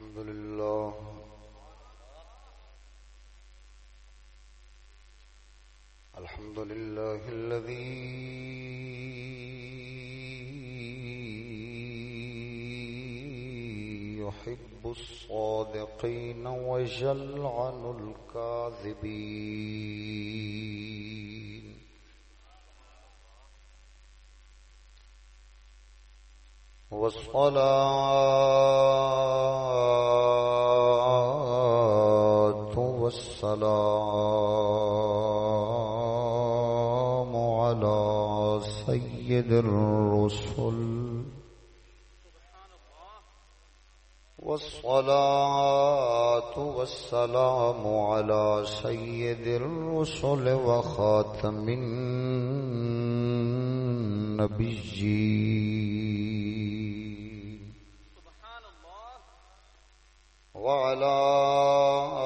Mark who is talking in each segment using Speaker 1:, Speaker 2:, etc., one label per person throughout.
Speaker 1: الحمد لله. الحمد لله الذي يحب الصادقين وجل عن الكاذبين. والصلاة والسلام على سيد الرسل. والصلاة والسلام على سيد الرسل وخاتم النبيين. وعلى آله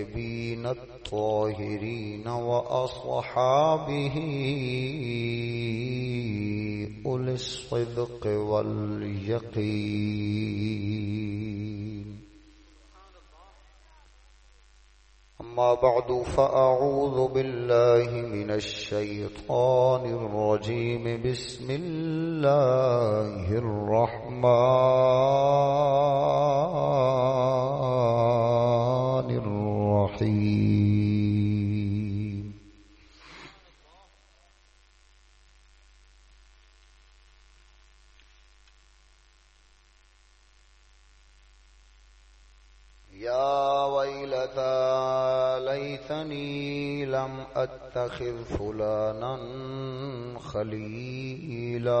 Speaker 1: الطيبين الطاهرين وأصحابه أولي الصدق واليقين. أما بعد، فأعوذ بالله من الشيطان الرجيم. بسم الله الرحمن الرحيم. يا ويلتى ليتني لم أتخذ فلانا خليلا.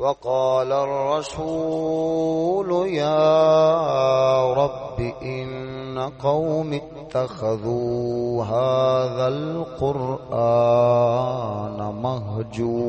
Speaker 1: وقال الرسول يا رب إن قوم اتخذوا هذا القرآن مهجورا.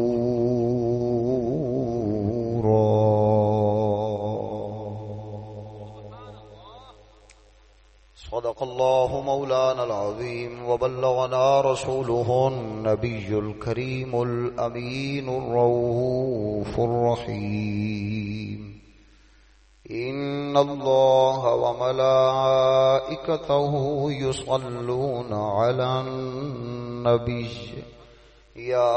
Speaker 1: صدق الله مولانا العظيم وبلغنا رسوله النبي الكريم الأمين الروف الرحيم. إن الله وملائكته يصلون على النبي. يا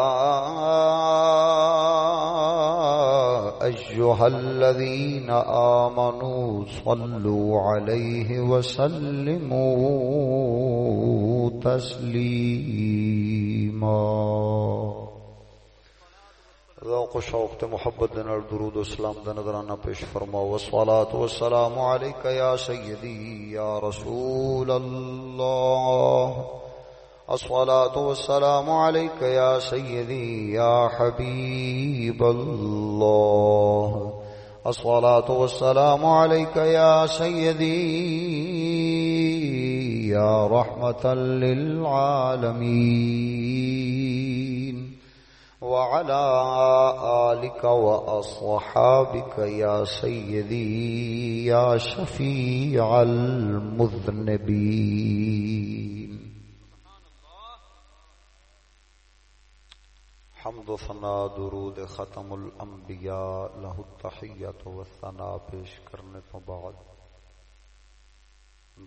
Speaker 1: أيها الذين آمنوا صلوا عليه وسلموا تسليما. ذوق شوق تے محبت دے نال درود و سلام دا نظرانہ پیش فرماؤ والصلاة والسلام علیکہ یا سیدی یا رسول اللہ. الصلاة والسلام عليك يا سيدي يا حبيب الله. الصلاة والسلام عليك يا سيدي يا رحمة للعالمين. وعلى آلك وأصحابك يا سيدي يا شفيع المذنبين. حمد و ثنا درود ختم الانبیاء له التحیت و ثنا پیش کرنے تو بعد۔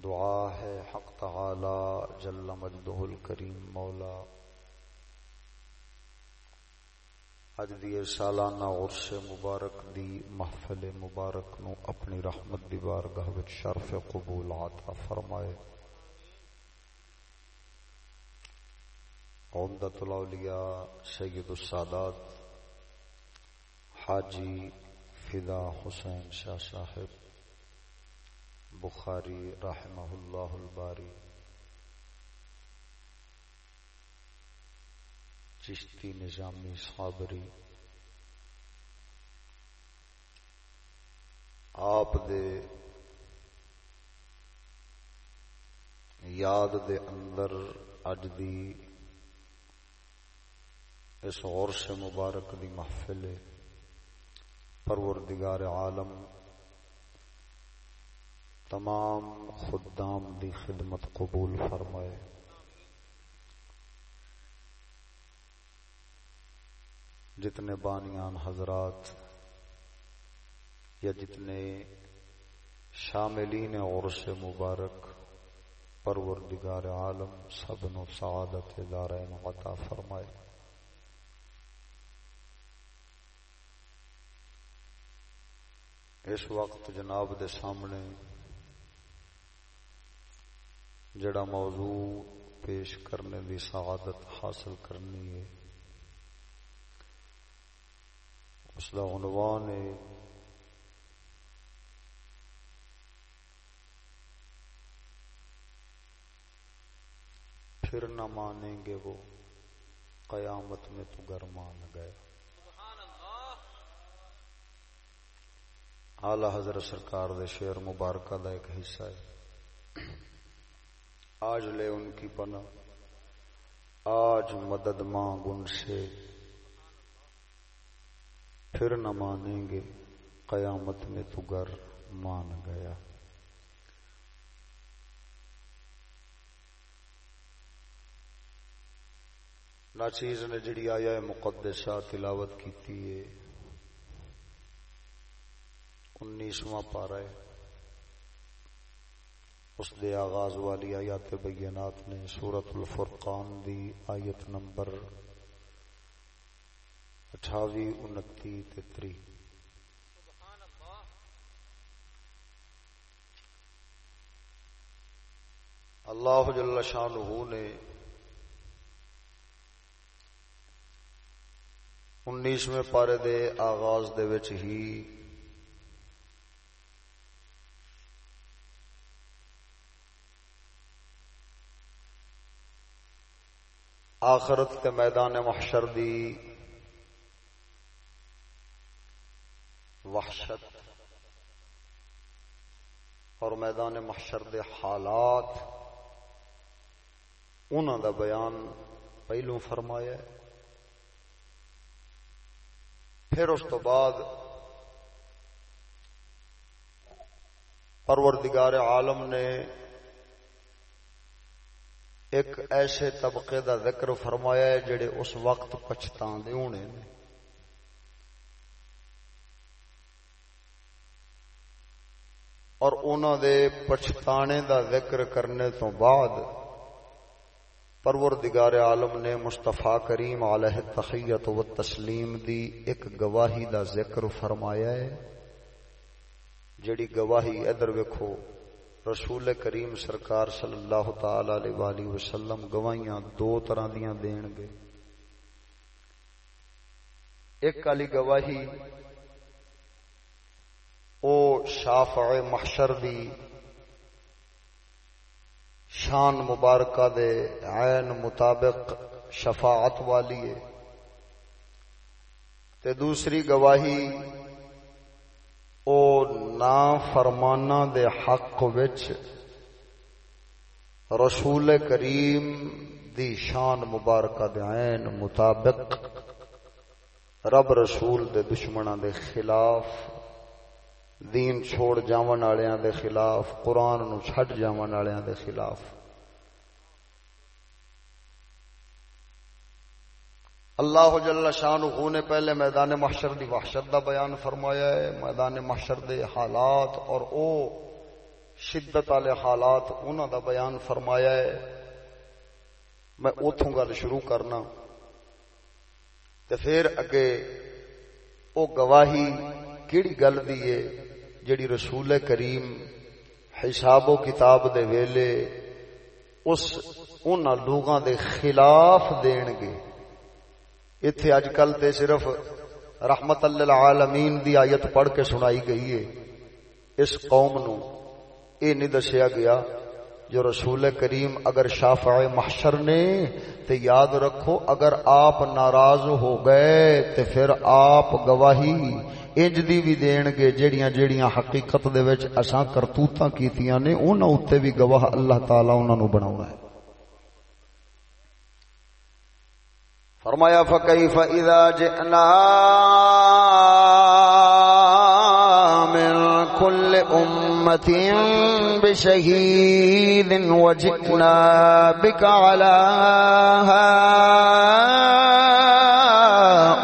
Speaker 1: دعا ہے حق تعالی جل مجدہ الکریم مولا۔ اج دی سالانہ عرس مبارک دی محفل مبارک نو اپنی رحمت دی بارگاہ وچ شرف قبول عطا فرمائے۔ عمدت الاولیاء سید السادات، حاجی فدا حسین شاہ صاحب، بخاری رحمہ اللہ الباری، چشتی نظامی صابری۔ آپ دے یاد دے اندر اج دی اس غور سے مبارک دی محفل پروردگار عالم، تمام خدام دی خدمت قبول فرمائے۔ جتنے بانیان حضرات یا جتنے شاملین اور سے مبارک، پروردگار عالم سب نو سعادت دارین عطا فرمائے۔ اس وقت جناب دے سامنے جڑا موضوع پیش کرنے دی سعادت حاصل کرنی ہے، اس کا عنوان ہے، پھر نہ مانیں گے وہ، قیامت میں تو گھر مان گیا اعلی حضرت سرکار دے شعر مبارکہ دا ایک حصہ ہے۔ آج لے ان کی پناہ۔ آج مدد ماں گن سے۔ پھر نہ مانیں گے۔ قیامت میں تو گر مان گیا۔ ناچیز نے جڑی آیا مقدسہ تلاوت کی انیسواں پارا ہے۔ اس دے آغاز والی آیات بینات نے سورت الفرقان دی آیت نمبر اٹھاوی، انتی تری۔ اللہ جل شاہ نے انیسویں پارے دے آغاز دے وچ ہی آخرت کے میدان محشر دی۔ وحشت۔ اور میدان محشر دے حالات۔ انہوں دا بیان پہلو فرمایا پھر اس تو بعد پروردگار عالم نے ایک ایسے طبقے دا ذکر فرمایا ہے جڑے اس وقت پچھتا دے ہونے نے۔ اور انہوں دے پچھتانے دا ذکر کرنے تو بعد پروردگار عالم نے مصطفیٰ کریم علیہ تخیت و تسلیم دی ایک گواہی دا ذکر فرمایا ہے، جڑی گواہی ادھر ویکھو۔ رسول کریم سرکار صلی اللہ تعالی علیہ وآلہ وسلم گواہیاں دو طرح دیاں دین گے۔ ایک کالی گواہی، او شافع محشر دی شان مبارکہ دے عین مطابق شفاعت والی ہے۔ تے دوسری گواہی او نا فرمانا دے حق وچ رسول کریم دی شان مبارکہ دے عین مطابق رب رسول دے دشمنوں دے خلاف، دین چھوڑ جاون والوں دے خلاف، قرآن نو چھڈ جاون والوں دے خلاف اللہ جل شان نے پہلے میدان محشر دی وحشت دا بیان فرمایا ہے۔ میدان محشر دے حالات اور او شدت والے حالات انہوں دا بیان فرمایا ہے۔ میں اتوں گل شروع کرنا۔ تے پھر اگے او گواہی کیڑی گل دی ہے جڑی رسول کریم حساب و کتاب دے ویلے اس ان لوگاں دے خلاف دین گے۔ ایتھے اج کل تے صرف رحمت للعالمین دی آیت پڑھ کے سنائی گئی ہے۔ اس قوم نو اے نہیں دسیا گیا جو رسول کریم اگر شافع محشر نے تے یاد رکھو، اگر آپ ناراض ہو گئے تے پھر آپ گواہی انج دی بھی دین گے جیڑیاں جیڑیاں حقیقت دے وچ اساں کرتوتاں کیتیاں نے، انہاں اوتے بھی گواہ اللہ تعالی انہاں نو بناونا ہے۔ فرمایا، فكيف اذا جئنا من كل امه بشهيد وجئنا بك على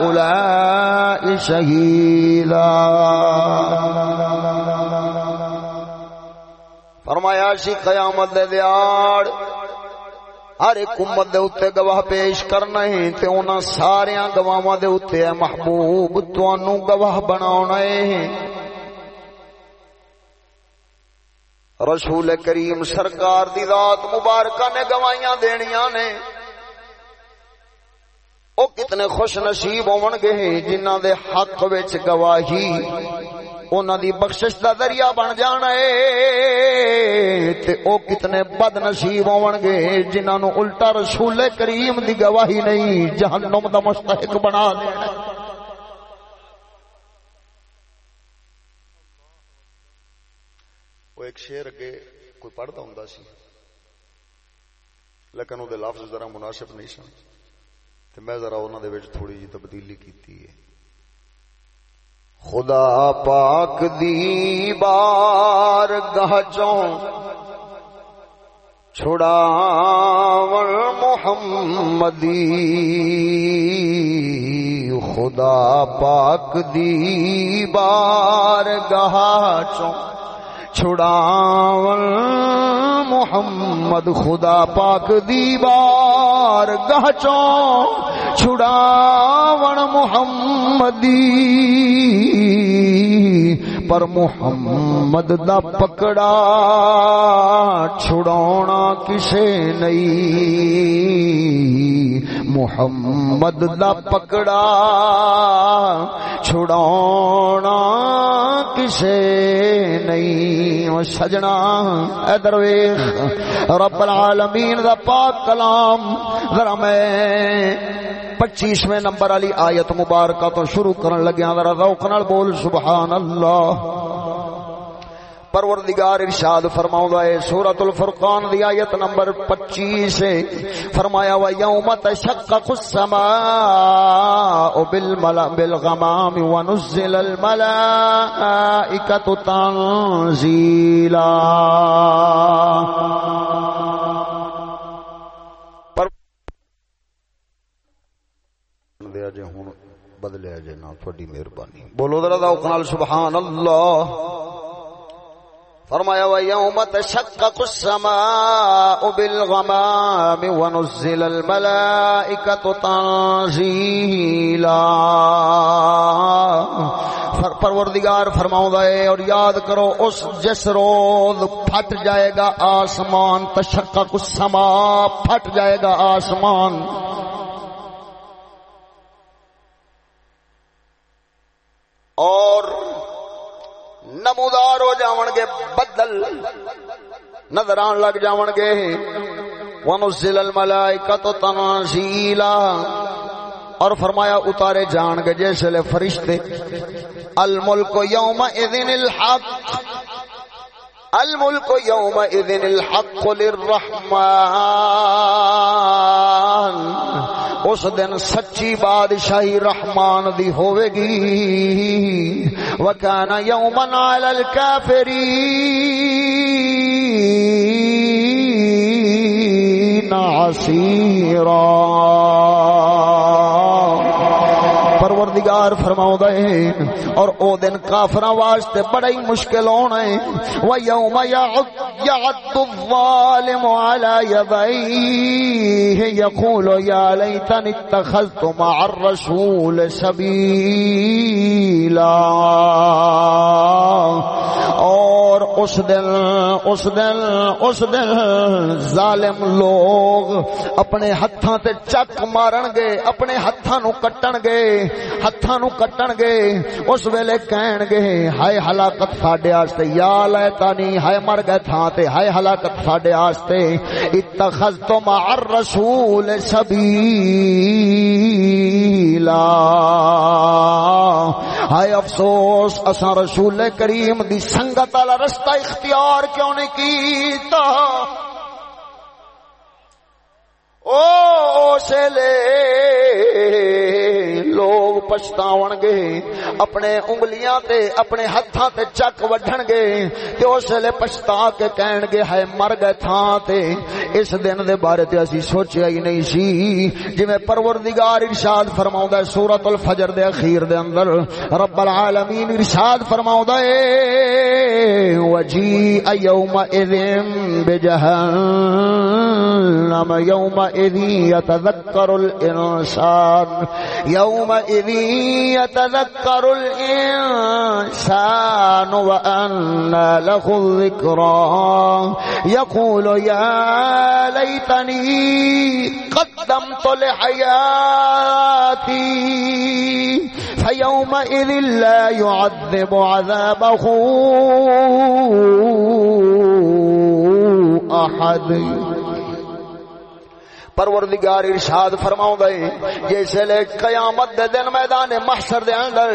Speaker 1: هؤلاء شهيدا فرمایا سی قیامت دے دیار ہر ایک امت دے اتنے گواہ پیش کرنا ہے تے انہاں سارے گواہاں دے اتنے ہے محبوب تانوں گواہ بناونا ہے۔ رسول کریم سرکار دی ذات مبارکہ نے گواہیاں دینیاں نے۔ او کتنے خوش نصیب ہون گے جنہاں دے حق وچ گواہی انہاں دی بخشش دا ذریعہ بن جانا ہے۔ تے او کتنے بد نصیب ہون گے جنہاں نو الٹا رسول کریم دی گواہی نہیں، جہنم دا مستحق بنا دینا وہ ایک شیر اگے کوئی پڑھتا ہوں سی۔ لیکن وہ لفظ ذرا مناسب نہیں سن۔ تو میں ذرا انہوں دے وچ تھوڑی جی تبدیلی کی ہے۔ خدا پاک دی بار گہ چھڑا محمدی خدا پاک دی بار گاہ چوں چھڑاون۔ محمد خدا پاک دیوار گہ چون۔ چھڑاون محمدی۔ پر محمد دا پکڑا چھڑونا کسے نہیں۔ محمد دا پکڑا چھڑونا کسے نہیں۔ سجنا ادھر رب العالمین دا پاک کلام، ذرا میں پچیسویں نمبر والی آیت مبارکہ تو شروع کرن لگیا ذرا ذوق نال بول سبحان اللہ پروردگار ارشاد فرماؤں ہے سورۃ الفرقان دی آیت نمبر 25 سے فرمایا وا یوم تشقق السماء بالملا، بالغمام ونزل الملائکۃ تنزیلا بدلیا جے نا تھوڑی مہربانی۔ بولو ذرا ذوق نال سبحان اللہ فرمایا، ويوم تشقق السماء بالغمام ونزل الملائكة تنزيلا۔ پروردگار فرماؤں ہے، اور یاد کرو، اس جس روز پھٹ جائے گا آسمان، تشقق السماء، پھٹ جائے گا آسمان۔ اور نمودار ہو جاون گے، بدل نظر آن لگ جاون گے۔ ونزل الملائکۃ تنزیلا۔ اور فرمایا، اتارے جان گے، جیسے لے فرشتے۔ الملک یوم اذن الحق۔ الملک یوم اذن الحق للرحمن۔ اس دن سچی بادشاہی رحمان دی ہوئے گی وکانا یومن علی الكافرین عصیران پروردگار فرماؤں دے اور او دن کافراں واسطے بڑا ہی مشکل ہونا ہے و یوم یعد الظالم علی یدیہ یقول یا لیتن اتخذت مع الرسول سبیلا اور اس دن اس دن اس دن ظالم لوگ اپنے ہتھاں تے چک مارن گے اپنے ہتھاں نو کٹن گے ہتھاں نو کٹن گے، اس ویلے کہن گے، ہائے ہلاکت ساڈے واسطے یا لیتانی ہائے مر گئے تھاں تے، ہائے ہلاکت ساڈے واسطے اتخذتم مع الرسول سبیلا۔ ہائے افسوس، اساں رسول کریم دی سنگت والا رستہ اختیار کیوں نہیں کیتا؟ او لے لوگ پچھتاون گے اپنے انگلیاں تے، اپنے ہتھاں تے چک وڈھن گے تے اس لے پچھتا کے کہن گے ہے مر گئے تھاں تے۔ اس دن دے بارے تے اسی سوچیا ہی نہیں سی۔ جویں پروردگار ارشاد فرماوندا ہے سورۃ الفجر دے اخیر دے اندر، رب العالمین ارشاد فرماوندا ہے وجی یوم اذن بجہنم یوم اذ یتذکر الانسان یوم يتذكر الإنسان وأن له الذكرى. يقول يا ليتني قدمت لحياتي، فيومئذ لا يعذب عذابه أحد. پروردگار ارشاد فرماؤں دے جیسے لے قیامت دے دن میدان محشر دے اندر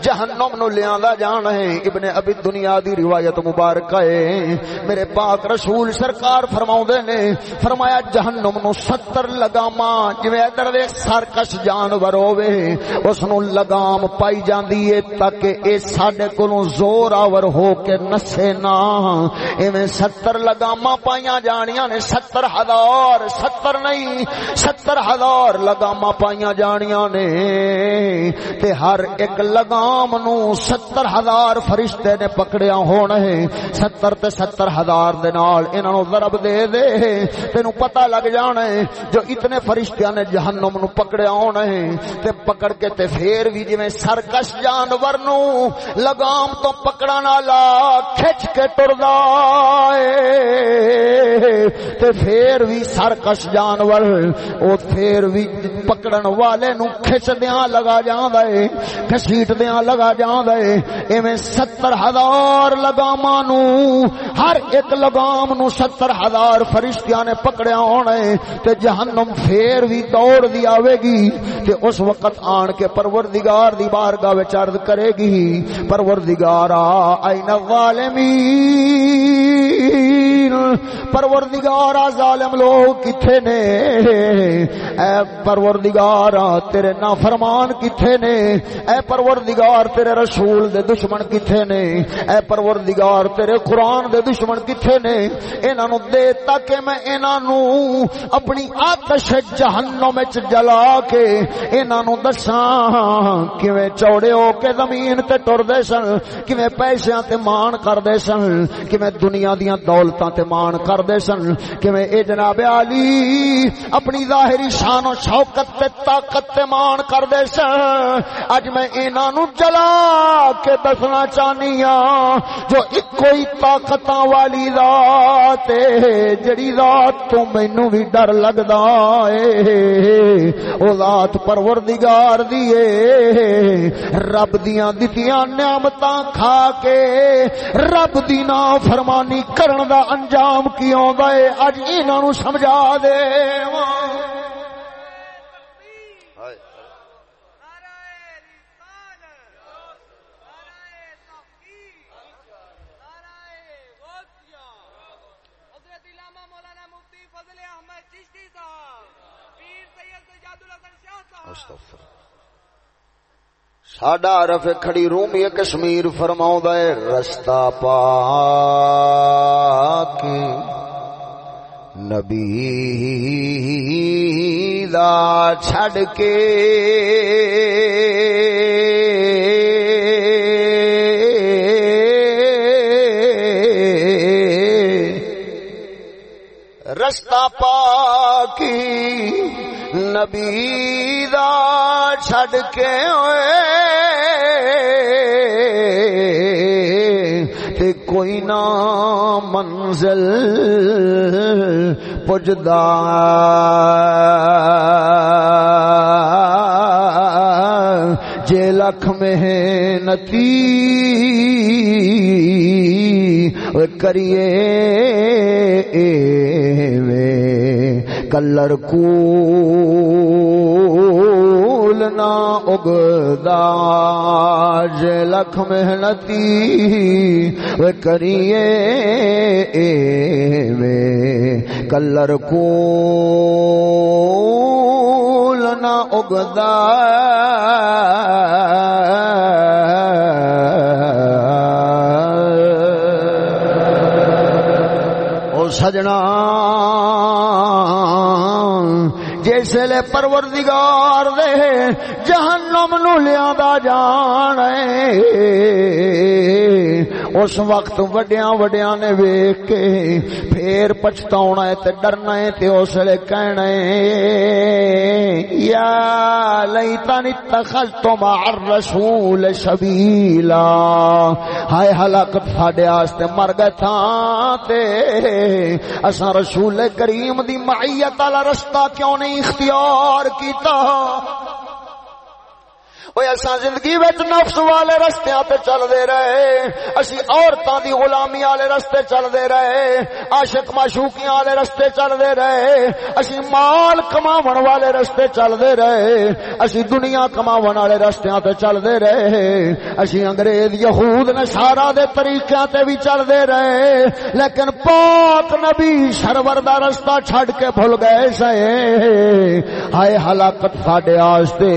Speaker 1: جہنم نو لیاں دا جان ہے۔ ابن ابی دنیا دی روایت مبارک ہے۔ میرے پاک رسول سرکار فرماؤں دے نے، فرمایا جہنم نو ستر لگاما، جویں ادھر دے سرکش جانور ہوے اس نو لگام پائی جاندی ہے تاکہ اے ساڈے کولوں زور آور ہو کے نسے نہ۔ ایویں ستر لگاما پائیاں جانیاں نے، ستر ہزار، ستر نہیں نہیں، ستر ہزار لگام پائیا جانیاں نے، تے ہر ایک لگام نو ستر ہزار فرشتے نے پکڑیا ہونا ہے ستر تے ستر ہزار دے نال انہاں نو ضرب دے دے، تینو پتہ لگ جانا ہے جو اتنے فرشتیاں نے جہنم نو پکڑیا ہونا ہے تے پکڑ کے تے پھر بھی جویں سرکش جانور نو لگام تو پکڑن والا کھچ کے ٹردا اے تے پھر بھی سرکش جانور جانور او پھر بھی پکڑن والے نو کھچ دیاں لگا جاندا اے کھسیٹ دیاں لگا جاندا اے ایویں 70 ہزار لگاماں نو ہر ایک لگام نو 70 ہزار فرشتیاں نے پکڑیا ہونا ہے تے جہنم پھر بھی دوڑ دی آوے گی تے اس وقت آن کے پروردگار دی بارگاہ وچ عرض کرے گی پروردگارا این الظالمین پروردگار ظالم لوگ کتھے نے؟ اے پروردگار تیرے نافرمان کتھے نے؟ اے پروردگار، تیرے رسول دے دشمن کتھے نے؟ اے پروردگار، تیرے قرآن دے دشمن کتھے نے؟ انہاں نو دے تاکہ میں انہاں نو اپنی آتش جہنم وچ جلا کے انہاں نو دساں کیویں چوڑے ہو کے زمین تے ٹر دے سن، کیویں پیسیاں تے مان کر دے سن، کیویں دنیا دیاں دولتاں تے مان کر دے سن۔ کیویں اے جناب علی اپنی ظاہری شان و شوکت تے طاقت تے مان کر دے سن۔ اج میں انہاں نو جلا کے دسنا چاہنی ہاں جو ایک کوئی طاقتاں والی ذات ہے، جڑی ذات تو مینوں بھی ڈر لگدا اے او ذات پروردگار دی اے رب دیاں دتیاں نعمتاں کھا کے رب دی نا فرمانی کرن دا انجام کی آندا اے اج انہاں سمجھا دے۔ ساڈا رف کھڑی رومی کشمیر فرماؤں رستہ پا کے نبی دا چھڑ کے۔ رستہ پا کی نبی دا چھڑ کے تے کوئی نہ منزل پجدا جے لکھ محنتی کریے کلر کو نہ اگدا جے لکھ محنتی وہ کریے کلر کو نہ اگدا۔ او سجنا جس لے پروردگار دے جہنم نو لیا جان اس وقت وڈیاں وڈیاں نے ویک کے پھر پچھتا ہے تے ڈرنا ہے تے اس لے کہنا ہے، یا لیتن اتخذت مع الرسول سبیلا۔ ہائے ہلاکت ساڈے واسطے مر گئے تھا تے اساں رسول کریم دی معیت والا رستہ کیوں نہیں اختیار کیتا؟ زندگی وچ نفس والے رستے چلتے رہے اسی عورتوں کی غلامی والے رستے چلتے رہے عاشق معشوقیاں والے رستے چلتے رہے اسی مال کما والے رستے چلتے رہے اسی دنیا کما والے رستے تے چلتے رہے اسی انگریز یہود نے سارا دے طریقے تے بھی چلتے رہے لیکن پاک نبی سرور دا رستہ چھڈ کے بھول گئے سائے ہائے ہلاکت ساڈے واسطے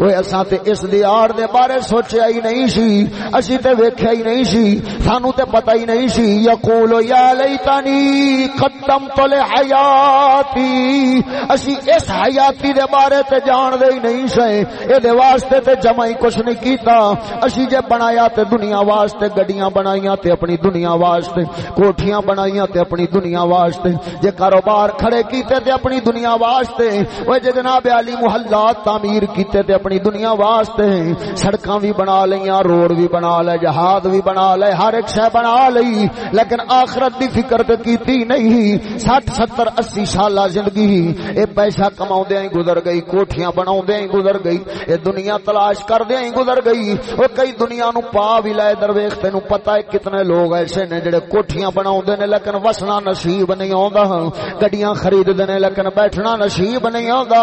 Speaker 1: وہ اساں تے اس اس دیار دے بارے سوچیا ہی نہیں سی۔ اسی تے ویکھیا ہی نہیں سی۔ سانو تے پتہ ہی نہیں سی۔ یقول یا لیتنی قدم تل حیاتی اسی اس حیاتی دے بارے تے جان دے ہی نہیں سے اے دے واسطے تے جمع ہی کچھ نہیں کیتا۔ اسی جے بنایا تے دنیا واسطے، گڈیاں بنائیاں تے اپنی دنیا واسطے، کوٹھیاں بنائیاں تے اپنی دنیا واسطے۔ جے کاروبار کھڑے کیتے تے اپنی دنیا واسطے۔ او جے جناب علی محلات تعمیر کیتے تے اپنی دنیا واسطے۔ واسطے۔ سڑکاں بھی بنا لیا روڈ بھی بنا لے، جہاد بھی بنا لے، ہر ایک شہ بنا لی لیکن آخرت دی فکر تو کیتی نہیں۔ سٹھ، ستر، اسی سال زندگی۔ اے پیسہ کما ہی گزر گئی کوٹیاں بنا ہی گزر گئی۔ اے دنیا تلاش کردیا ہی گزر گئی۔ وہ کئی دنیا نو پا بھی لائے درویخ تین پتا ہے کتنے لوگ ایسے نے جڑے کوٹیاں بنا نے، لیکن وسنا نصیب نہیں آتا گڈیاں خرید نے، لیکن بیٹھنا نصیب نہیں آتا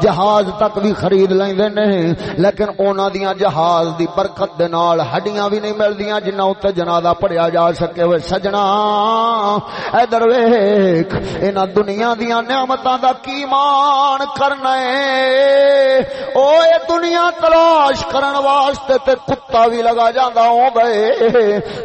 Speaker 1: جہاز تک بھی خرید لیں لیکن اونا دیاں جہاز دی برکت دے نال ہڈیاں بھی نہیں ملدیاں جنہ اتے جنازہ پڑھیا جا سکے۔ ہوئے سجنا اے درویک انہ دنیا دیاں نعمتاں دا کی مان کرنا ہے؟ او اے دنیا تلاش کرن واسطے تے کتا بھی لگا جاندا ہوں بے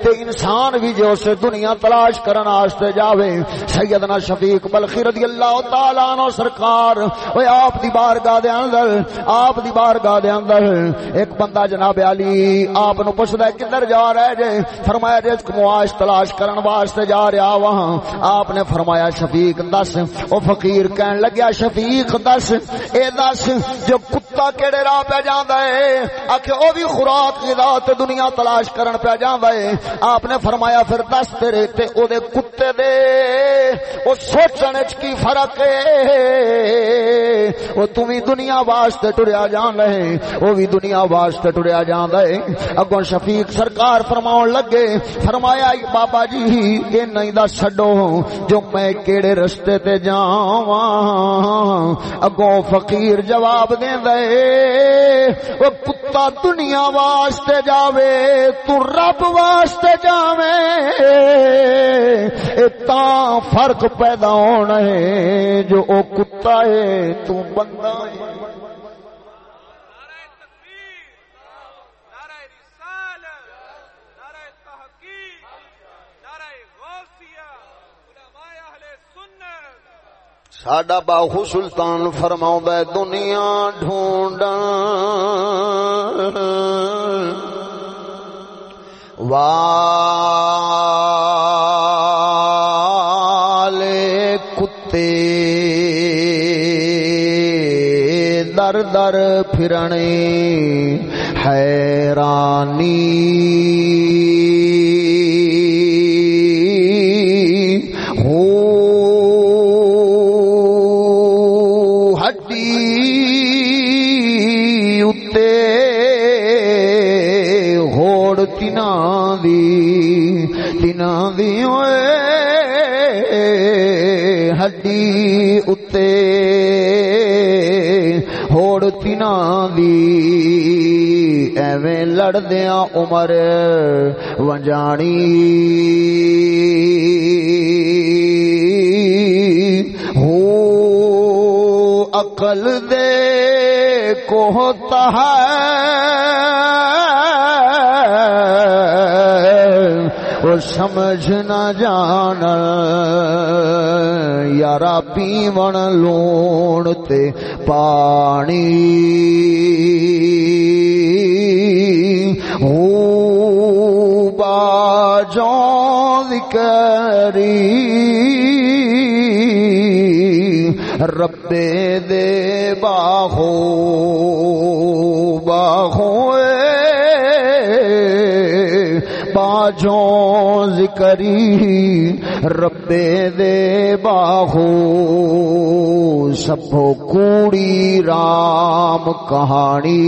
Speaker 1: تے انسان بھی جو اسے دنیا تلاش کرن واسطے جاوے، سیدنا شفیق بلخی رضی اللہ تعالیٰ عنہ سرکار، اوے آپ دی بارگاہ دے اندر، آپ دی بارگاہ بارگاہ دے اندر ایک بندہ جناب علی آپ نو پوچھدا ہے کدھر جا رہے جے فرمایا رزق معاش تلاش کرن واسطے جا رہا وہاں آپ نے فرمایا شفیق دس او فقیر کہن لگیا شفیق دس اے دس جو کتا کیڑے راہ پہ جاندا ہے آکھے او بھی خوراک غذا تے دنیا تلاش کرن پہ جاندا ہے آپ نے فرمایا پھر دس تیرے تے او دے کتے دے او سوچن وچ کی فرق ہے او تمی دنیا واسطے ٹریا جان رہے وہ بھی دنیا واسطے ٹریا جانا ہے۔ اگوں شفیق سرکار فرماؤ لگے۔ فرمایا، بابا جی یہ نہیں دس چڈو جو میں کیڑے رستے تے جاواں۔ اگوں فقیر جواب دے دے وہ کتا دنیا واسطے جاوے، تو رب واسطے جاوے۔ تا فرق پیدا ہونا ہے۔ جو او کتا ہے، تو بندہ ہے۔ ساڈا باہو سلطان فرماؤں دنیا ڈھونڈ والے کتے در در پھرنے حیرانی ہوئے ہڈی اتے ہوڑ تین دی ایویں لڑدیا عمر وجانی ہو اقل دے کو ہوتا ہے وہ سمجھ نہ جان یارا پیمن لون تے پانی۔ باجوں ذکری ربے دے باہو باہو باجوں ذکری ربے دے باہو سب کوڑی رام کہانی۔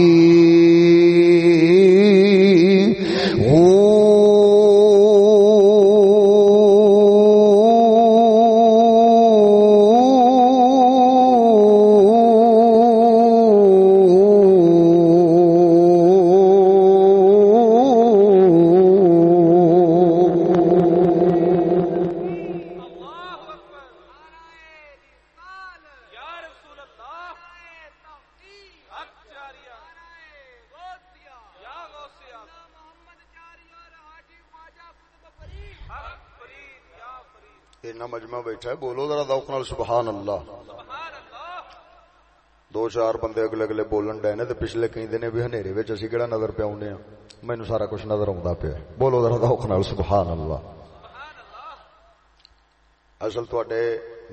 Speaker 1: اینا مجمع بیٹھا ہے بولو ذرا دوک نال سبحان اللہ دو چار بندے اگلے اگلے بولن ڈے نے تے پچھلے کئی دن بھی ہنیرے وچ اسی کیڑا نظر پہ اونے ہاں مینوں سارا کچھ نظر آوندا پیا بولو ذرا دوک نال سبحان اللہ اصل تواڈے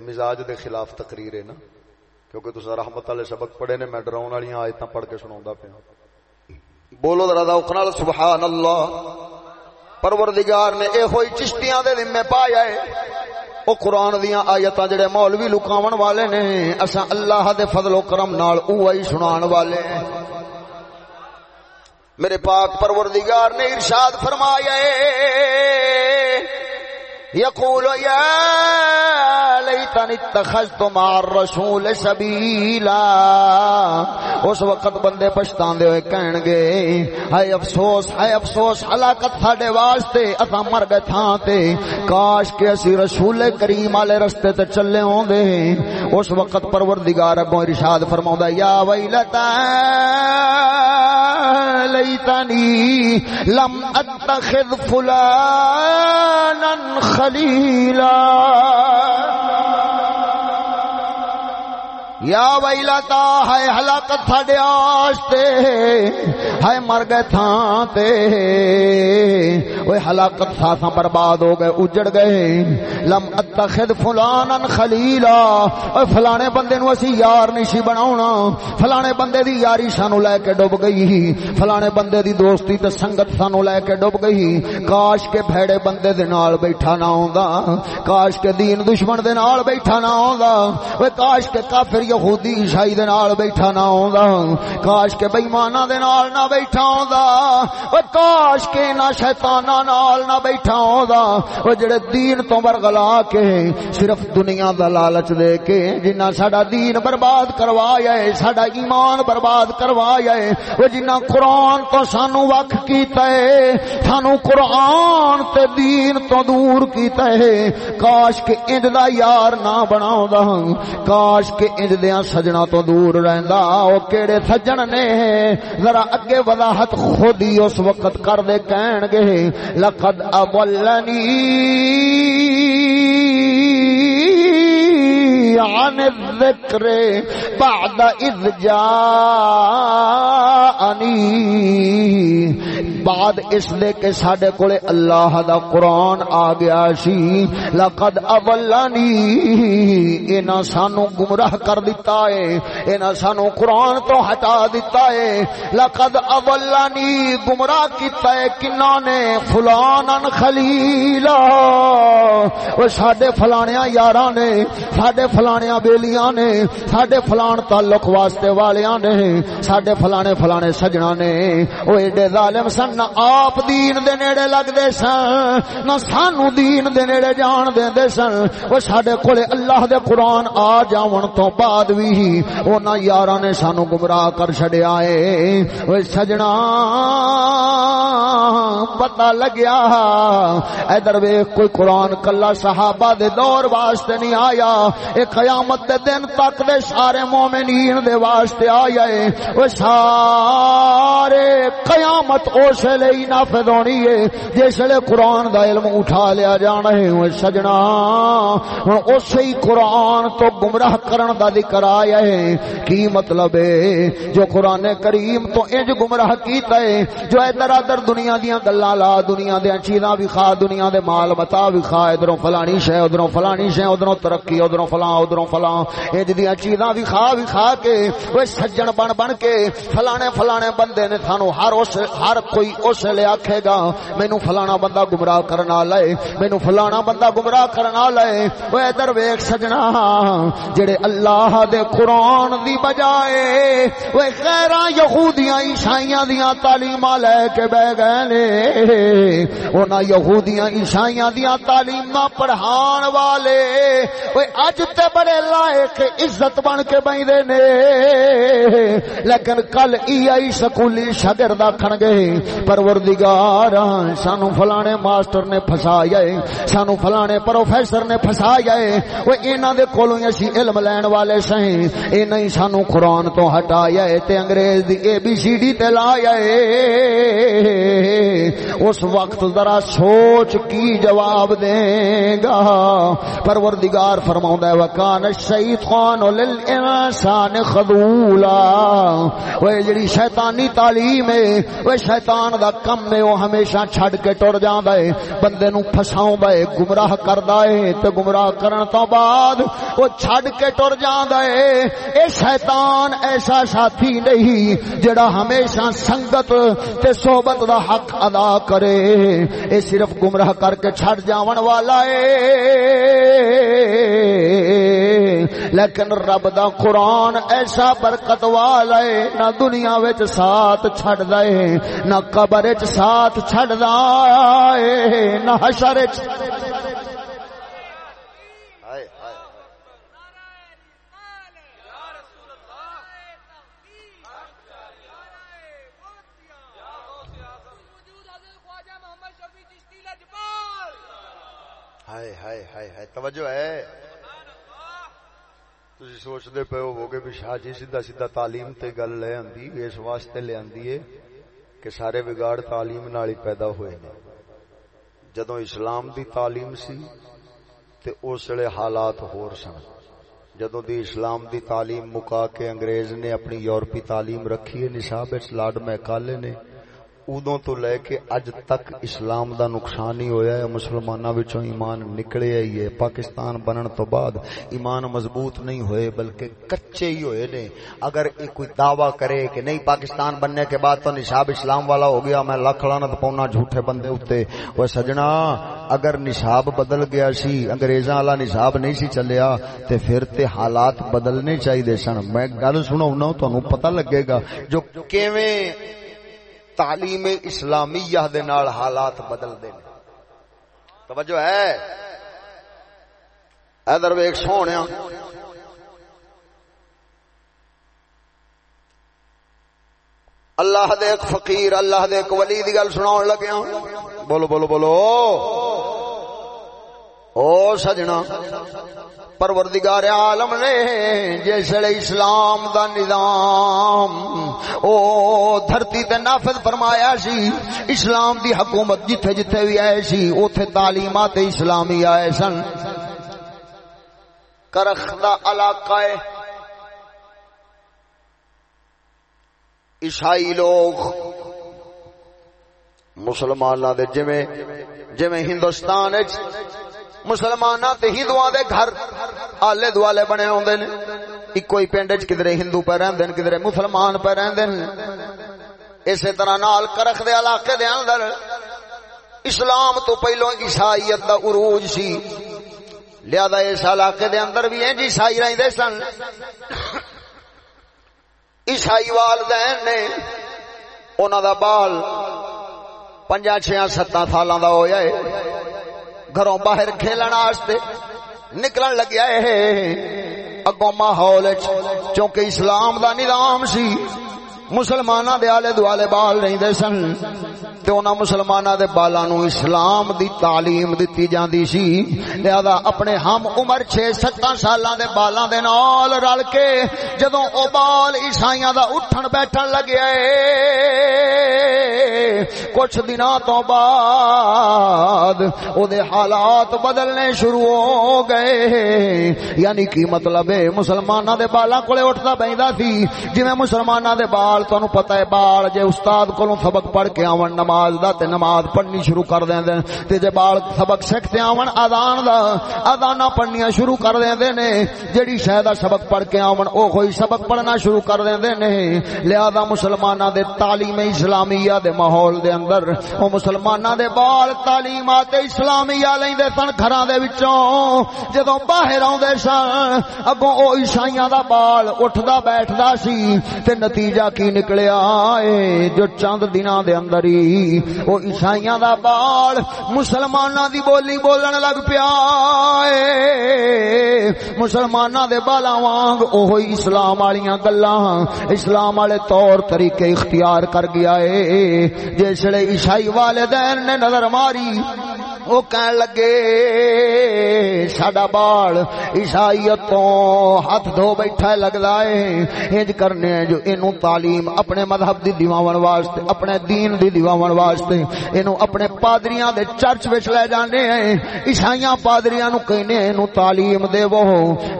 Speaker 1: مزاج دے خلاف تقریر ہے نا کیونکہ تسا رحمت والے سبق پڑھے نے میں ڈراون والی آیتاں پڑھ کے سناوندا پیا بولو ذرا دوک نال سبحان اللہ پروردگار نے اے ہوئی چشتیاں دے ذمہ پایا ہے او قرآن دیاں آیتاں جڑے مولوی لکاون والے نے، اساں اللہ دے فضل و کرم نال اوہی سنان والے میرے پاک پروردگار نے ارشاد فرمایا یقول یا لیتن اتخذت مع الرسول سبیلا اس وقت بندے پچھتاندے ہوئے کہن گے، ہائے افسوس ہائے افسوس، ہلاکت ساڈے واسطے، اساں مر گئے تھاں تے۔ کاش کہ اسی رسول کریم والے رستے تے چلے ہوندے اس وقت پروردگار اگوں ارشاد فرماوندا یا ویلتا لیتنی لم اتخذ فلانا خلیلا۔ یا ویلتا ہے ہلاکت تھاڈے واسطے ہے مر گئے تھاں تے۔ اوے ہلاکت ساساں برباد ہو گئے، اجڑ گئے۔ لم اتخذ فلانا خلیلا۔ اوے فلانے بندے نو اسی یار نہیں سی بناونا۔ فلانے بندے دی یاری سانو لے کے ڈوب گئی۔ فلانے بندے دی دوستی تے سنگت سانو لے کے ڈوب گئی۔ کاش کے بھڑے بندے دے نال بیٹھا نہ ہوندا۔ کاش کے دین دشمن دے نال بیٹھا نہ ہوندا۔ اوے کاش کے کافر یہودی عیسائی دے نال بیٹھا نہ ہوندا، کاش کے بے ایماناں دے نال نہ بیٹھا ہوندا، او کاش کے نہ شیطاناں نال نہ بیٹھا ہوندا، او جڑے دین تو برگلا کے صرف دنیا دا لالچ دے کے جنہ ساڈا دین برباد کروایا ہے، ساڈا ایمان برباد کروایا ہے، او جنہ قرآن تو سانو وقت کیتا ہے، سانو قرآن تے دین تو دور کیتا ہے، کاش کے انج دا یار نہ بناوندا کاش کے انج دیاں سجنا تو دور رہندا، او کیڑے سجن نے؟ ذرا اگے وضاحت خود ہی اس وقت کر دے کہن گے، لقد اولنی عن الذکر بعد اذ جاءنی بعد اس دے کہ ساڈے کولے اللہ دا قرآن آ گیا سی. لقد اولانی اینا سانو گمراہ کر دیتا ہے. اینا سانو قرآن تو ہٹا دیتا ہے. لقد اولانی گمراہ کیتا ہے کنہ نے فلانا خلیلا. وہ ساڈے فلانیاں یاراں نے، ساڈے فلان فلانیاں بیلیاں نے، ساڈے فلان تعلق واسطے والیاں نے، ساڈے فلانے فلانے سجنا نے۔ وہ ایڈے ظالم سن، نہ آپ دین دے نیڑے لگ دے سن، نہ سانو دین دے نیڑے جان دے دے سن۔ وہ ساڈے کولے اللہ دے قرآن آ جاون تو بعد بھی وہ نہ یاراں نے سانو گمراہ کر چھڈیا اے۔ وہ سجنا پتہ لگیا، ادھر ویکھ کوئی قرآن کل اللہ صحابہ دے دور واسطے نہیں آیا۔ اے قیامت دے دن تک دے سارے مومنین دے واسطے آیا ہے وہ سارے قیامت اس لیے نافذ ہونی ہے۔ جس لے قرآن دا علم اٹھا لیا جانا ہے، وہ سجنا۔ ہوں اسی قرآن تو گمراہ کرن دا ذکر آیا ہے۔ کی مطلب ہے؟ جو قرآن کریم تو انج گمراہ کیتا ہے، جو ادھر ادھر دنیا دیا گلا لا، دنیا دیا چیزاں بھی کھا، دنیا دے مال متا بھی کھا ادھر فلانی شہ ادھر فلانی شہ ادھر ترقی ادھر فلاں ادھر فلاں انج دیا چیزاں بھی کھا بھی کھا کے وہ سجن بن بن کے، فلانے فلانے بندے نے تھانو ہر اس، ہر کوئی اس لے آکھے گا، مینو فلانا بندہ گمراہ کرنا لے مینو فلانا بندہ گمراہ کرنا لے وہ ادھر ویک سجنا، جڑے اللہ دے قرآن دی بجائے وہ خیر یہودیاں عیسائیاں دیاں تعلیم لے کے بہ گئے نے۔ انہاں یہودیاں عیسائیاں دیاں تعلیم پڑھان والے وہ اج تے بڑے لائق عزت بن کے بیندے نے۔ لیکن کل ای آئی سکولی شاگرد آکھن گے پروردگار سانو فلانے ماسٹر نے پھسایا سانو فلانے پروفیسر نے پھسایا وہ انہاں دے کولوں اسی علم لین والے سہیں اے نہیں، سانو قرآن تو ہٹایا ہے، تے انگریز دی اے بی سی ڈی تے لایا ہے۔ اس وقت ذرا سوچ کی جواب دیں گا۔ پروردگار فرماؤں ہے وکان الشیطان للانسان خذولا۔ وہ جڑی شیطانی تعلیم ہے وہ شیطان دا کم ہے، وہ ہمیشہ چھڑ کے ٹر جاندا ہے۔ بندے نو پھساوندا ہے، گمراہ کردا ہے، تے گمراہ کرن تو بعد وہ چھڑ کے ٹر جاندا ہے۔ اے شیطان، ایسا ساتھی نہیں جڑا ہمیشہ سنگت تے صحبت دا حق ادا کرے۔ اے صرف گمراہ کر کے چھڑ جاون والا ہے۔ لیکن رب دا قرآن ایسا برکت والا ہے، نہ دنیا وچ ساتھ چھڑ دے نہ قبر وچ ساتھ چھڑ دا ہے، نہ حشر وچ۔ ہائے ہائے ہائے ہائے، توجہ ہے۔ تھی سوچتے پے ہو گے بھی شاہ جی سیدھا سیدھا تعلیم تے گل لے آندی اس واسطے لے آندی ہے کہ سارے بگاڑ تعلیم نال پیدا ہوئے نے جدوں اسلام دی تعلیم سی تے اس ویلے حالات ہور سن جدوں دی اسلام دی تعلیم مکا کے انگریز نے اپنی یورپی تعلیم رکھی ہے نصاب وچ لاڈ میکالے نے ادو تو لے کے اج تک اسلام دا نقصان ہی ہویا ہے مسلمانوں وچوں ایمان نکلے ہی ہے۔ پاکستان بنن تو بعد ایمان مضبوط نہیں ہوئے، بلکہ کچے ہی ہوئے نے۔ اگر ایک کوئی دعویٰ کرے کہ نہیں، پاکستان بننے کے بعد تو نصاب اسلام والا ہو گیا، میں لاکھ لانت پاؤنا جھوٹے بندے اتے۔ وہ سجنا، اگر نصاب بدل گیا سی، انگریزاں والا نصاب نہیں سی چلیا، تے پھر تے حالات بدلنے چاہیے سن۔ میں گل سنا تمہیں پتہ لگے گا جو کیویں تعلیم اسلامیہ دے نال حالات بدل دے توجہ ہے۔ ادھر ویک سونے۔ اللہ دے ایک فقیر، اللہ دے ایک ولی دی گل سنا لگیا ہاں۔ بولو بولو بولو۔ او سجنا۔ پروردگار عالم نے جیسے اسلام دا نظام، او دھرتی تے نافذ فرمایا سی، اسلام دی حکومت جتھے جتھے بھی آئے سی، اوتھے تعلیمات اسلامی آئے سن۔ کرخ دا علاقہ ہے۔ عیسائی لوگ مسلمان دے جویں جویں ہندوستان مسلمان ہندو دے گھر آلے دوالے بنے ہوندے نے۔ ایک کوئی پنڈ چ کدھر ہندو پہ رہندے نے کدھر مسلمان پہ رہندے نے۔ اسی طرح نال کرخ دے علاقے دے اندر اسلام تو پہلو عیسائیت دا عروج سی۔ لہذا اس علاقے دے اندر بھی انج عیسائی رہندے سن۔ عیسائی والدین نے انہاں دا بال پنجا چھیاں ستاں سالاں دا ہویا ہے۔ گھروں باہر کھیلن واسطے نکلن لگیا ہے۔ اگوں ماحول چونکہ اسلام دا نظام سی مسلمانہ دے آلے دوالے بال نہیں دے سن تے انہاں مسلمانہ دے بالاں نو اسلام دی تعلیم دتی جاندی سی لہذا اپنے ہم عمر 6 7 سالاں دے بالاں دے نال رل کے جدوں او بال عیسائیاں دا اٹھن بیٹھن لگیا لگے کچھ دنوں تو بعد او دے حالات بدلنے شروع ہو گئے یعنی کی مطلب ہے مسلمانہ دے بالاں کولے اٹھدا بیندا سی جویں مسلمانہ دے بال نال تانوں پتہ ہے، بال جے استاد کولوں سبق پڑھ کے آون، نماز دا تے نماز پڑھنی شروع کر دیندے تے جے بال سبق سکھتے آون، اذان دا، اذاناں پڑھنیاں شروع کر دیندے نے۔ جڑی شے دا سبق پڑھ کے آون، او کوئی سبق پڑھنا شروع کر دیندے نے۔ لہذا مسلماناں دے تعلیم اسلامیہ دے ماحول دے اندر، او مسلماناں دے بال تعلیمات اسلامیہ لیندے سن گھراں دے وچوں۔ جدوں باہر اوندے سن، اگوں او عیسائیاں دا بال اٹھدا، بیٹھدا سی۔ تے نتیجہ کی نکلیا اے جو چند دناں دے اندر ہی او عیسائیاں دا بال مسلماناں دی بولی بولن لگ پیا اے مسلماناں دے بالاں وانگ اوہی اسلام والیاں گلاں اسلام والے طور طریقے اختیار کر گیا اے جسے عیسائی والدین نے نظر ماری وہ کہن لگے ساڈا بال عیسائیت تو ہاتھ دھو بیٹھا لگدا ہے انج کرنے جو اینو تعلیم تعلیم اپنے مذہب دی دیواون واسطے، اپنے دین دی دیواون واسطے۔ اینو اپنے پادریاں دے چرچ وچ لے جانے ہیں۔ عیسائیاں پادریاں نو کہنے اینو تعلیم دے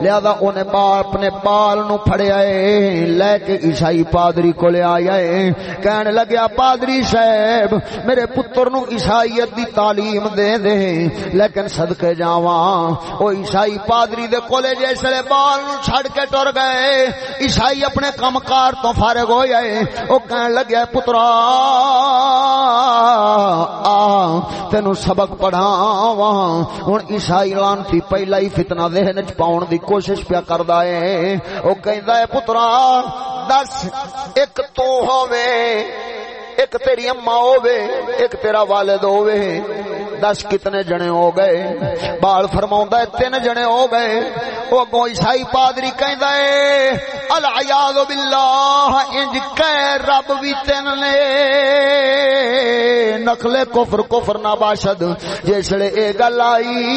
Speaker 1: لہذا اونے بال اپنے بال نو پھڑیا ہے، لے کے عیسائی پادری کو لے آیا ہے۔ کہنے لگیا، پادری صاحب، میرے پتر نو عیسائیت دی تعلیم دے دے۔ لیکن صدقے جاواں۔ او عیسائی پادری دے کولے جیسے بال نو چھڑ کے ٹر گئے۔ عیسائی اپنے کمکار تو فارغ ہوئے ہویا ہے او کہن لگیا پترا، آ، تینو سبق پڑھاواں۔ ہن عیسائی لانتی پہلا ہی فتنہ ذہن وچ پاون دی کوشش پیا کردا ہے۔ او کہندا ہے، پترا، دس، ایک تو ہووے۔ ایک تیری اما ہووے، ایک تیرا والد ہووے۔ دس کتنے جنے ہو گئے؟ بال فرما ہے تین جنے ہو گئے۔ وہ اگوں عیسائی پادری کہندا ہے الیاذ باللہ، انج کہ رب بھی تین نے۔ نقل کفر کفر نہ باشد۔ جسلے اے گل آئی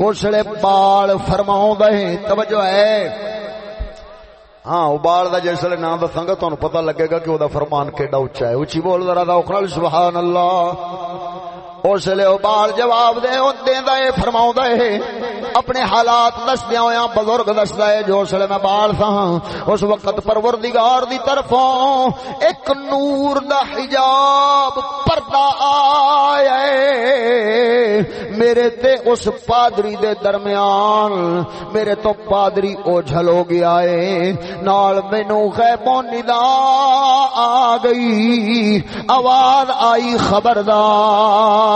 Speaker 1: اسلے بال فرماؤں ہے۔ توجہ ہے۔ ہاں ابال دا جسے نام دساں گا پتا پتہ لگے گا کہ وہ فرمان کیڈا اچا ہے۔ اچھی بول، ذرا تھا سبحان اللہ۔ اس لیے بال جواب دے دیندا اے فرماوندا اے، اپنے حالات دسدیا ہویا بزرگ دسدا اے، جو اس لیے میں بال تھا اس وقت پروردگار دی طرفوں ایک نور دا حجاب پردہ آیا میرے تے اس پادری دے درمیان، میرے تو پادری او جھلو گیا اے۔ نال مینوں غیبوں ندا آ گئی، آواز آئی خبردار۔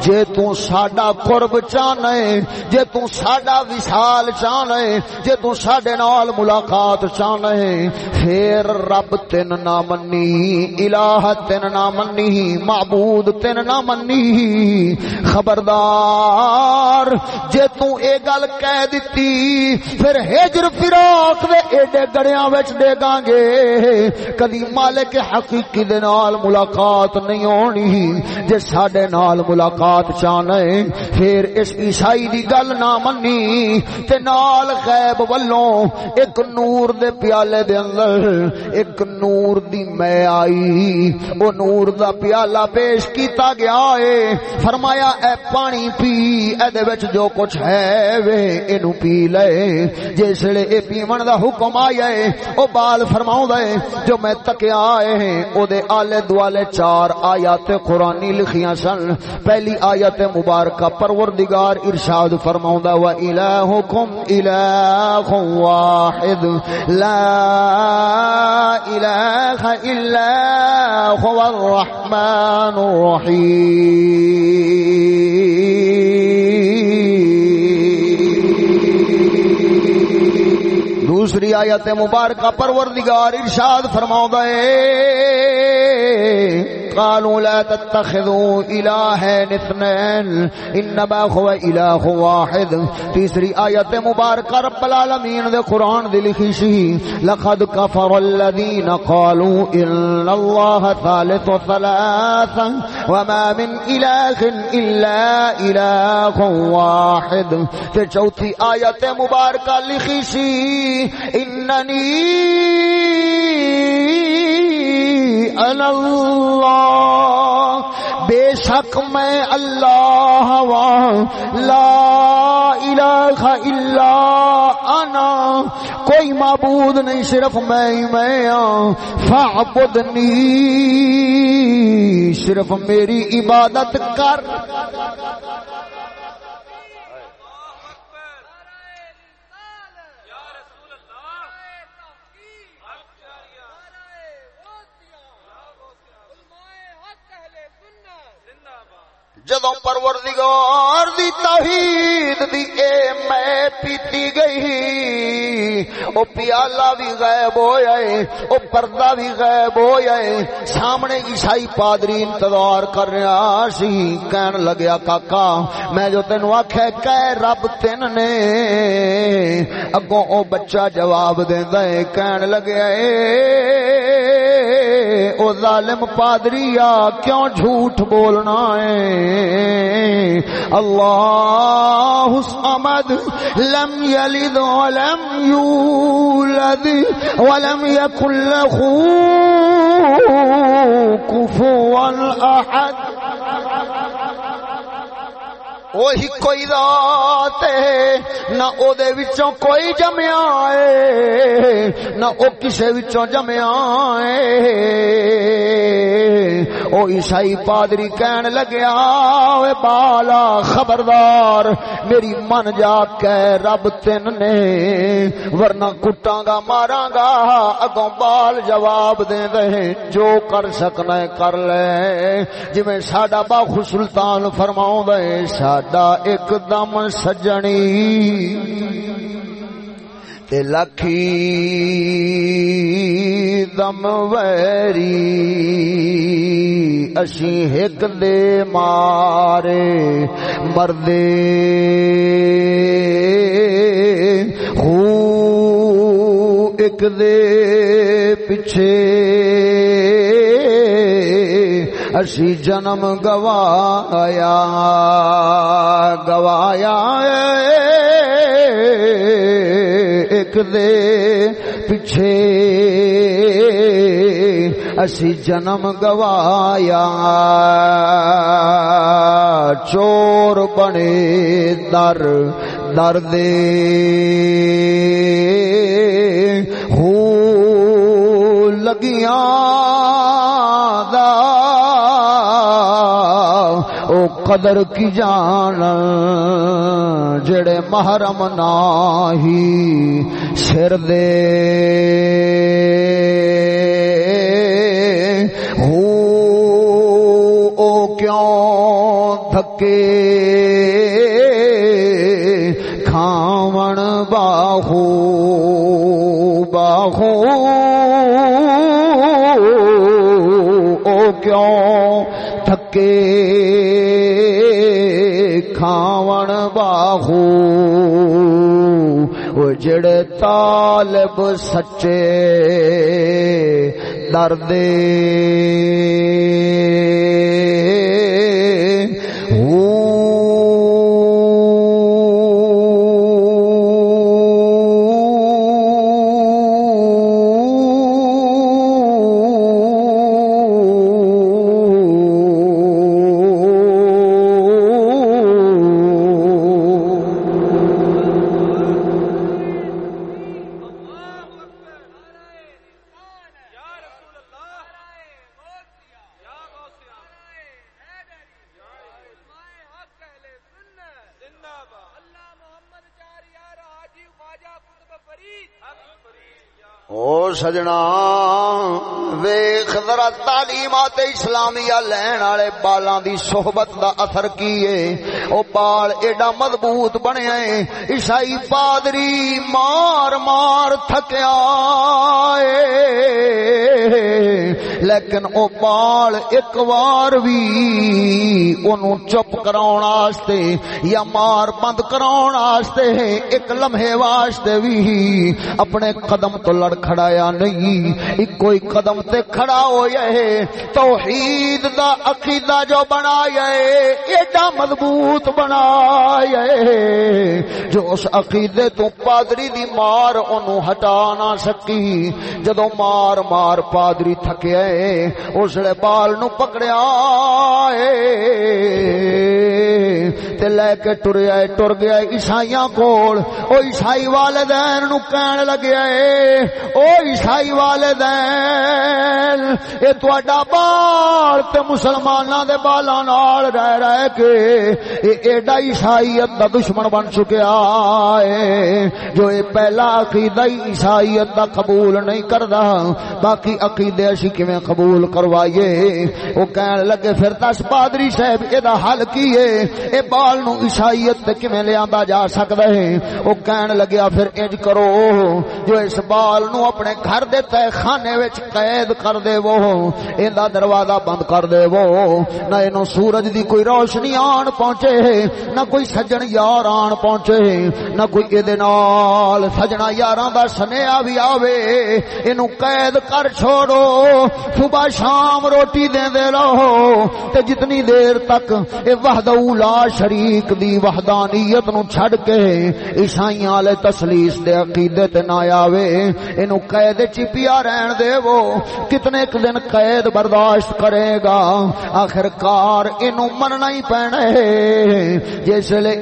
Speaker 1: جے تو ساڈا قرب چاہنے، جے تو ساڈا وصال چاہنے، جے تو ساڈے نال ملاقات چاہنے پھر رب تین نہ منی، الہ تین نہ منی، معبود تین نہ منی۔ خبردار، جے تو اے گل کہہ دتی، پھر ہجر فراق دے ایڈے گڑیاں وچ دے گاں گے۔ کدی مالک حقیقی دے نال ملاقات ملاقات نہیں ہونی، جے ساڈے نال ملاقات چاہنے، پھر اس عیسائی دی گل نہ منی، تے نال غیب والوں، ایک نور دے پیالے دے اندر، ایک نور دی میں آئی۔ او نور دا پیالہ پیش کیتا گیا ہے فرمایا، اے پانی پی اے دے وچ جو کچھ ہے، وے اینو پی لے۔ جسڑے اے پیون دا حکم آیا ہے او بال فرماؤں دے جو میں تکیا آئے ہیں او دے آلے دوالے چار آیات قرآنی لکھیاں سن۔ پہلی آیت مبارکہ پروردگار ارشاد فرماؤں و الہکم الہ واحد، لا الہ الا هو الرحمن الرحیم. دوسری آیت مبارکہ پروردگار ارشاد فرماؤں ہے قالوا لا تتخذوا الہین اثنین انما هو الہ واحد۔ تیسری آیت مبارکہ رب العالمین دے قرآن دی لکھی سی لقد کفر الذین قالوا ان اللہ ثالث ثلاثا وما من الہ الا الہ واحد۔ تے چوتھی آیت مبارکہ لکھی سی اننی اللہ، بے شک میں اللہ ہاں، لا الہ الا انا، کوئی معبود نہیں، صرف میں ہی میں ہوں فعبدنی صرف میری عبادت کر۔ جدو پروردگار دی توحید دی اے میں پیتی گئی، او پیالہ بھی غائب ہو جائے او پردہ بھی غائب ہو جائے سامنے عیسائی پادری انتظار کر رہا سی، کہن لگیا، کاکا، میں جو تینو آکھے کہ رب تین نے۔ اگوں او بچہ جواب دیندا ہے کہن لگیا اے، او ظالم پادریا کیوں جھوٹ بولنا ہے اللہ الصمد لم یلد ولم یولد ولم یکن له کفوا احد وہی کوئی ذات ہے، نہ او دے وچوں کوئی جمیا ہے، نہ او کسے وچوں جمیا ہے۔ او عیسائی پادری کہن لگیا، اوے بالا خبردار، میری من جا کے رب تین نے، ورنہ کٹاں گا ماراں گا اگوں بال جواب دے دے، جو کر سکنا ہے کر لے۔ جویں ساڈا باخو سلطان فرماؤں دے، ساڈا ایک دم سجنی۔ لکھی دم ویری اسی ایک دے مارے مردے ہو ایک دے پچھے اسی جنم گوایا گوایا ایک دے پیچھے۔ اسی جنم گوایا۔ چور بنے در در دے۔ ہو لگیاں۔ قدر کی جان، جڑے محرم ناہی سر دے۔ ہو او کیوں دھکے؟ کھاون باہو باہو۔ او کیوں تھکے کھاون باہو وہ جڑے طالب سچے درد بالاں دی صحبت دا اثر کی ہے او بال ایڈا مضبوط بنیا عیسائی پادری مار مار تھکیا لیکن او بال ایک وار بھی اونوں چپ کراون واسطے یا مار بند کراون واسطے ایک لمحے واسطے بھی اپنے قدم تو لڑ کھڑایا نہیں۔ ایک کوئی قدم تے کھڑا ہویا ہے توحید دا عقیدہ جو بنایا ہے، ایڈا مضبوط بنایا ہے۔ جو اس عقیدے تو پادری دی مار انہوں ہٹا نہ سکی۔ جدو مار مار پادری تھکیا ہے اس لے بال نو پکڑیا ہے تے لے کے ٹریا ہے ٹر گیا عیسائیاں کول۔ او عیسائی والدین نو کہن لگیا ہے او عیسائی والدین، اے تہاڈا بال تے مسلماناں دے بالاں نال رہ رہ کے، اے ایڈا عیسائیت دا دشمن بن چکیا ہے جو اے پہلا عقیدہ عیسائیت دا قبول نہیں کردا، باقی عقیدے اسی کیویں قبول کروائیے؟ او کہن لگے، پھر دس پادری صاحب، اے دا حل کی ہے؟ اے بال نو عیسائیت تے کیویں لیاندا جا سکدا ہے؟ او کہن لگیا، پھر انج کرو، جو اس بال نو اپنے گھر دے تے خانے وچ قید کر دے وہ ایندا دروازہ بند کر دے وہ نہ اینو سورج دی کوئی روشنی آن پہنچے نہ کوئی سجن یار آن نقصان پہنچے نہ کوئی اے دے نال سجنا یاراں دا سنیا بھی آوے اینو قید کر چھوڑو صبح شام روٹی دے دے رہو تے جتنی دیر تک اے وحدہ لا شریک دی وحدانیت نو چھڑ کے عیسائیاں والے تسلیس دے عقیدے تے نہ آوے اینو قید چپیا رہن دے وہ کتنے ایک دن قید برداشت کرے گا آخر کار اینو مننا ہی پینا ہے جس لے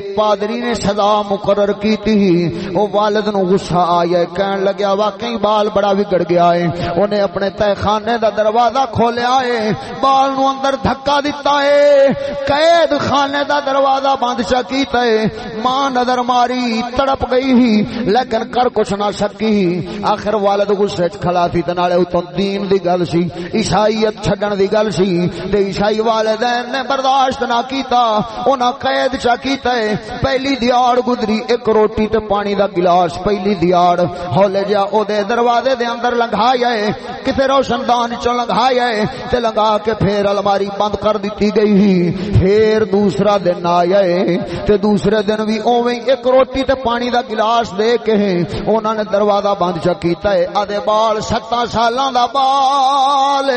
Speaker 1: پادری نے سزا مقرر کی تھی او والد نو غصہ آیا کہن لگیا، واقعی بال بڑا بگڑ گیا ہے۔ انہیں اپنے تہ خانے دا دروازہ کھولیا ہے۔ بال نو اندر دھکا دیتا ہے۔ قید خانے دا دروازہ بند چا کیتا ہے۔ ماں نظر ماری، تڑپ گئی ہی، لیکن کر کچھ نہ سکی۔ آخر والد غصے چ کھڑا سی، تے نالے اتوں دین دی گل سی، عیسائیت چھڈن دی گل سی۔ تے عیسائی والدین نے برداشت نہ کیتا انہاں قید چا کیتا ہے۔ پہلی دیاڑ گزری، ایک روٹی تے پانی دا گلاس، پہلی دیاڑ۔ ہولے جا او دے دروازے دے اندر لنگھایا ہے کتے روشن دان چوں لنگھایا ہے تے لنگا کے پھر الماری بند کر دیتی گئی۔ پھر دوسرا دن آیا ہے تے دوسرے دن بھی اوویں ایک روٹی تے پانی دا گلاس دے کے انہاں نے دروازہ بند چا کیتا ہے۔ آدھے بال ستاں سالاں دا بال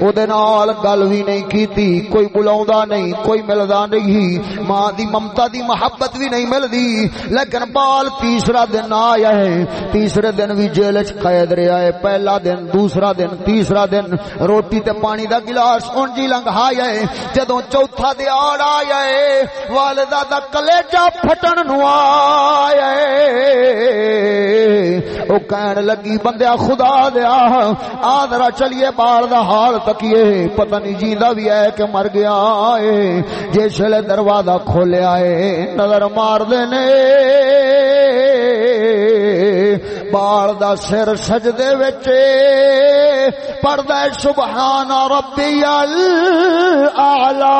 Speaker 1: او دے نال گل بھی نہیں کیتی، کوئی بلاوندا نہیں، کوئی ملدا نہیں۔ ماں دی ممتا دی محبت بھی نہیں ملدی۔ لیکن بال تیسرا دن آیا ہے۔ تیسرے دن بھی جیل وچ قید رہیا ہے۔ پہلا دن، دوسرا دن، تیسرا دن۔ روٹی تے پانی دا گلاس اون جی لنگھایا ہے۔ جدوں چوتھا دیاڑ آیا ہے، والدہ دا کلیجہ پھٹن نو آیا ہے۔ او کہن لگی، بندیا خدا دیا آدرا چلیے، بال دا حال تکیے۔ پتہ نہیں جیندا بھی ہے کہ مر گیا ہے۔ جس لے دروازہ کھولیا نظر مار دینے بال دا سر سجدے وچے پڑھدا ہے سبحان ربی الاعلی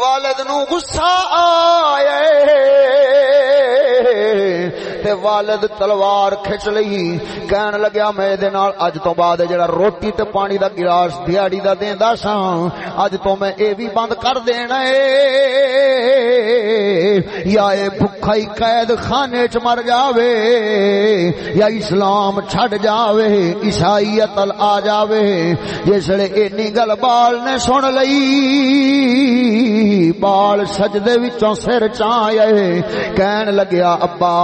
Speaker 1: والد نو غصہ آیا تے والد تلوار کھچ لئی، کہن لگیا میں دے نال اج تو بعد جڑا روٹی تے پانی دا گلاس دیہڑی دا دیندا ساں، اج تو میں اے بھی بند کر دینا اے۔ یا اے بھکھا ہی قید خانے چ مر جاوے، یا اسلام چھڈ جاوے، عیسائیت ال آ جاوے۔ جسڑے اینی گل بال نے سن لئی، بال سجدے وچوں سر چاہے کہن لگیا ابا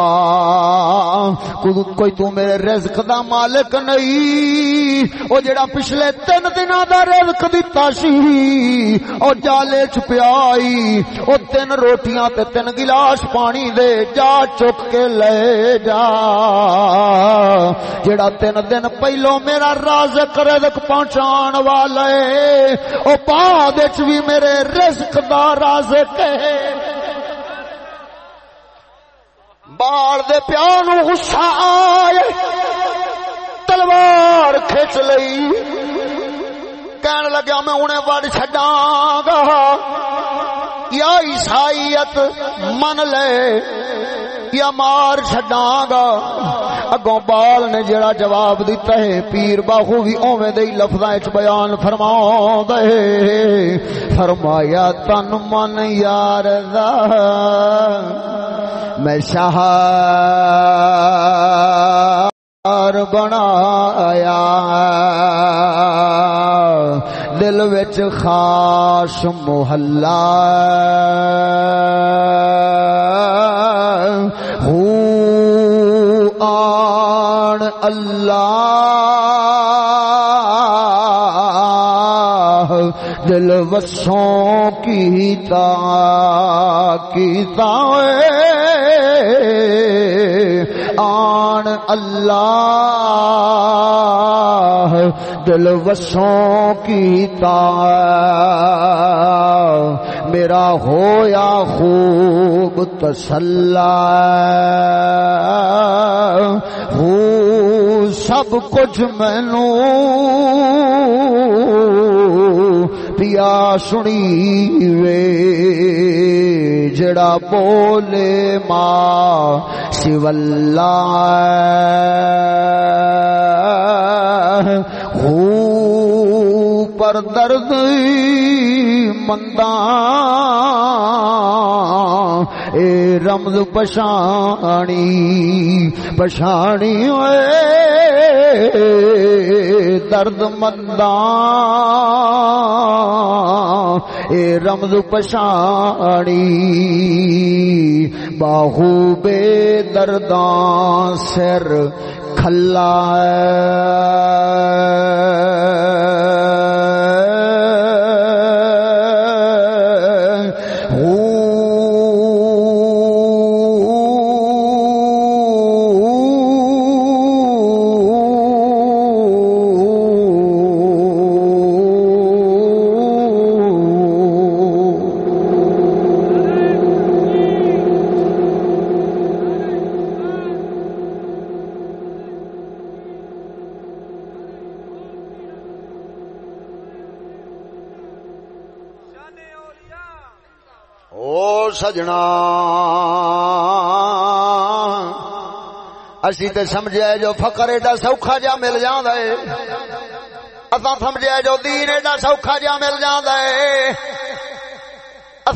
Speaker 1: کوئی تو میرے رزق دا مالک نہیں۔ او جڑا پچھلے تین دن دا رزق دیتا سی، او جالے چ پیائی، او تین روٹیاں تے تین گلاس پانی دے جا، چک کے لے جا۔ جڑا تین دن پہلو میرا رازق رزق پہنچان والے، او بعد وچ بھی میرے رزق دا رازق ہے۔ بال دے پیو نو غصہ آئے، تلوار کھچ لئی۔ کہن لگا میں انہیں وڑ چڈا گا۔ یا عیسائیت من لے۔ یا مار چڈا گا اگوں بال نے جڑا جواب دیتا ہے، پیر باہو بھی اوے دے لفظاں وچ بیان فرماؤ دے فرمایا، تن من یار دا، میں شاہ بنایا۔ دل وچ خاص محلہ۔ اللہ دل وسوں کی تا کی آن اللہ دل وسوں کی تا میرا ہویا خوب تسلا سب کچھ مینو پیا سنی وے جڑا بولے ماں شیولہ پر درد منداں۔ اے رمز پشانی پشانی درد منداں۔ اے رمز پشانی باہو بے درداں سر کھلا اسی تے سمجھے جو فقر ایڈا سوکھا جا مل جاندے اساں سمجھے جو دین ایڈا سوکھا جا مل جاندے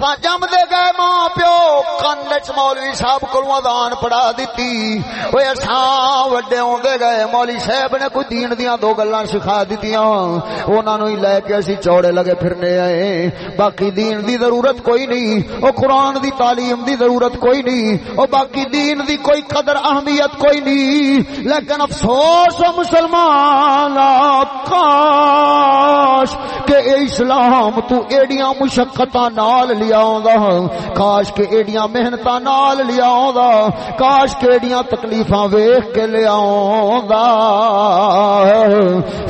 Speaker 1: اساں جم دے گئے ماں پیو کن چ مولوی صاحب کو ادان پڑھا دیتی اوے اساں وڈے ہوندے گئے مولوی صاحب نے کوئی دین دیاں دو گلاں سکھا دتیاں انہاں نو ہی لے کے اسی چوڑے لگے پھرنے آئے باقی دین دی ضرورت کوئی نہیں او قرآن دی تعلیم دی ضرورت کوئی نہیں او باقی دین دی کوئی قدر اہمیت کوئی نہیں لیکن افسوس و مسلمان کاش کہ اسلام تو ایڈیاں مشقتاں نال لیا کاش کے ایڈیاں محنت نال لیا کاش کے ایڈیاں تکلیف ویخ کے لیا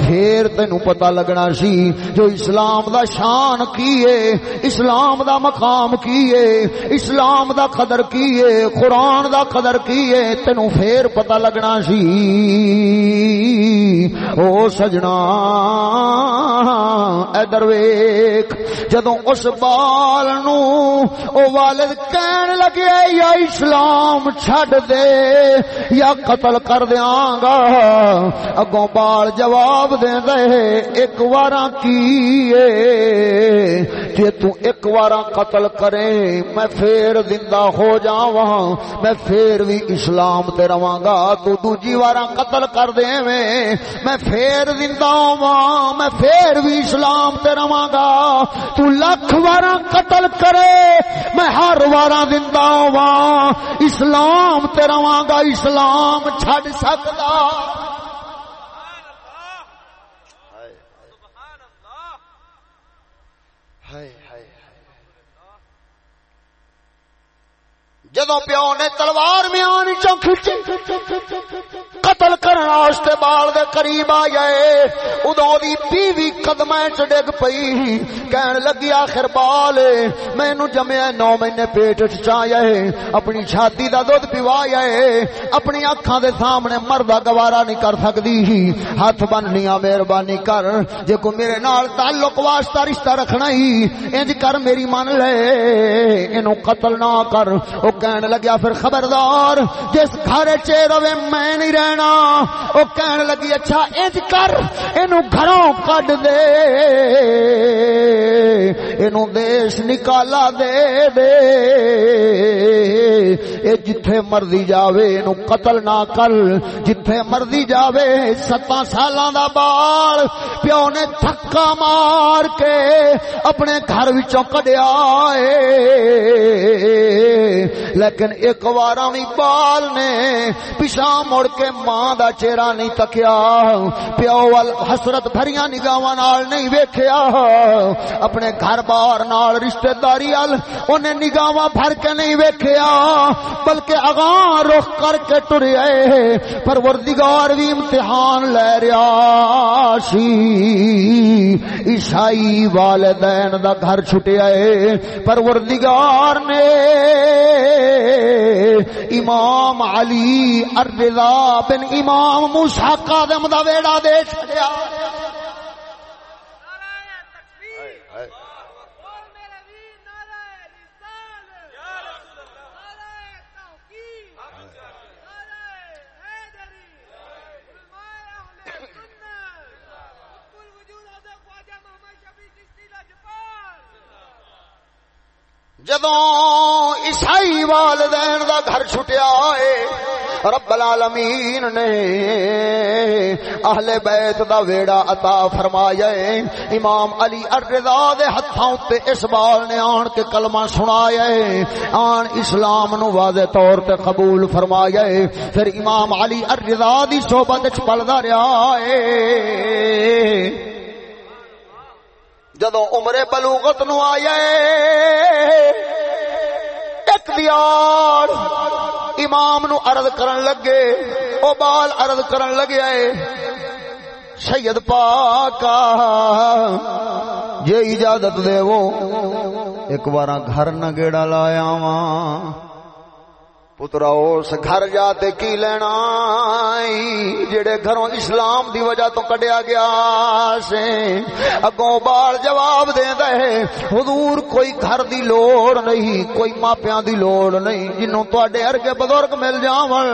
Speaker 1: پھر تین پتا لگنا سی جو اسلام دا شان کی ہے، اسلام دا مقام کی ہے، اسلام دا قدر کی ہے، قرآن دا قدر کی ہے، تینو پھر پتا لگنا سی۔ او سجنا ادھر ویک جدو اس بال نو او والد کہن لگے، یا اسلام چھڈ دے، یا قتل کر دیاں گا۔ اگوں بال جواب دے ایک وارا کی جے تو ایک قتل کرے، میں پھر زندہ ہو جاواں، میں پھر بھی اسلام تے رواں گا۔ تو دوجی وارا قتل کر دے میں پھر زندہ ہواں میں پھر بھی اسلام تے رواں گا۔ تو لکھ وارا قتل کرے، میں ہر وارا زندہ ہواں اسلام تے رواں گا، اسلام چھڈ سکدا جدو پیو نے تلوار میں آنی چوکھی۔ قتل کرنے واسطے بال دے قریب آ جائے۔ ادو دی بیوی قدم چ ڈگ پئی۔ کہن لگی، آخر بال مینو جمیا نو مہینے پیٹ چایا اپنی چھاتی دا دودھ پیوا جائے۔ اپنی اکھاں دے سامنے مردہ گوارا نہیں کر سکتی ہاتھ بننی مہربانی کر۔ جے کو میرے نال تعلق واسطہ رشتہ رکھنا ہی، انج کر میری من لے۔ اینو قتل نہ کر۔ او کہنے لگیا، پھر خبردار، جس گھر چے روے میں نہیں رہنا وہ کہنے لگی اچھا انج کر اینو گھروں کڈ دے اینو دیش نکالا دے دے اے جتھے مرضی جاوے اینو قتل نہ کر جتھے مرضی جاوے ستاں سالاں دا بال پیو نے تھکا مار کے اپنے گھر وچوں کڈیا اے لیکن ایک وارا بھی بال نے پچھا مڑ کے ماں دا چہرہ نہیں تکیا۔ پیو وال حسرت بھریاں نگاواں نال نہیں ویکھیا۔ اپنے گھر بار نال رشتہ داری ال اونے نگاواں بھر کے نہیں ویکھیا۔ بلکہ اگاں رخ کر کے ٹریا پروردگار بھی امتحان لے رہا سی۔ عیسائی والدین دا گھر چھٹیا ہے۔ پروردگار نے امام علی اربلا بن امام موسا قادم دا ویڑا دے چھڑیا۔ جدو عیسائی والدین دا گھر چھٹیا ہے رب العالمین نے اہل بیت دا ویڑا عطا فرمایا ہے۔ امام علی الرضا دے ہتھاں تے اس بال نے آن کے کلمہ سنایا ہے۔ آن اسلام نو واضح طور تے قبول فرمایا ہے۔ پھر امام علی الرضا دی صحبت وچ پلدا رہیا ہے۔ جدو عمر بلوغت نو آیا ایک دیار امام نو عرض کرن لگے، او بال عرض کرن لگے آئے، سید پاکا جے اجازت دے وہ ایک بارا گھر نہ گیڑا لایا وہاں پترا اس گھر جاتے کی لینا جڑے گھروں اسلام دی وجہ تو کڈیا گیا سے اگوں بال جواب دے دے حضور کوئی گھر دی لوڑ نہیں کوئی ماپیاں دی لوڑ نہیں جنوں تواڈے ارگے بزرگ مل جاون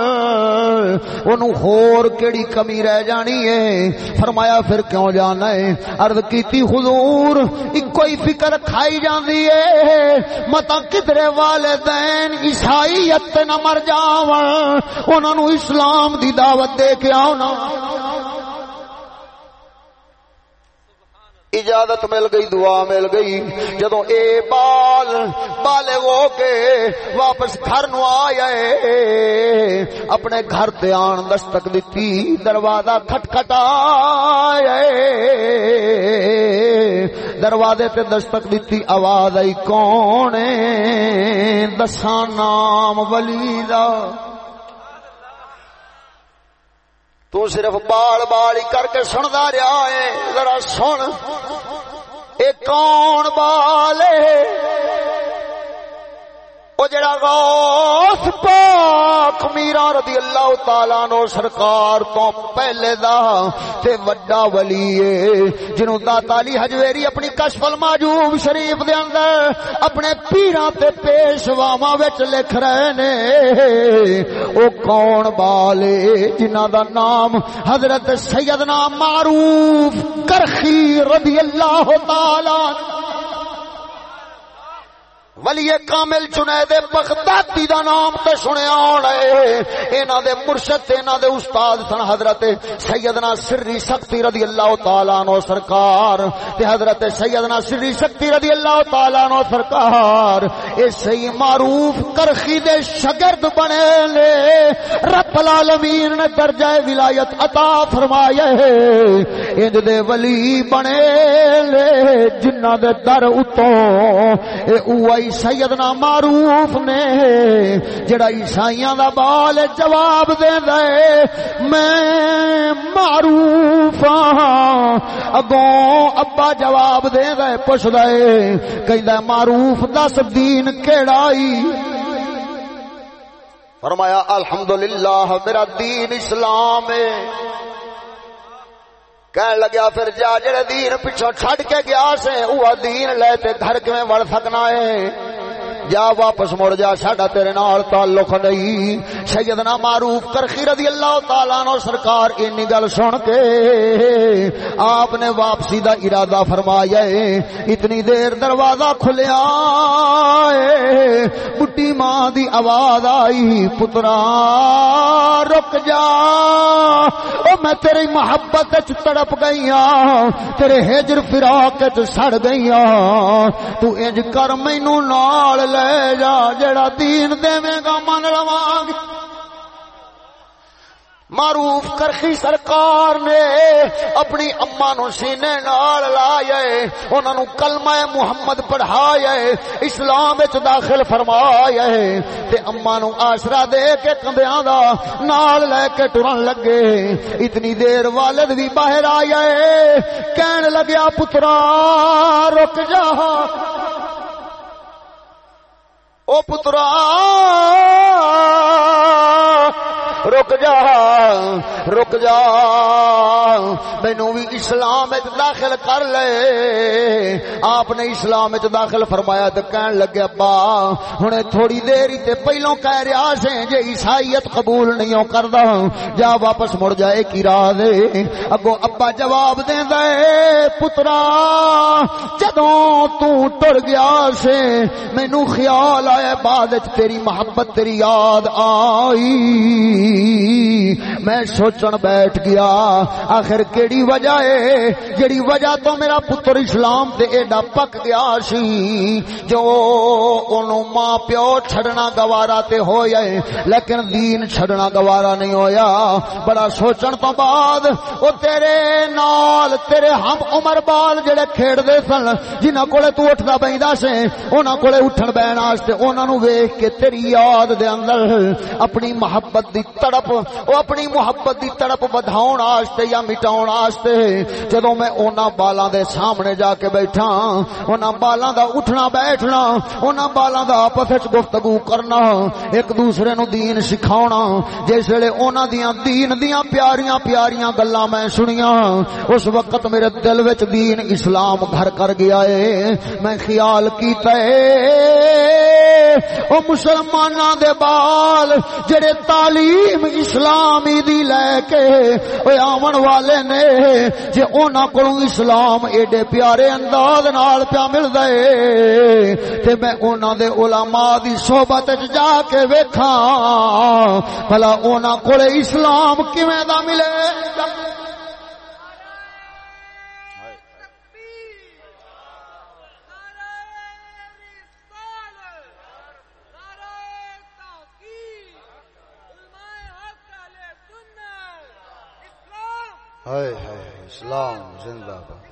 Speaker 1: اونوں ہور کیڑی کمی رہ جانی ہے فرمایا پھر کیوں جانا ہے عرض کیتی حضور اکو ہی فکر کھائی جاندی ہے متا کدرے والدین عیسائیت نہ مر جاون اسلام دی دعوت دے کے آنا اجازت مل گئی، دعا مل گئی۔ جدو اے بال بالے ہو کے واپس گھر نو آیا اپنے گھر تے آن دستک دیتی دروازہ کھٹکھٹا دروازے تے دستک دیتی آواز آئی، کون دساں نام ولی دا۔ تو صرف بال بال ہی کر کے سنتا رہا ہے۔ ذرا سن۔ اے کون بال وہ جڑا غوث پاک میرا رضی اللہ تعالی نو سرکار تو پہلے دا تے وڈا ولی ہے جنوں داتا علی حجویری اپنی کشف الماجوب شریف دے اندر اپنے پیراں تے پیشواواں وچ لکھ رہے نے۔ او کون بالے جنہاں دا نام حضرت سیدنا معروف کرخی رضی اللہ تعالی ولی کامل جنید بغدادی دا نام تے سنیا ہونا ہے۔ انہاں دے مرشد تے انہاں دے استاد سن حضرت سیدنا سری سختی رضی اللہ تعالی عنہ سرکار۔ تے حضرت سیدنا سری سختی رضی اللہ تعالی عنہ سرکار۔ اے صحیح معروف کرخی دے شاگرد بنے لے۔ رب العالمین نے درجہ ولایت عطا فرمایا ہے۔ انج دے ولی بنے لے۔ جنہاں دے در اتوں اے اوئی سیدنا معروف نے، جڑا عیسائیاں دا بال جواب دے دے میں معروف ہاں اگوں ابا جواب دے دے پوچھ دے کہندا معروف دس دین کیڑائی فرمایا، الحمدللہ میرا دین اسلام ہے۔ کہن لگیا، پھر جا جڑے دین پیچھے چھڑ کے گیا سے وہ دین لے تے گھر کیویں وڑ سکنا ہے؟ جا واپس مڑ جا، ساڈا تیرے نال تعلق نہیں۔ سیدنا معروف کرخی رضی اللہ تعالی عنہ سرکار اینی گل سن کے آپ نے واپسی دا ارادہ فرمایا اتنی دیر دروازہ کھلیا بڈی ماں دی آواز آئی، پترا رک جا۔ او میں تیری محبت وچ تڑپ گئی ہاں تیرے ہجر فراق وچ سڑ گئی ہاں۔ تو انج کر مینوں نال لے جا جڑا دین دے گا من لواں معروف کرخی سرکار نے اپنی اما نو سینے نال لایا انہاں نو کلمہ محمد پڑھایا اسلام وچ داخل فرمایا تے اما نو آسرا دے کے کندیاں دا نال لے کے ٹرن لگے۔ اتنی دیر والد بھی باہر آیا کہن لگیا، پترا، رک جا۔ او پترا رک جا رک جا مینو بھی اسلام داخل کر لے۔ آپ نے اسلام داخل فرمایا تو کہن لگے، ابا ہوں تھوڑی دیر ہی پہلو کہہ رہا سے جی عیسائیت قبول نہیں کردا، جا واپس مڑ جائے کی راہ دے اگو ابا جواب دے دے پترا، جدوں تو ٹر گیا سے مینو خیال آیا بعد تیری محبت، تیری یاد آئی۔ میں سوچن بیٹھ گیا، آخر کیڑی وجہ ہے؟ جڑی وجہ تو میرا پتر اسلام تے ایڈا پک گیا سی، جو انہوں ماں پیو چھڑنا گوارا تے ہو جائے لیکن دین چھڑنا گوارا نہیں ہویا۔ بڑا سوچن تو بعد، او تیرے نال تیرے ہم عمر بال جڑے کھیڑ دے سن جنہ کولے تو اٹھدا بیندا سے انہاں کولے اٹھن بہن واسطے انہاں نو ویکھ کے تیری یاد دے اندر اپنی محبت دی تڑپ او اپنی محبت دی تڑپ بدھاؤن واسطے یا مٹاؤن واسطے جدوں میں انہاں بالاں دے سامنے جا کے بیٹھا انہاں بالاں دا اٹھنا بیٹھنا انہاں بالاں دا آپس وچ گفتگو کرنا ایک دوسرے نو دین سکھاونا جس ویلے انہاں دیاں دین دیاں پیاریاں پیاریاں گلاں میں سنیاں اس وقت میرے دل وچ دین اسلام گھر کر گیا ہے میں خیال کیتا ہے او مسلماناں دے بال جڑے تعلیم اسلامی دی لے کے اوے آون والے نے، جے انہاں کولوں اسلام ایڈے پیارے انداز نال پیا ملدا اے تے میں انہاں دے علماء دی صحبت وچ جا کے ویکھاں، بھلا انہاں کولے اسلام کیویں دا ملے؟ ہائے ہائے، اسلام، زندہ باد۔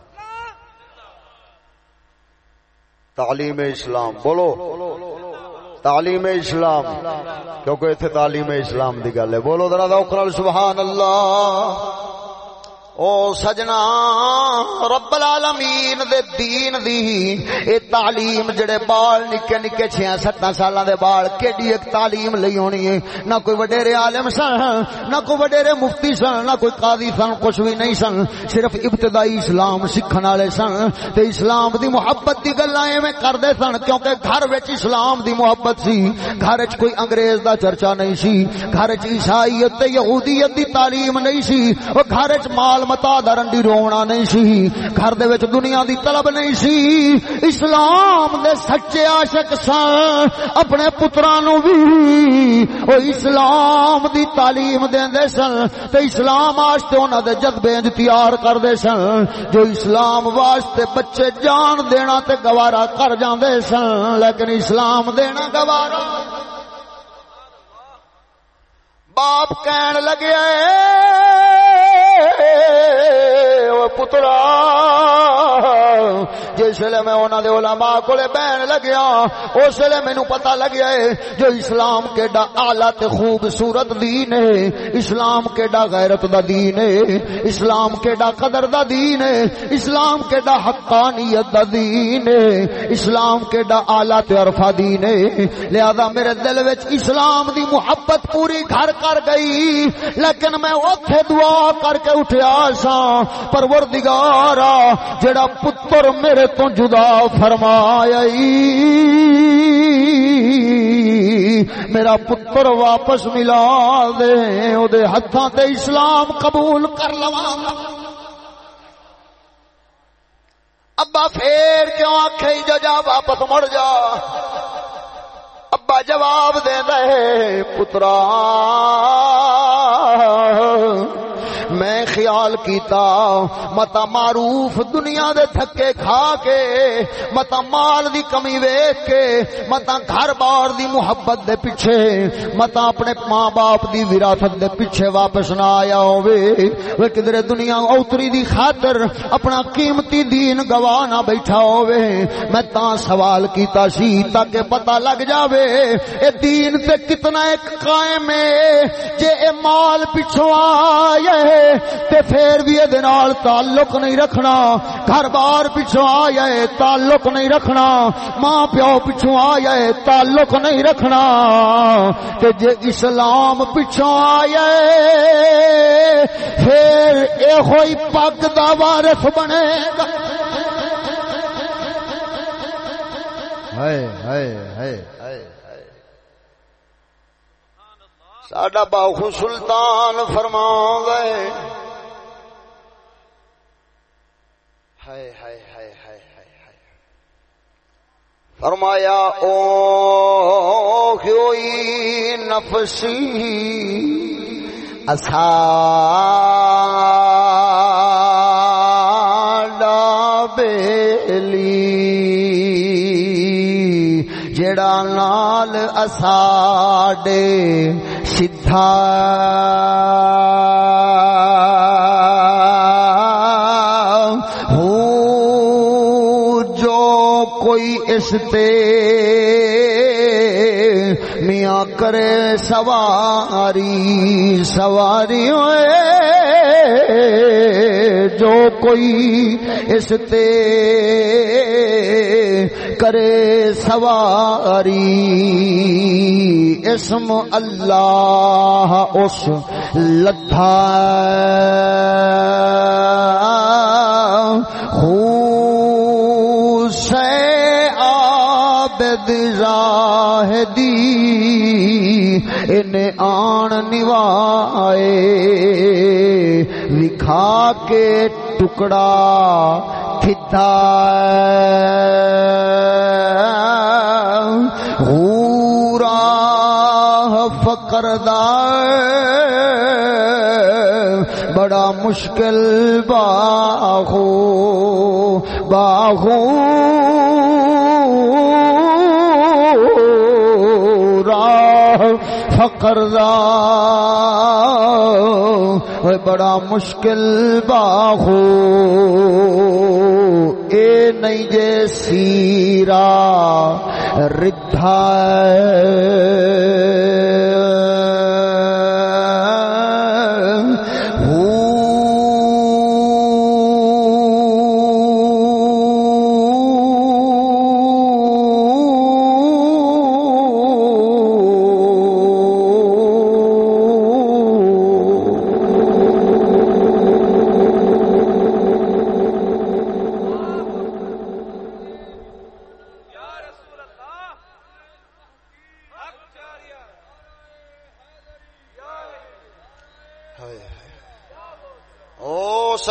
Speaker 1: تعلیم اسلام، بولو۔ تعلیم اسلام، کیونکہ اتنے تعلیم اسلام دی گل ہے۔ بولو ذرا سبحان اللہ۔ او سجنا رب العالمین دے دین دی، اے تعلیم جڑے بال نکے نکے چھیاں ستاں سالاں دے بال، کیڈی ایک تعلیم لئی ہونی ہے؟ نہ کوئی وڈیرے عالم سن، نہ کوئی وڈیرے مفتی سن، نہ کوئی قاضی سن، کچھ بھی نہیں سن، صرف ابتدائی اسلام سکھن والے سن۔ تے اسلام دی محبت دی گلاں ایویں کردے سن، کیونکہ گھر وچ اسلام دی محبت سی۔ گھر وچ کوئی انگریز دا چرچا نہیں سی۔ گھر وچ عیسائیت تے یہودیت دی تعلیم نہیں سی۔ او گھر وچ مال متا دا رنڈی رونا نہیں سی گھر دے وچ دنیا دی طلب نہیں سی اسلام دے سچے عاشق سن اپنے پتراں نو بھی او اسلام دی تعلیم دیندے سن تے اسلام واسطے انہاں دے جذبے تیار کردے سن جو اسلام واسطے بچے جان دینا تے گوارا کر جاندے سن لیکن اسلام دینا گوارا باپ کہن لگے پترا جس لیے میں انہوں نے علماء کو بہن لگیا اس لیے مینو پتا لگیا ہے جو اسلام کیڈا آلہ تے خوبصورت دین ہے اسلام کیڈا غیرت دا دین ہے اسلام کیڈا قدر دا دین ہے اسلام کیڈا حقانیت دا دین ہے اسلام کیڈا آلہ تے عرفہ دین ہے لہذا میرے دل وچ اسلام دی محبت پوری گھر کر گئی لیکن میں اوتھے دعا کر کے اٹھیا سا پروردگارا جڑا پتر میرے تو جدا فرمایا میرا پتر واپس ملا دے او دے ہتھاں تے اسلام قبول کر لواں۔ ابا پھر کیوں آکھے جو جا، واپس مڑ جا۔ ابا جواب دے پترا خیال کیتا، متا معروف دنیا دے تھکے کھا کے، متا مال دی کمی ویک کے، متا گھر بار دی محبت دے پیچھے، متا اپنے ماں باپ دی وراثت دے پیچھے واپس نہ آیا ہوئے وہ کدھر دنیا اوتری دی خاطر اپنا قیمتی دین گوا نہ بیٹھا ہوئے میں تا سوال کیتا سی تاکہ پتہ لگ جاوے، اے دین تے کتنا ایک قائم ہے۔ جے اے مال پچھو آئے تے پھر بھی یہ دنال تعلق نہیں رکھنا۔ گھر بار پچھو آیا ہے تعلق نہیں رکھنا۔ ماں پیو پچھو آیا ہے تعلق نہیں رکھنا۔ تے جے اسلام پچھو آیا ہے پھر اے ہوئی پگ دا وارث بنے گا۔ ہائے ہائے ہائے ساڈا باہو سلطان فرما گئے فرمایا او ہوئی نفسی اصا جڑا نال اساڈے سدھا۔ اس تے میاں کرے سواری سواری ہوئے۔ جو کوئی اس تے کرے سواری، اسم اللہ اس لدھا۔ زاہدی ان آن نوائے۔ وکھا کے ٹکڑا کھتا غورا فقردار بڑا مشکل باہو باہو راہ بڑا مشکل باہو۔ اے نہیں جے سیرا ردھا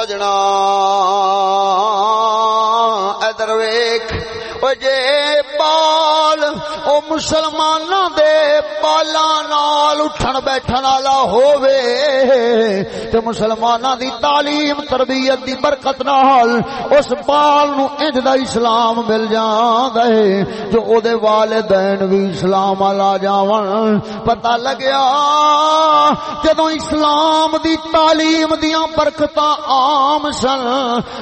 Speaker 1: سجنا ادر ویخ جے پال او مسلمان دے پالا نال اٹھن بیٹھے تے مسلماناں دی تعلیم، تربیت دی برکت نال اس بال نو انج دا اسلام مل جاندا ہے، جو او دے والدین وی اسلام والا جاون۔ پتہ لگیا جدوں اسلام دی تعلیم دیاں برکتاں عام سن،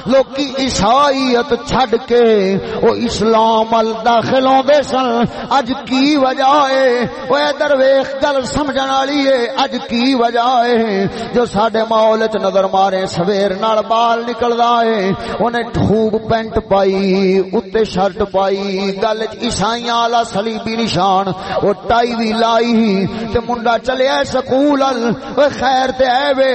Speaker 1: لوکی عیسائیت چھڈ کے او اسلام ال داخل ہوندے سن۔ اج کی وجہ ہے؟ او ادھر ویکھ گل سمجھن والی ہے، اج کی وجہ ہے؟ جو ساڈے ماحول وچ نظر مارے، سویر نال بال نکلدا ہے۔ اونے ٹھوب پینٹ پائی اوتے شرٹ پائی، گل چ عیسائیاں والا صلیبی نشان۔ او ٹائی وی لائی، تے منڈا چلیا سکول ال۔ او خیر تے اے وے۔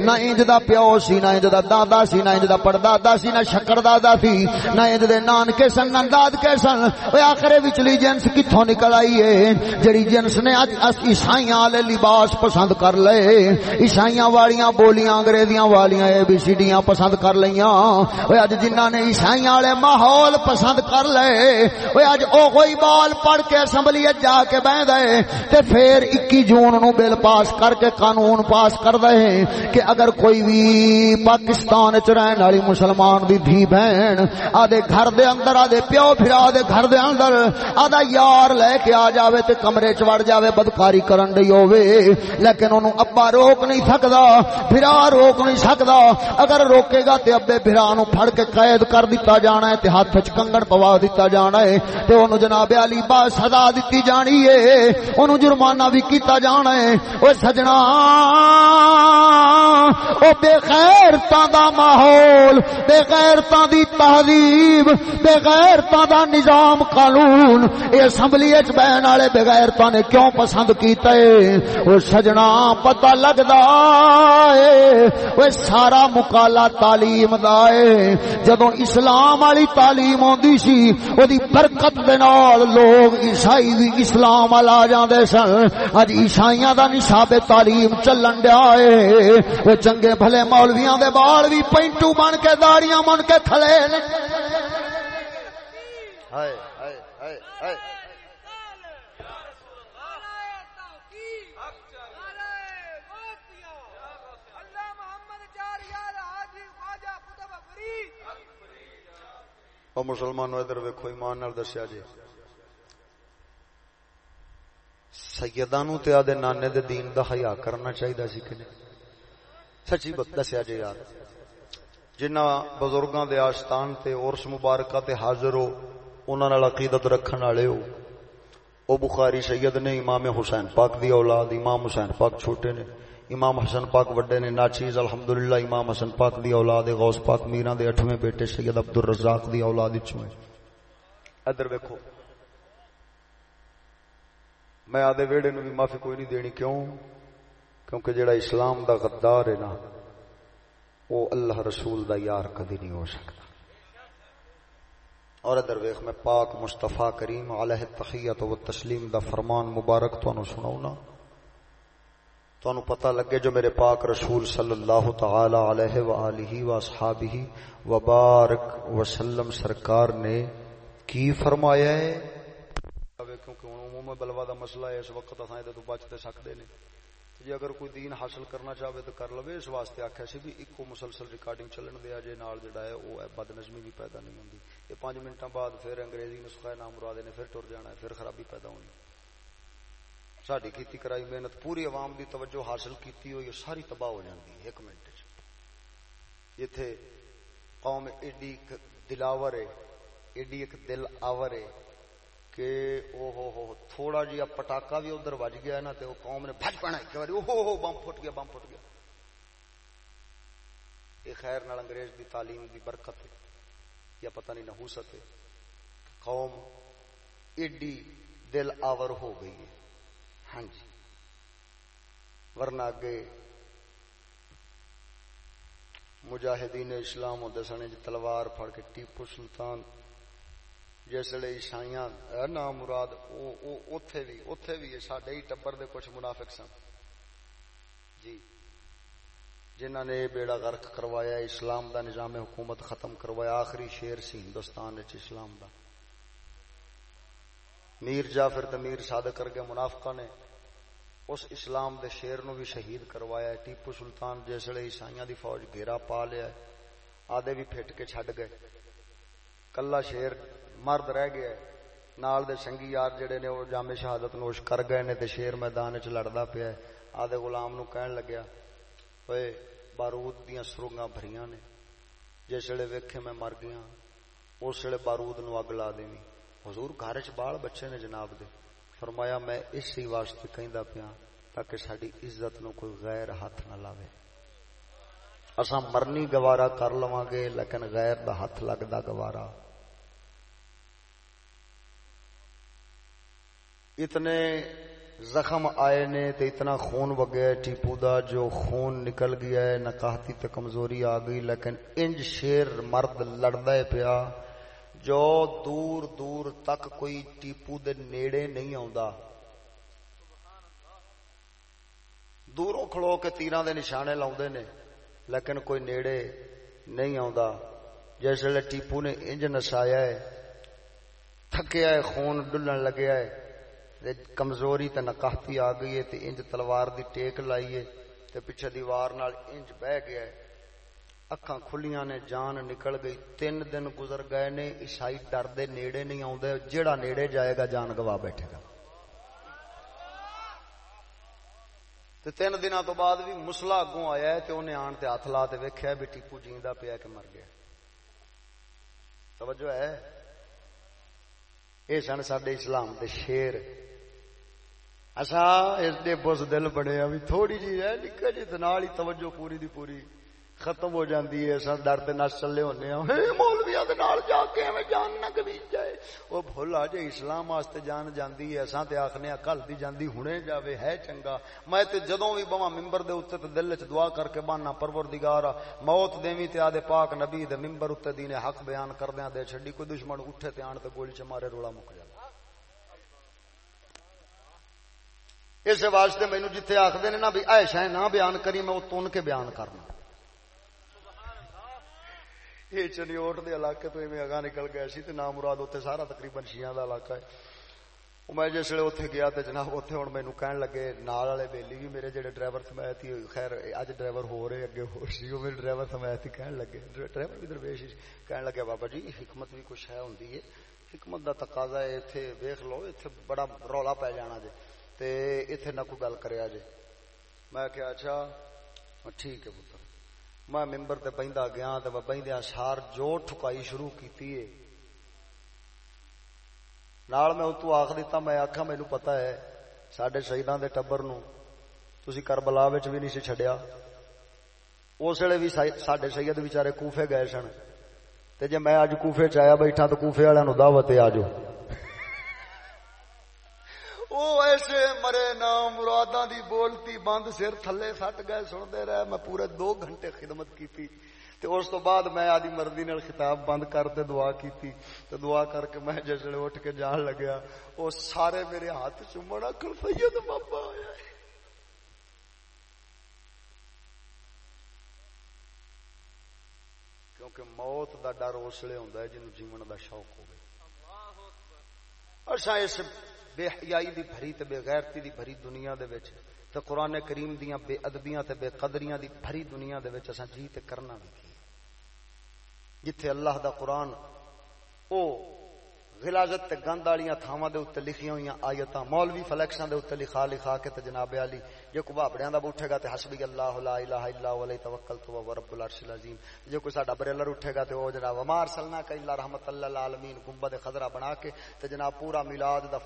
Speaker 1: نہ انج دا پیو سی، نہ انج دا دادا سی، نہ انج دا پردادا سی، نہ شکر دادا سی، نہ انج دے نانکے سن، نہ داد کے سن۔ او آخرے وچلی جنس کتھوں نکل آئی ہے۔ جڑی جنس نے اج اس عیسائیاں والے لباس پسند کر لے عیسائیاں والیاں، بولیاں، انگریزیاں والیاں اے بی سی ڈیاں پسند کر لیاں اوے اج جنہاں نے عیسائیاں والے ماحول پسند کر لے اوے اج او کوئی بال پڑھ کے اسمبلی جا کے بیٹھ دے تے پھر 21 جون نو بل پاس کر کے قانون پاس کر دے کہ اگر کوئی بھی پاکستان وچ رہن والی مسلمان دی دھی بہن آدے گھر دے اندر آدے پیو پھرا دے گھر دے اندر، آدھا یار لے کے آ جاوے تے کمرے چ وڑ جاوے، بدکاری کرن دی ہووے۔ لیکن اونوں ابا رو روک نہیں سکدا، بھرا روک نہیں سکدا۔ اگر روکے گا تے ابے بھرا نو پھڑ کے قید کر دتا جانا ہے، تے ہاتھ وچ کنگن پوا دتا جانا ہے۔ تے اونوں جناب علی با سزا دتی جانی ہے۔ اونوں جرمانہ بھی کیتا جانا ہے۔ او سجنا، او بے غیرتاں دا ماحول، بے غیرتاں دی تہذیب، بے غیرتاں دا نظام قانون۔ اے اسمبلی وچ بہن والے بے غیرتاں نے کیوں پسند کیتا ہے؟ او سجنا، پتہ لگدا اے او سارا مقالا تعلیم دا اے جدوں اسلام والی تعلیم ہوندی سی او برکت دے نال لوگ عیسائی بھی اسلام والا آ جاندے سن۔ اج عیسائیاں دا نصاب تعلیم چلن دیا اے او چنگے بھلے مولویاں دے بال بھی پینٹو بن کے، داڑیاں من کے کھلے نے ہائے ہائے ہائے ہائے۔ اور مسلمانوں ادھر ویکو ایمان نال دسیا جی۔ سیدانو تے آدھے نانے دے دین دا حیا کرنا چاہیے سی کہ سچی دسیا جی یار۔ جنہ بزرگاں دے آستان تے عرس مبارکہ تے حاضر ہو، انہاں نال عقیدت رکھن والے ہو۔ او بخاری سید نے امام حسین پاک دی اولاد، امام حسین پاک چھوٹے نے۔ امام حسن پاک وڈے نے ناچیز، الحمدللہ، امام حسن پاک دی اولاد، غوث پاک، میران دے اٹھویں بیٹے سید عبد الرزاق دی اولاد وچوں ادھر ویکھو۔ میں آدھے ویڑے نو بھی معافی کوئی نہیں دینی، کیوں؟ کیونکہ جڑا اسلام دا غدار ہے نا، وہ اللہ رسول دا یار کدی نہیں ہو سکتا۔ اور ادھر ویخ میں پاک مصطفیٰ کریم علیہ تخیت و تسلیم دا فرمان مبارک تو سناؤ نا تو پتہ لگے جو میرے پاک رسول صلی اللہ تعالی علیہ وآلہ واصحابہ وبارک وسلم سرکار نے کی فرمایا ہے؟ کیونکہ عموم بلوا دا مسئلہ ہے، اس وقت اساں تو بچ تے سکدے جی اگر کوئی دین حاصل کرنا چاہے تو کر لوے، اس واسطے آخیا سی بھی ایک مسلسل ریکارڈنگ چلن دیا جے، نال جڑا ہے وہ بد نظمی بھی پیدا نہیں ہوندی۔ یہ پانچ منٹوں بعد پھر انگریزی نسخہ نام مرادے نے پھر ٹر جانا ہے، پھر خرابی پیدا ہونی۔ ساری کیتی کرائی محنت پوری عوام دی توجہ حاصل کیتی ہوئی ساری تباہ ہو جاندی ایک منٹ اتنے قوم ایڈی دلاور ہے ایڈی ایک دل آور ہے کہ او ہو ہو تھوڑا جہا پٹاکا بھی ادھر بج گیا نا تو قوم نے بج پڑنا ایک بار او ہو بم پھٹ گیا بم پھٹ گیا یہ خیر نال انگریز دی تعلیم دی برکت ہے یا پتہ نہیں نحوست ہے قوم ایڈی دل آور ہو گئی ہے ہاں جی۔ ورنہ اگے مجاہدین اسلام ہوتے سنے جی تلوار پھڑ کے ٹیپو سلطان جسے عیسائیاں نام مراد اتے بھی اتے بھی سڈے ہی ٹبر دے کچھ منافق سن۔ جی جنہ نے یہ بیڑا غرق کروایا، اسلام دا نظام حکومت ختم کروایا، آخری شیر سی ہندوستان اسلام دا۔ میر جعفر تے میر صادق کر گیا منافقہ نے اس اسلام دے شیر نو بھی شہید کروایا ہے، ٹیپو سلطان جسے عیسائیاں دی فوج گھیرا پا لیا ہے۔ آدھے بھی پھٹ کے چھڈ گئے۔ کلا شیر مرد رہ گیا ہے۔ نال دے سنگی یار جڑے نے، وہ جامع شہادت نوش کر گئے نے تے شیر میدان چ لڑدا پیا ہے۔ آدھے غلام نو کہن لگیا، اوئے، بارود دیاں سرنگاں بھریاں نے۔ جس ویلے ویکھے میں مر گیا، اس ویلے بارود نو اگ لا دیویں حضور گھر چ بال بچے نے جناب دے۔ فرمایا، میں اسی واسطے کہندا پیا تاکہ ساری عزت نو کوئی غیر ہاتھ نہ لاوے۔ اساں مرنی گوارا کر لواں گے، لیکن غیر دا ہاتھ لگدا گوارا۔ اتنے زخم آئے نے تے اتنا خون وگیا ٹیپو دا جو خون نکل گیا ہے، نکاہتی تے کمزوری آ گئی، لیکن انج شیر مرد لڑدا پیا۔ جو دور دور تک کوئی ٹیپو دے نیڑے نہیں آندا دوروں کھلو کے تیران دے نشانے لاؤندے نے، لیکن کوئی نیڑے نہیں آندا جس ویلے ٹیپو نے انج نسایا ہے، تھکیا ہے، خون ڈلن لگیا ہے کمزوری تے نقاہتی آ گئی ہے، تے انج تلوار دی ٹیک لائیے تے پیچھے دیوار نال انج بہ گیا ہے۔ اکھاں کھلیاں نے جان نکل گئی تین دن گزر گئے نے عیسائی ڈر دے نیڑے نہیں آوندے جیڑا نیڑے جائے گا جان گوا بیٹھے گا تے تین دنوں تو بعد بھی مسلا اگوں آیا ہے تے انہیں آن تے ہاتھ لا تے ویکھیا بھی ٹیپو جیندا پیا کہ مر گیا توجہ ہے یہ سن سڈے اسلام دے شیر اصا اس دے بس دل بنے ابھی تھوڑی جی ہے نکا جی ہی توجہ پوری دی پوری ختم ہو جاتی ہے اصل ڈر تے نس چلے ہونے ہاں۔ مولویا جا کے جان نہ کبھی جائے۔ وہ بھول آ جائے، اسلام واسطے جان جاندی ہے۔ اصا تے آخنے ہاں، کل دی جاندی ہنے جاوے، ہے چنگا۔ میں تے جدوں بھی بواں ممبر دے اوتے تے دل وچ دعا کر کے بانا پروردگار موت دیویں تے آدے پاک نبی دے ممبر اوتے دین حق بیان کردیاں دے۔ چھڈی کوئی دشمن اٹھے تے آن تے گولی چ مارے رولا مک جائے اس واسطے مینو جتنے آخر نے نا بھی ایشا نہ بیان کری، میں وہ تن کے بیان کرنا۔ یہ چنیوٹ دے علاقے تو ایویں اگاں نکل گیا سی تے نام مراد اتنے سارا تقریباً شیاں دا علاقہ ہے۔ میں جس ویلے اتنے گیا تو جناب اتنے ہوں مینو کہن لگے نال والے بیلی بھی میرے جڑے ڈرائیور سمایت ہی خیر اج ڈرائیور ہو رہے اگے ہو سی وہ میرے ڈرائیور سمایت ہی کہن لگے۔ ڈرائیور بھی درویش کہن لگے، بابا جی حکمت بھی کچھ ہے ہوں حکمت دا تقاضا ہے اتنے ویخ لو اتنے بڑا رولا پی جانا جی تے ایتھے نہ کوئی گل کریا جے۔ میں کہا اچھا ٹھیک ہے پتر۔ میں ممبر تے بہندا گیا تے بہندیاں سار جو ٹھکائی شروع کیتی ہے۔ نال میں اتو آخ دیتا میں آکھا، مینوں پتہ ہے ساڈے شہیداں دے ٹبر نو تسی کربلا وچ بھی نہیں سی چھڈیا۔ اس ویلے بھی ساڈے سید بیچارے کوفے گئے سن۔ تے جے میں اج کوفے چ بیٹھا، تو کوفے والےاں نو دعوت آ جاؤ۔ وہ ایسے مرے نام مراداں دی بولتی بند سر تھلے سٹ گئے سنتے رہے میں پورے دو گھنٹے خدمت کی تے اس تو بعد میں آدھی مرضی نال خطاب بند کر تے دعا کیتی۔ تے دعا کر کے میں جس ویلے اٹھ کے جان لگیا وہ سارے میرے ہاتھ چومنا کل سید بابا آیا کیونکہ موت دا ڈر اس لیے ہوندا ہے جنوں جیون دا شوق ہوے اچھا اس بے حیائی دی بھری تے بے غیرتی دی بھری دنیا دے وچ تے قران کریم دیاں بے ادبیاں تے بے قدریاں دی بھری دنیا دے وچ اساں جی تے کرنا بھی کی۔ جتھے اللہ دا قرآن او غلاظت تے گند والیاں تھاواں دے اوتے لکھیاں ہویاں آیتاں، مولوی فلیکساں دے اوتے لکھا لکھا کے تے جناب علی، جو کو بھابڑیاں دا اٹھے گا تے حسبی اللہ لا الہ الا هو، علیہ توکلت و رب العرش العظیم۔ جو کوئی ساڈا بریلر اٹھے گا تے او جناب ومار سلنا کہ اللہ رحمت اللہ العالمین گنبد خضرا بنا کے تے جناب پورا میلاد دا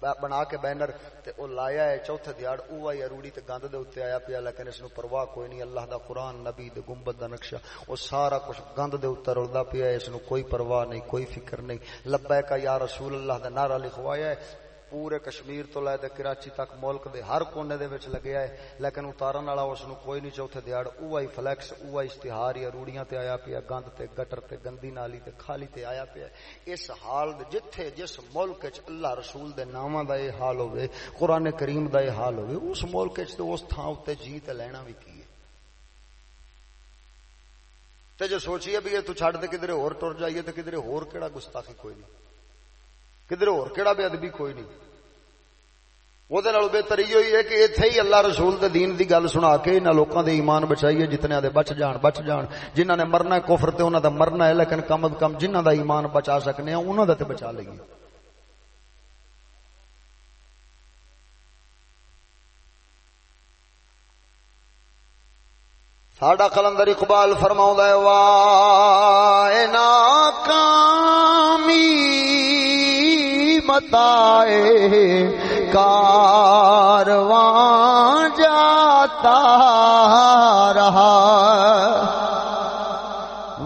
Speaker 1: بنا کے بینر تے او لایا ہے چوتھے دیاڑ اوہ آئی اروڑی تے گند دے اوتے آیا پیا، لیکن اس نو پرواہ کوئی نہیں، اللہ دا قرآن، نبی دے گنبد دا نقشہ، او سارا کچھ گند دے اوتے رلدا پیا ہے، اس نو کوئی پرواہ نہیں، کوئی فکر نہیں۔ لبیک یا رسول اللہ، دا نعرہ لکھوایا ہے پورے کشمیر تو لے دے کراچی تک ملک دے ہر کونے دے وچ لگیا ہے لیکن اتارن والا اس نو کوئی نہیں چوتھے دیاڑ اوہ ہی فلیکس اوہ اشتہار، یا روڑیاں تے آیا پیا، گند تے گٹر تے گندی نالی تے خالی تے آیا پیا۔ اس حال دے جتھے جس ملک وچ اللہ رسول دے ناماں دا اے حال ہوے قران کریم دا اے حال ہوے اس ملک وچ تے اس تھاں تے جی تے لینا وی کی ہے۔ تے جو سوچیے بھی یہ تو چھڑ دے کدھر اور ٹر جائیے تو کدھر ہور کیڑا گستاخی کوئی نہیں۔ کدھر ہور، کیڑا بے ادبی کوئی نہیں۔ وہ بہتر یہ ہوئی ہے کہ اتنے ہی اللہ رسول دے دین دی گل سنا کے انہوں لوگوں دے ایمان بچائیے جتنے دے بچ جان بچ جان۔ جنہ نے مرنا ہے کفر تے انہوں دا مرنا ہے، لیکن کم از کم جنہ دا ایمان بچا سکنے ہیں انہوں دا تے بچا لئیے۔ ساڈا کلندر اقبال فرما ہے وا ناکامی متائے کارواں جاتا رہا۔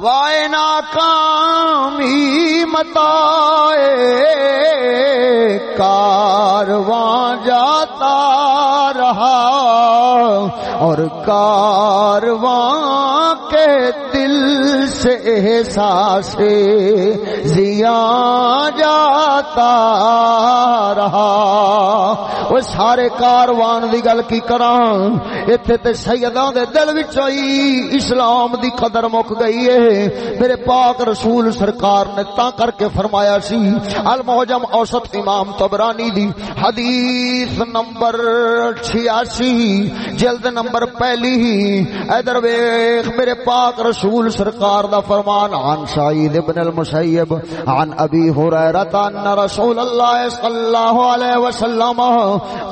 Speaker 1: وائے ناکامی متائے کارواں جاتا رہا۔ اور کارواں کے دل سے احساس زیا جاتا رہا۔ وہ سارے کاروان دی گل کی کران ایتھے تے سیداں دے دل وچ اسلام دی قدر مک گئی ہے۔ میرے پاک رسول سرکار نے تا کر کے فرمایا سی المعجم اوسط امام طبرانی دی حدیث نمبر 86 جلد نمبر پہلی۔ ہی ادھر ویکھ، میرے پاک رسول سرکار دا فرمان عن سعید ابن المسیب عن ابی ہریرہ ان رسول اللہ صلی اللہ علیہ وسلم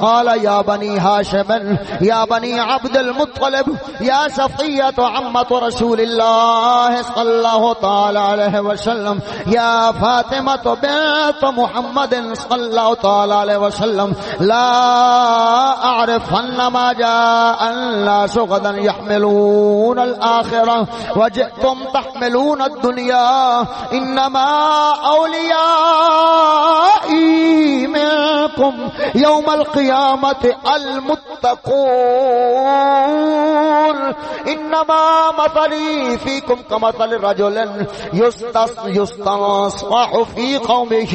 Speaker 1: قال یا بنی ہاشم یا بنی عبد المطلب یا صفیہ عمت رسول اللہ صلی اللہ تعالی علیہ وسلم یا فاطمہ بنت محمد صلی اللہ تعالی علیہ وسلم، لا اعرف ما جاء، الناس غدا يحملون الاخره وجئتم تحملون الدنيا انما اوليائي منكم يوم القيامه المتقون. انما مثلي فيكم كمثل رجل يستصبح في قومه.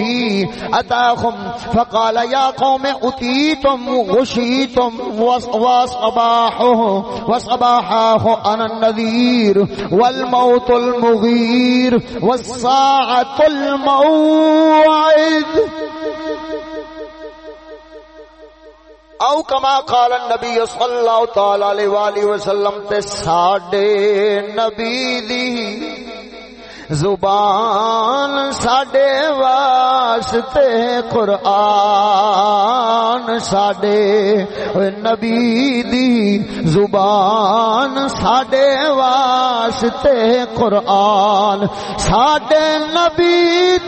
Speaker 1: اتاهم فقال يا قوم اتيتم غشيتم وصباحه وصباحه انا النذير والموت المغير والساعه الموعد. او کما قال النبی صلی اللہ تعالی علیہ وآلہ وسلم، تے ساڈے نبی دی زبان ساڈے واسطے قرآن ساڈے نبی دی زبان ساڈے واسطے قرآن ساڈے نبی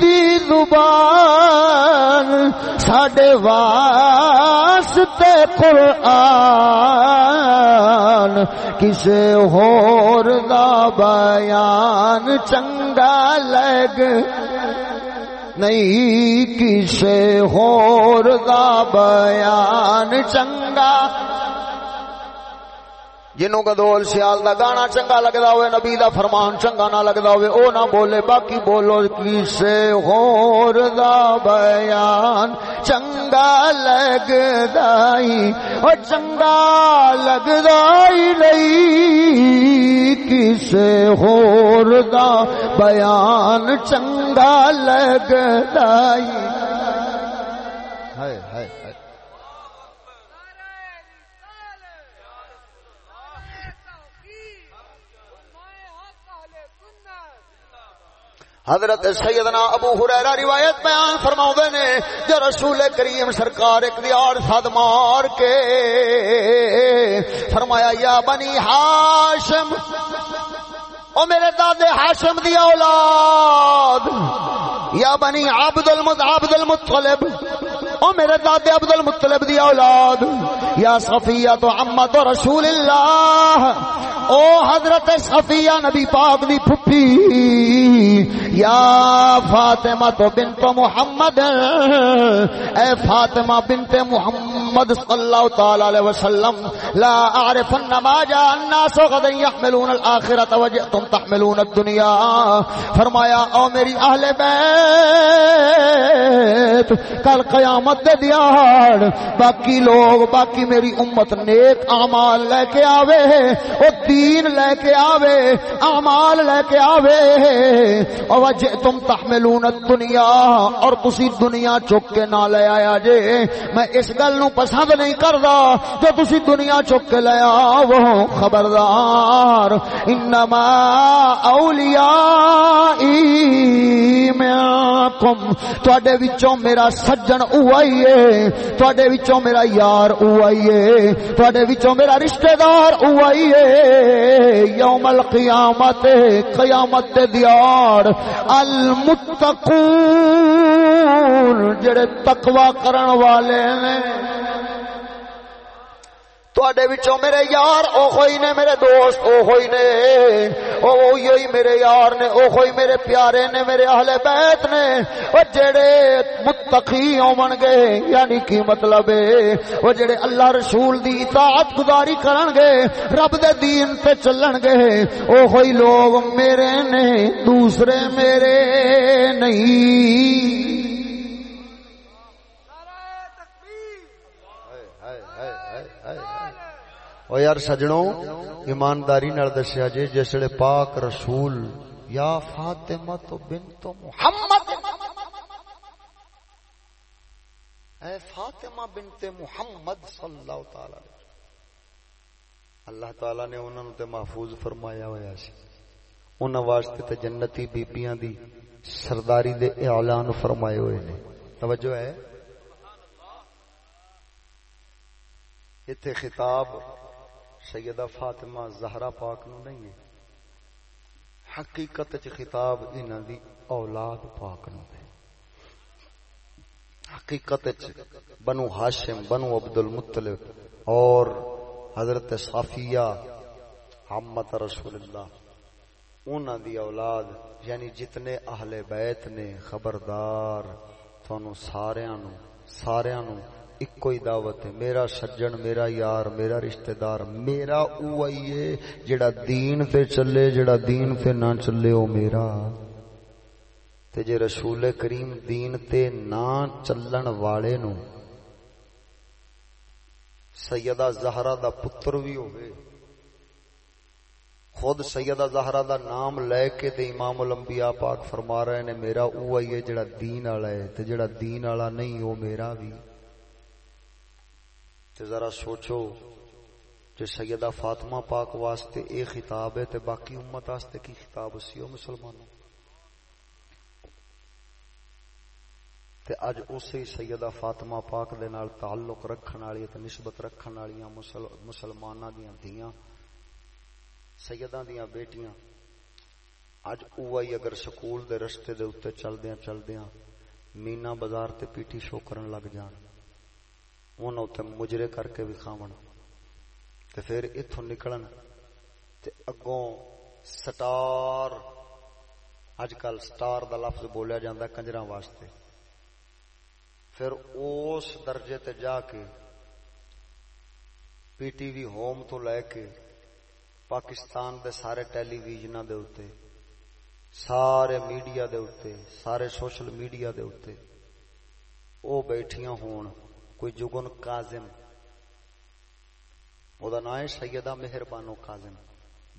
Speaker 1: دی زبان ساڈے واسطے قرآن کسے ہور دا بیان چنگ چنگا لگ۔ نہیں کسے ہور دا بیان چنگا۔ جنوں گدول سیال دا گانا چنگا لگدا ہوئے، نبی دا فرمان چنگا نہ لگدا ہوئے، او نہ بولے، باقی بولو کسے ہور دا بیان۔ چنگا لگدا ہی او چنگا لگدا ہی نہیں کسے ہور دا بیان۔ چنگا لگدا حضرت سیدنا ابو حریرہ روایت بیان فرماؤں نے جو رسول کریم سرکار ایک دیار ساد مار کے فرمایا، یا بنی ہاشم، او میرے دادے ہاشم دی اولاد، یا بنی عبد المد عبد المطلب او میرے دادے عبد المطلب دی اولاد، یا صفیہ تو عمت رسول اللہ۔ او حضرت صفیہ نبی پاک دی پھپھی۔ یا فاطمہ تو بنت محمد۔ اے فاطمہ بنت محمد محمد صلی اللہ تعالی علیہ وسلم، لا اعرف ما جاء الناس غدا يحملون الاخره وجئتم تحملون الدنيا. فرمایا، او میری اہل بیت، کل قیامت دے دیار باقی لوگ، باقی میری امت نیک اعمال لے کے آوے، او دین لے کے آوے، اعمال لے کے آوے، او وجئتم تحملون الدنيا، اور تسی دنیا چک کے نہ لے آیا جے، میں اس گل نو پسند نہیں کردا، جو تسی دنیا چک کے لے آو خبردار۔ انما اولیائی منکم تواڈے وچوں میرا سجن اوہی ہے تواڈے وچوں میرا یار اوہی ہے تواڈے وچوں میرا رشتہ دار اوہی ہے یوم القیامت قیامت دے دیار۔ المتقون، جڑے تقوی کرن والے نے تواڈے وچوں میرے یار او ہوئی نے میرے دوست او ہوئی نے او ہوئی میرے یار نے او ہوئی میرے پیارے نے میرے اہل بیت نے او جڑے متقی ہون گے یعنی کی مطلب ہے او جڑے اللہ رسول دی اطاعت گزاری کرن گے رب دے دین تے چلن گے او ہوئی لوگ میرے نے دوسرے میرے نہیں او یار سجنوں ایمانداری نال دسیا جے جسڑے پاک رسول یا فاطمہ تو بنت محمد اے فاطمہ بنت محمد صلی اللہ تعالی اللہ تعالی نے انہاں تے محفوظ فرمایا ہویا سی انہاں واسطے تے جنتی بیبییاں دی سرداری دے اعلان فرمائے ہوئے نے توجہ ہے اتنے خطاب سیدہ فاطمہ زہرا پاک نو نہیں ہے۔ حقیقت چ خطاب انہاں دی اولاد پاک نو ہے۔ حقیقت چ بنو ہاشم، بنو عبد المطلب اور حضرت صافیہ عمت رسول اللہ، انہاں دی اولاد یعنی جتنے اہل بیت نے خبردار تھانو ساریاں نو ساریاں نو ایک ہی دعوت ہے میرا سجن میرا یار میرا رشتہ دار میرا اوہی ہے جڑا دین تے چلے جڑا دین تے نہ چلے او میرا تے جے رسول کریم دین تے نہ چلن والے نو سیدہ زہرا دا پتر بھی ہوئے خود سیدہ زہرا دا نام لے کے تے امام الانبیاء پاک فرما رہے نے میرا اوہی ہے جڑا دین والا ہے تے جڑا دین والا نہیں او میرا بھی تے ذرا سوچو جو سیدہ فاطمہ پاک واسطے اے خطاب ہے تے باقی امت واسطے کی خطاب سی او مسلمانوں؟ تے اج اسی سیدہ فاطمہ پاک دے نال تعلق رکھن والی تے نسبت رکھن والی مسلماناں دیاں دھیاں، سیداں دیاں بیٹیاں۔ اج اوہی اگر سکول دے رستے دے اوتے چلدیاں چلدیاں، مینا بازار تے پیٹی شو کرن لگ جان۔ انہوں اتنے مجرے کر کے وکھاو تے پھر اتوں نکلن تے اگوں سٹار اج کل سٹار دا لفظ بولیا جاتا کنجر واسطے پھر اس درجے تے جا کے پی ٹی وی ہوم تو لے کے پاکستان دے سارے ٹیلی ویژن دے اتے سارے میڈیا دے اتے سارے سوشل میڈیا دے اتے او بیٹھیاں ہون کوئی جگن کازم وہ نام ہے سیدہ مہربانو کازم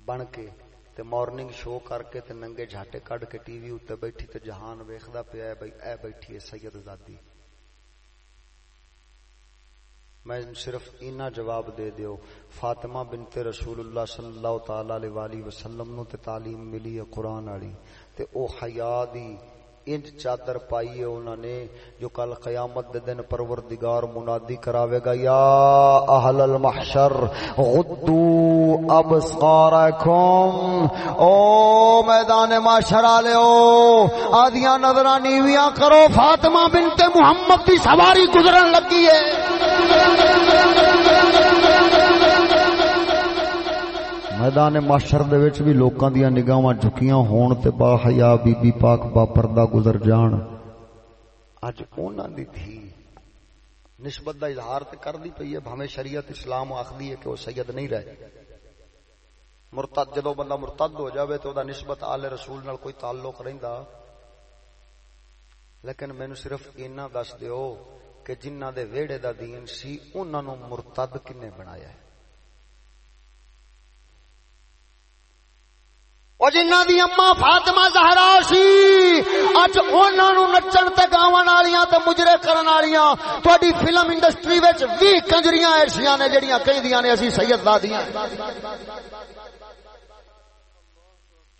Speaker 1: بن کے تے مارننگ شو کر کے تے ننگے جھاٹے کڈ کے ٹی وی اتنے بیٹھی تے جہان ویخدا پیا ہے بھائی اے بیٹھی ہے سید زادی میں صرف اینا جواب دے دیو۔ فاطمہ بنت رسول اللہ صلی اللہ تعالی علیہ وسلم نو تے تعلیم ملی ہے قرآن والی۔ تے او حیا دی انج چادر پائی ہے انہوں نے، جو کل قیامت دے دن پروردگار منادی کراوے گا، یا اہل المحشر، غدو ابصارکم۔ او میدان محشر والے او آدیاں نظراں نیویاں کرو، فاطمہ بنت محمد دی سواری گزرن لگی ہے۔ میدان معاشر دے وچ بھی لوکاں دیاں نگاہاں جھکیاں ہون تے با حیا بی بی پاک با پردہ گزر جان۔ اج انہاں دی تھی نسبت دا اظہار تو کر دی پی ہے بھاوے شریعت اسلام آخری ہے کہ وہ سید نہیں رہے۔ مرتد جدو بندہ مرتد ہو جاوے تو دا نسبت آل رسول نال کوئی تعلق رہندا۔ لیکن مینو صرف اینا دس دیو کہ جنہ دے ویڑے دا دین سی انہاں نو مرتد کنے بنایا ہے۔
Speaker 2: اور جنہ دی اما فاطمہ زہرا سی اج انہاں نو نچن تے گاون والیاں تے مجرے کرن والیاں تہاڈی فلم انڈسٹری وچ 20 کنجریاں ایسیاں نے جڑیاں کہندیاں نے اسی سید دادیاں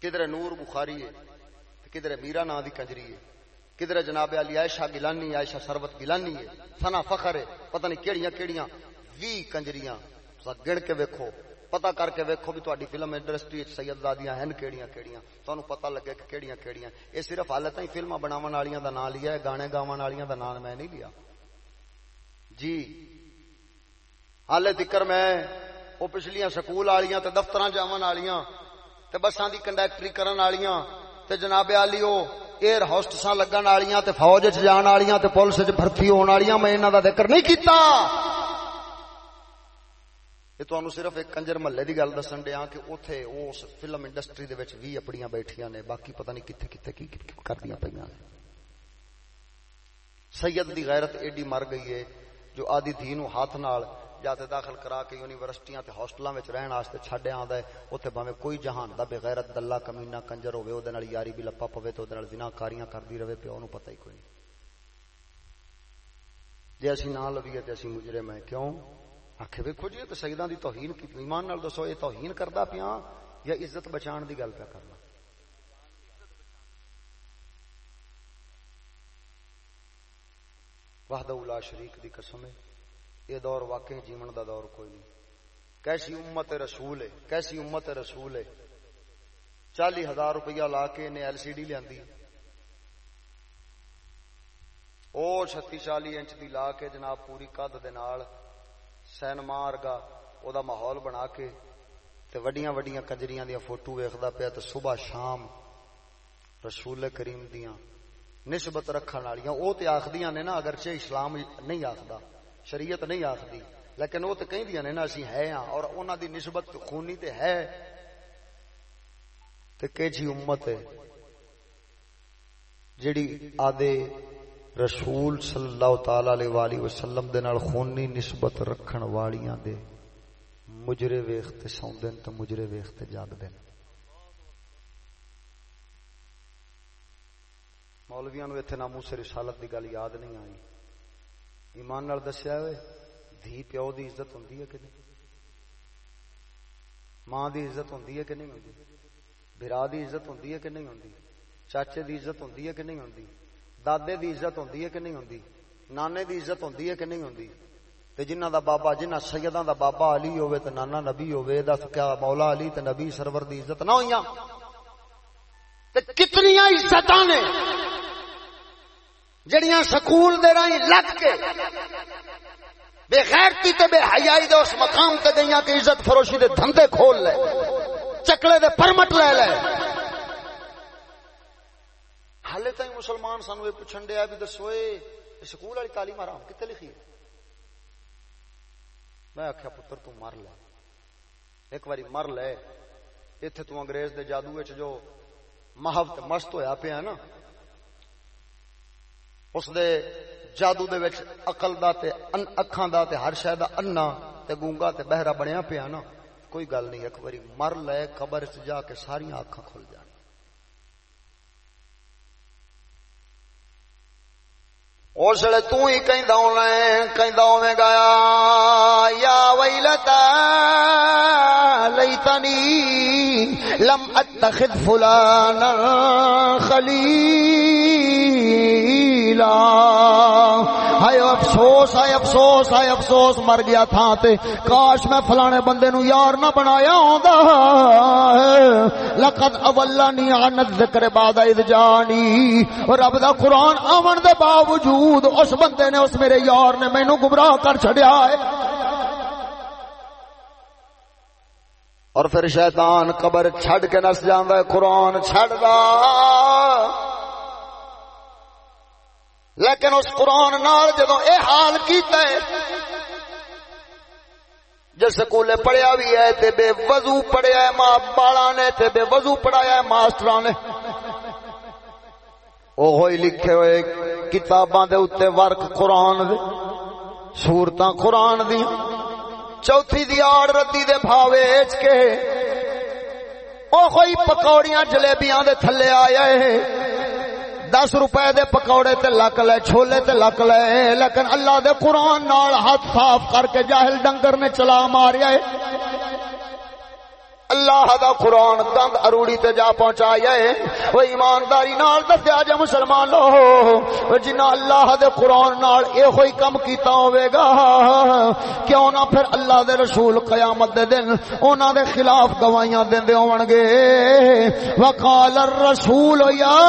Speaker 1: کدھر نور بخاری ہے کدھر میرا نا دی کنجری ہے۔ کدھر جناب علی عائشہ گلانی عائشہ سربت گلانی ہے۔ سنا فخر ہے، پتہ نہیں کیڑیاں کیڑیاں وی کنجریاں۔ گن کے ویکھو۔ پتا کر کے ویکھو بھی تہاڈی فلم انڈسٹری وچ سید دادیاں ہیں کیڑیاں کیڑیاں تانوں پتہ لگے کہ کیڑیاں کیڑیاں اے صرف حالت تائیں فلماں بناون والیاں دا نام لیا ہے گانے گاون والیاں دا نام میں نہیں لیا جی حالے تکر میں وہ پچھلیاں سکول والیاں تے دفتراں جاون والیاں تے بساں دی کنڈکٹری کرن والیاں تے جناب علی ایئر ہوسٹساں لگن والیاں تے فوج وچ جان والیاں تے پولیس وچ بھرتی ہون والیاں میں انہاں دا ذکر نہیں کیتا یہ تانوں صرف ایک کنجر محلے دی گل دسن دیاں کہ اوتھے اس فلم انڈسٹری دے وچ وی اپنیاں بیٹھیاں نے باقی پتہ نہیں کتھے کتھے کی کردیاں پیاں نے سید دی غیرت ایڈی مر گئی ہے جو آدھی دھی نو ہاتھ نال یا تے داخل کرا کے یونیورسٹیاں تے ہاسٹلاں وچ رہن واسطے چھڈے آندا ہے اوتھے باویں کوئی جہان دا بے غیرت دلہ کمینہ کنجر ہوے اودے نال یاری بھی لپا پوے تے اودے نال زنا کاریاں کردی رہے پیو نو پتہ ہی کوئی نہیں جے اسی نہ لویے تے اسی مجرم ہیں کیوں آکھے ویکھو جی تے سیداں دی توہین کی ایمان نال دسو اے توہین کردا پیاں یا عزت بچان دی گل پیا کرنا؟ وحدہ لا شریک دی قسم ہے۔ یہ دور واقعی جیون دا دور کوئی نہیں۔ کیسی امت رسول ہے، کیسی امت رسول ہے۔ چالی ہزار روپیہ لا کے انہیں ایل سی ڈی لیا او چھتی چالی انچ دی لا کے جناب پوری قد دے نال سینما ارگا او دا ماحول بنا کے تے وڈیاں وڈیاں کنجریاں دیا فوٹو ویکھدا پیا تے صبح شام رسول کریم دیاں نسبت رکھن والیاں او تے آکھدیاں نے نا اگرچہ اسلام نہیں آکھدا شریعت نہیں آخری لیکن وہ تو کہ نا اسی ہے ہاں اور انہوں دی نسبت خونی تے ہے تے کہ جی امت ہے جڑی آدھے رسول صلی اللہ تعالی علیہ والہ وسلم دے نال خونی نسبت رکھن والیاں دے مجرے ویخ تے سوندن تے مجرے ویخ تے جاگدن۔ مولویاں نو ایتھے ناموس رسالت دی گل یاد نہیں آئی۔ ایمان نال دسیا ہوئے، دھی پیو دی عزت ہوں کہ نہیں؟ ماں دی عزت ہوں کہ نہیں ہوں برا دی عزت ہوں کہ نہیں ہوں چاچے دی عزت ہوں کہ نہیں ہوں دادے دی عزت ہوں کہ نہیں ہوں نانے دی عزت ہوں کہ نہیں ہوں تے جنہ دا بابا جنہ سیداں دا بابا علی ہوئے تے نانا نبی ہوئے دس کیا مولا علی تے نبی سرور دی عزت نہ ہوئی تے کتنی عزت نے جڑیاں سکول دے رائی لگ کے بے غیرتی تے بے حیائی دے اس مقام تے گئیاں کہ عزت فروشی دے دھندے کھول لے چکلے دے پرمٹ لے لے حالے تائیں مسلمان سانو یہ پوچھن دیا بھی دسوئے سکول والی تعلیم آرام کتے لکھی ہے میں آخیا پتر تو مر لے ایک باری مر لے اتنے تو انگریز دے جادو جو محب مست ہویا پیا نا اس دے جادو دے وچ عقل دا تے اکھاں دا تے ہر شے دا انا تے گونگا تے بہرا بنیا پیا نا کوئی گل نہیں ایک باری مر لے قبر وچ جا کے ساری اکھاں کھل جان اس لیے تھی ہی کہندا ہونا کہندا ہوے گا، یا ویلتا لیتنی لم اتخذ فلانا خلیل۔ خلیلا ہائے افسوس ہے افسوس ہے افسوس، مر گیا تھا تے۔ کاش میں فلانے بندے نو یار نہ بنایا ہوندا لقد اولانی عن الذکر بعد اذ جانی۔ رب دا قرآن آون دے باوجود اس بندے نے، اس میرے یار نے مینو گمراہ کر چھڑیا ہے۔ اور پھر شیطان قبر چھڑ کے نس جاندا ہے قرآن چھڑ دا۔ لیکن اس قرآن نال جدو اے حال کیتا ہے، جس سکولے پڑھیا بھی ہے، تے بے وضو پڑھیا ہے، ماں بالا نے، تے بے وضو پڑھایا ہے ماسٹر نے۔ وہ ہوئی لکھے ہوئے کتاباں دے اوتے ورک قرآن دے، سورتاں قرآن دی۔ چوتھی دی آڑ ردی دے بھاوے اچ کے۔ او کوئی پکوڑیاں جلیبیاں دے تھلے آئے۔ دس روپے دے پکوڑے تے لک لے، چھولے تے لک لے۔ لیکن اللہ دے قرآن نال ہاتھ صاف کر کے جاہل ڈنگر نے چلا ماریا ہے۔ اللہ دا قرآن گند اروڑی تے جا پہنچایا ہے۔ وہ ایمانداری نال دسیا جے مسلمان لو جنہ اللہ دے قرآن نال اے ہوئی کم کیتا ہوئے گا، کیوں نہ پھر اللہ دے رسول قیامت دے دن انہاں دے خلاف گواہیاں دیندے ہون گے۔ وقال الرسول، یا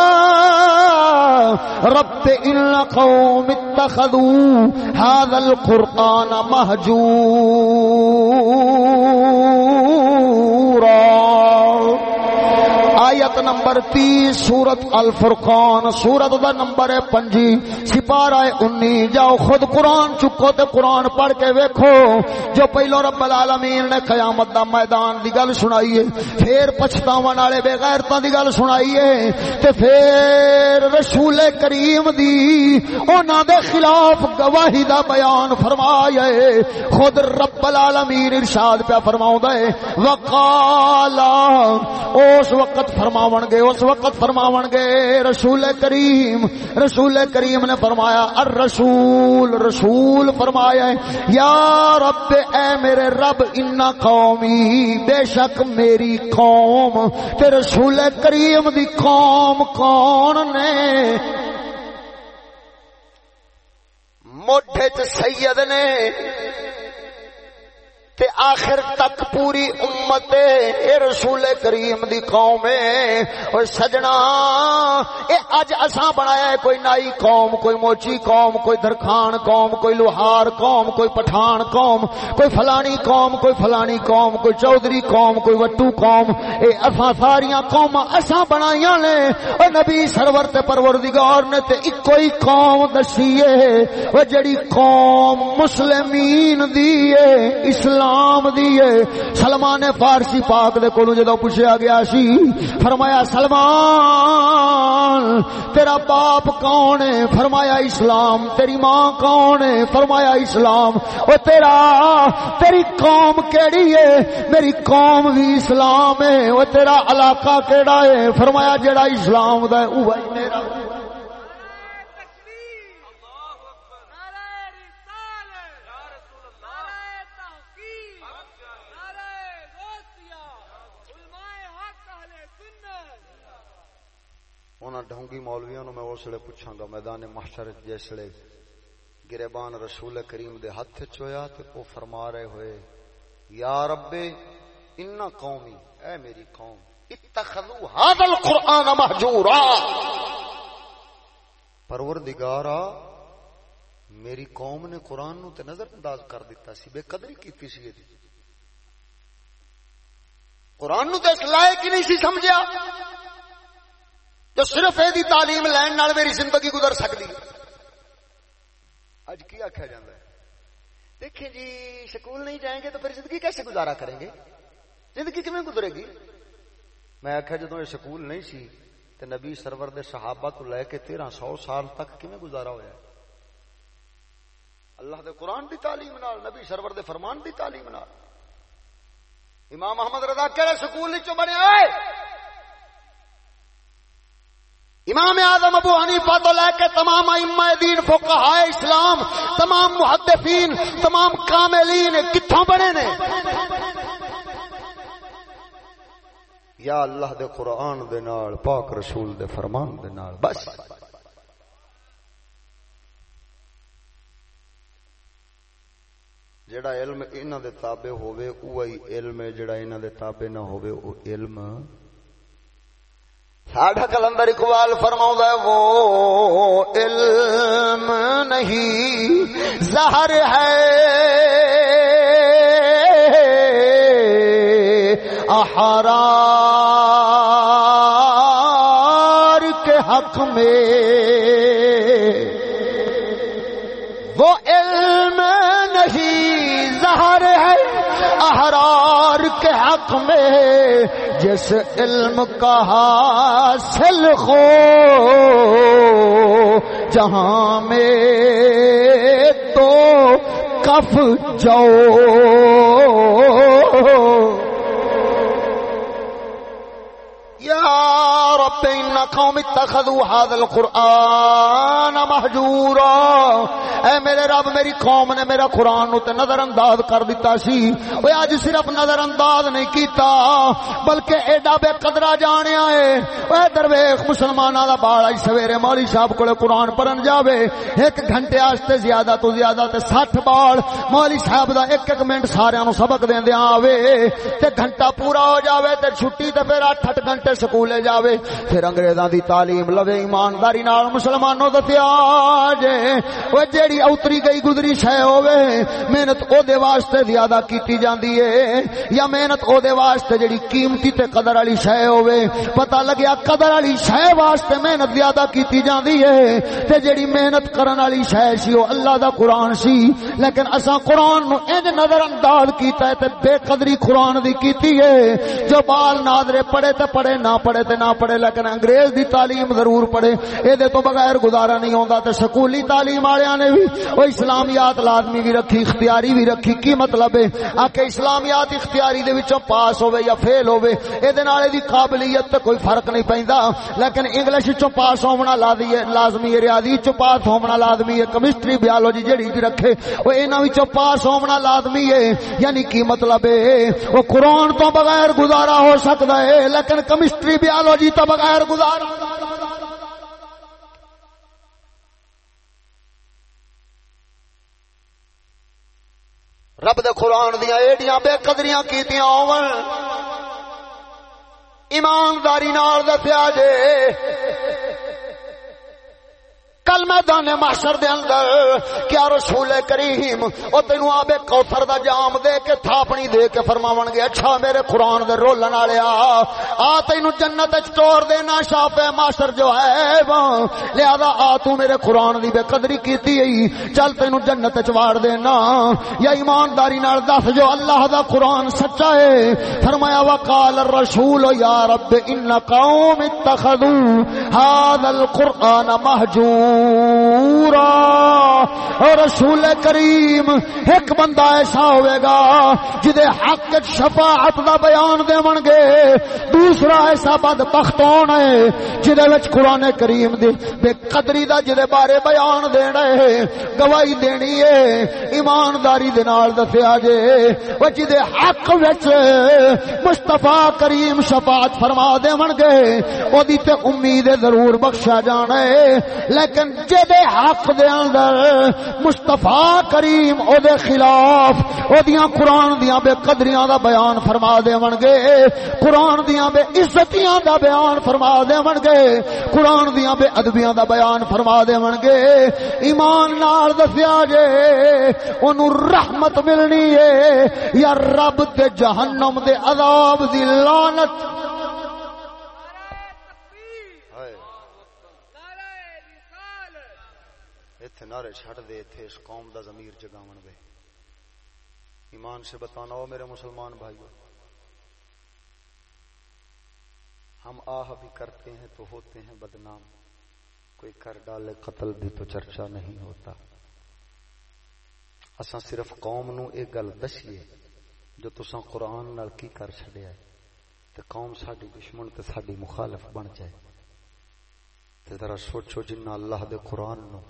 Speaker 1: رب ان قوم اتخذوا هذا القرآن مهجورا آیت نمبر تیس، سورت الفرقان، سورت دا نمبر ہے پنجی، سپارہ انی جاؤ خود قرآن چکو تے قرآن پڑھ کے ویکھو، جو پہلو رب العالمین نے قیامت دا میدان دی گل سنائی ہے، پھر پچھتاون والے بے غیرتاں دی گل سنائی ہے، تے پھر رسول کریم دی انہاں دے خلاف گواہی دا بیان فرمایا ہے۔ خود رب العالمین ارشاد پہ فرماؤں ہے، وقالا، اس وقت فرماون گے اس وقت فرماون گے رسول کریم رسول کریم نے فرمایا، الرسول، رسول فرمایا ہے، یا رب، اے میرے رب ان قومی، بے شک میری قوم، تے رسول کریم دی قوم کون نے؟ موڈے چ سید نے تے آخر تک پوری امت اے رسول کریم دی قوم ہے اور سجنا، اے اج اساں بنایا ہے کوئی نائی قوم، کوئی موچی قوم، کوئی درخان قوم، کوئی لوہار قوم، کوئی پٹھان قوم، کوئی فلانی قوم، کوئی فلانی قوم، کوئی چودھری قوم، کوئی وٹو قوم۔ اے اساں ساریاں قوم اساں بنائیاں نے۔ او نبی سرور تے پروردگار نے تے اکو ہی قوم دسی ہے او جڑی قوم مسلمین دی ہے اسلام اسلام دیے سلمان فارسی پاک دے کولوں جدوں پوچھا گیا سی، فرمایا، سلمان، تیرا باپ کون ہے؟ فرمایا، اسلام، تیری ماں کون ہے؟ فرمایا، اسلام۔ او تیرا، تیری قوم کیڑی ہے؟ میری قوم بھی اسلام ہے۔ او تیرا علاقہ کیڑا ہے؟ فرمایا جڑا اسلام دا ہے اوہی میرا
Speaker 3: انہاں ڈھونگی مولویوں نو میں اس لیے پوچھاں گا، میدان محشر جس جسے گریبان رسول کریم دے ہاتھ چویا تے او فرما رہے ہوئے، یا رب ان قومی، اے میری قوم، اتخذوا هذا القران مهجورا پروردگارا، میری قوم نے قرآن نو تے نظر انداز کر دیتا سی، بے قدری کیتی سی دی۔ قرآن نو تے اس لائق ہی نہیں سی سمجھیا؟ جو صرف یہ تعلیم لین نال میری زندگی گزر سکتی اج کی آخیا جا دیکھیں جی سکول نہیں جائیں گے تو پھر زندگی کیسے گزارا کریں گے؟ زندگی کیون گزرے گی؟ میں آخیا جدو یہ سکول نہیں سی تو نبی سرور دے صحابہ کو لے کے تیرہ سو سال تک کیون گزارا ہوا اللہ دے قرآن دی تعلیم نال، نبی سرور دے فرمان دی تعلیم نال۔ امام محمد رضا کہڑے سکول نہیں چو امام اعظم ابو حنیفہ تو لے کے تمام ائمہ دین، فقہاء اسلام، تمام محدثین، تمام کاملین، کتھوں بنے نے؟ یا اللہ دے قرآن دے نال، پاک رسول دے فرمان دے نال، بس۔ جڑا علم انہاں دے تابع ہوے اوہی علم ہے جڑا انہاں دے تابع نہ ہوے او علم ساڈا کلندر اقبال فرماؤں ہے، وہ علم نہیں، زہر ہے۔ احرار کے حق میں۔
Speaker 1: وہ علم نہیں، زہر ہے۔ احرار کے حق میں۔ جس علم کا حاصل ہو جہاں میں تو کف جاؤ یا ان قوم اتخذوا هذا القران مهجورا۔ اے میرے رب، میری قوم نے میرا قرآن نو تے نظر انداز کر دیتا سی۔ اوے اج صرف نظر انداز نہیں کیتا، بلکہ ایڈا بے قدرا جانیا ہے۔ اوے درویش مسلماناں دا بال اج سویرے مولوی صاحب کولے قرآن پڑھن جاوے۔ ایک گھنٹے واسطے زیادہ تو زیادہ تے 60 بال مولوی صاحب دا ایک ایک منٹ سارے نو سبق دیندے آوے۔ تے گھنٹہ پورا ہو جاوے تے چھٹی تے پھر 8 گھنٹے سکولے جاوے۔ پھر انگریزاں دی تعلیم لوے، ایمانداری نال مسلمانوں دسیا جے او جیڑی اوتری گئی گزری شے ہوے محنت او دے واسطے زیادہ کیتی جاندی ہے۔ یا محنت او دے واسطے جیڑی قیمتی تے قدر والی شے ہوے پتہ لگیا قدر والی شے واسطے محنت زیادہ کیتی جاندی ہے۔ تے جیڑی محنت کرن والی شے سی او اللہ دا قرآن سی۔ لیکن اساں قرآن نو انج نظر انداز کیتا ہے تے بے قدری قرآن دی کیتی ہے۔ جو بال نادرے پڑھے تے پڑھے، نہ پڑھے تے نہ پڑھے، لیکن لیکن انگریز دی تعلیم ضرور پڑھے۔ اے دے تو بغیر گزارا نہیں ہوندا تے سکولی تعلیم والےاں نے بھی او اسلامیات لازمی بھی رکھی، اختیاری بھی رکھی۔ کی مطلب ہے؟ آ کہ اسلامیات اختیاری دے وچوں پاس ہوے یا فیل ہوے اے دے نال دی قابلیت تے کوئی فرق نہیں پیندا۔ لیکن انگلش وچوں پاس ہونا لازمی ہے لازمی ہے، ریاضی وچوں پاس ہونا لازمی ہے، کیمسٹری بیولوجی جڑی بھی رکھے، او انہاں وچوں پاس ہونا لازمی ہے۔ یعنی کی مطلب ہے؟ او قرآن تو بغیر گزارا ہو سکدا ہے، لیکن کیمسٹری بیولوجی تو بغیر گزارا رب دے قرآن دیا ایڈیاں بے قدریاں کیتیاں ہون ایمانداری نال دسیا جے۔ کل میدان محشر دے اندر، کیا رسول کریم، او تینو آبے کوثر دا جام دے کے تھاپنی دے کے فرماون گے اچھا میرے قرآن دے رولن والے آ تینو جنت وچ ٹور دینا شاپ محشر جو ہے لہذا آ تو میرے قرآن دی بے قدری کیتی ہے چل تینو جنت وچ واڑ دینا۔ یا ایمانداری نال دس جو اللہ دا قرآن سچا ہے فرمایا، وقال الرسول، یا رب، ان قوم اتخذوا هذا القرآن مهجور اور رسول کریم، ایک بندہ ایسا ہوئے گا جدے حق شفاعت دا بیان دے من گے۔ دوسرا ایسا بد بختون ہے جدے وچ قرآن کریم دے بے قدری دا جدے بارے بیان دینا ہے۔ گواہی دینی ہے، ایمانداری دے نال دسیا جے۔ وہ جدے حق وچ مصطفی کریم شفاعت فرما دے من گے او دی تے امید ضرور بخشا جانا ہے۔ لیکن لیکن جدے حق دے اندر مصطفی کریم او دے خلاف او دیاں قرآن دیاں بے قدریاں دا بیان فرما دے ون گے۔ قرآن دیاں بے عزتیاں دا بیان فرما دے ون گے۔ قرآن دیاں بے ادبیاں دا بیان فرما دے ون گے۔ ایمان نال دسیا جے، اونو رحمت ملنی ہے یا رب تے جہنم دے عذاب دی لعنت۔
Speaker 4: نعرے چھڑ دے تھے اس قوم دا ضمیر جگاون دے۔ ایمان سے بتانا ہو میرے مسلمان بھائیو، ہم آہ بھی کرتے ہیں تو ہوتے ہیں بدنام۔ کوئی کر ڈالے قتل بھی تو چرچا نہیں ہوتا۔ اساں صرف قوم نو ایک گل دسیے، جو تساں قرآن نال کی کر چھڑیا ہے؟ تے قوم ساڈی دشمن تے ساڈی مخالف بن جائے۔ تے ذرا سوچو جنہ اللہ دے قرآن نو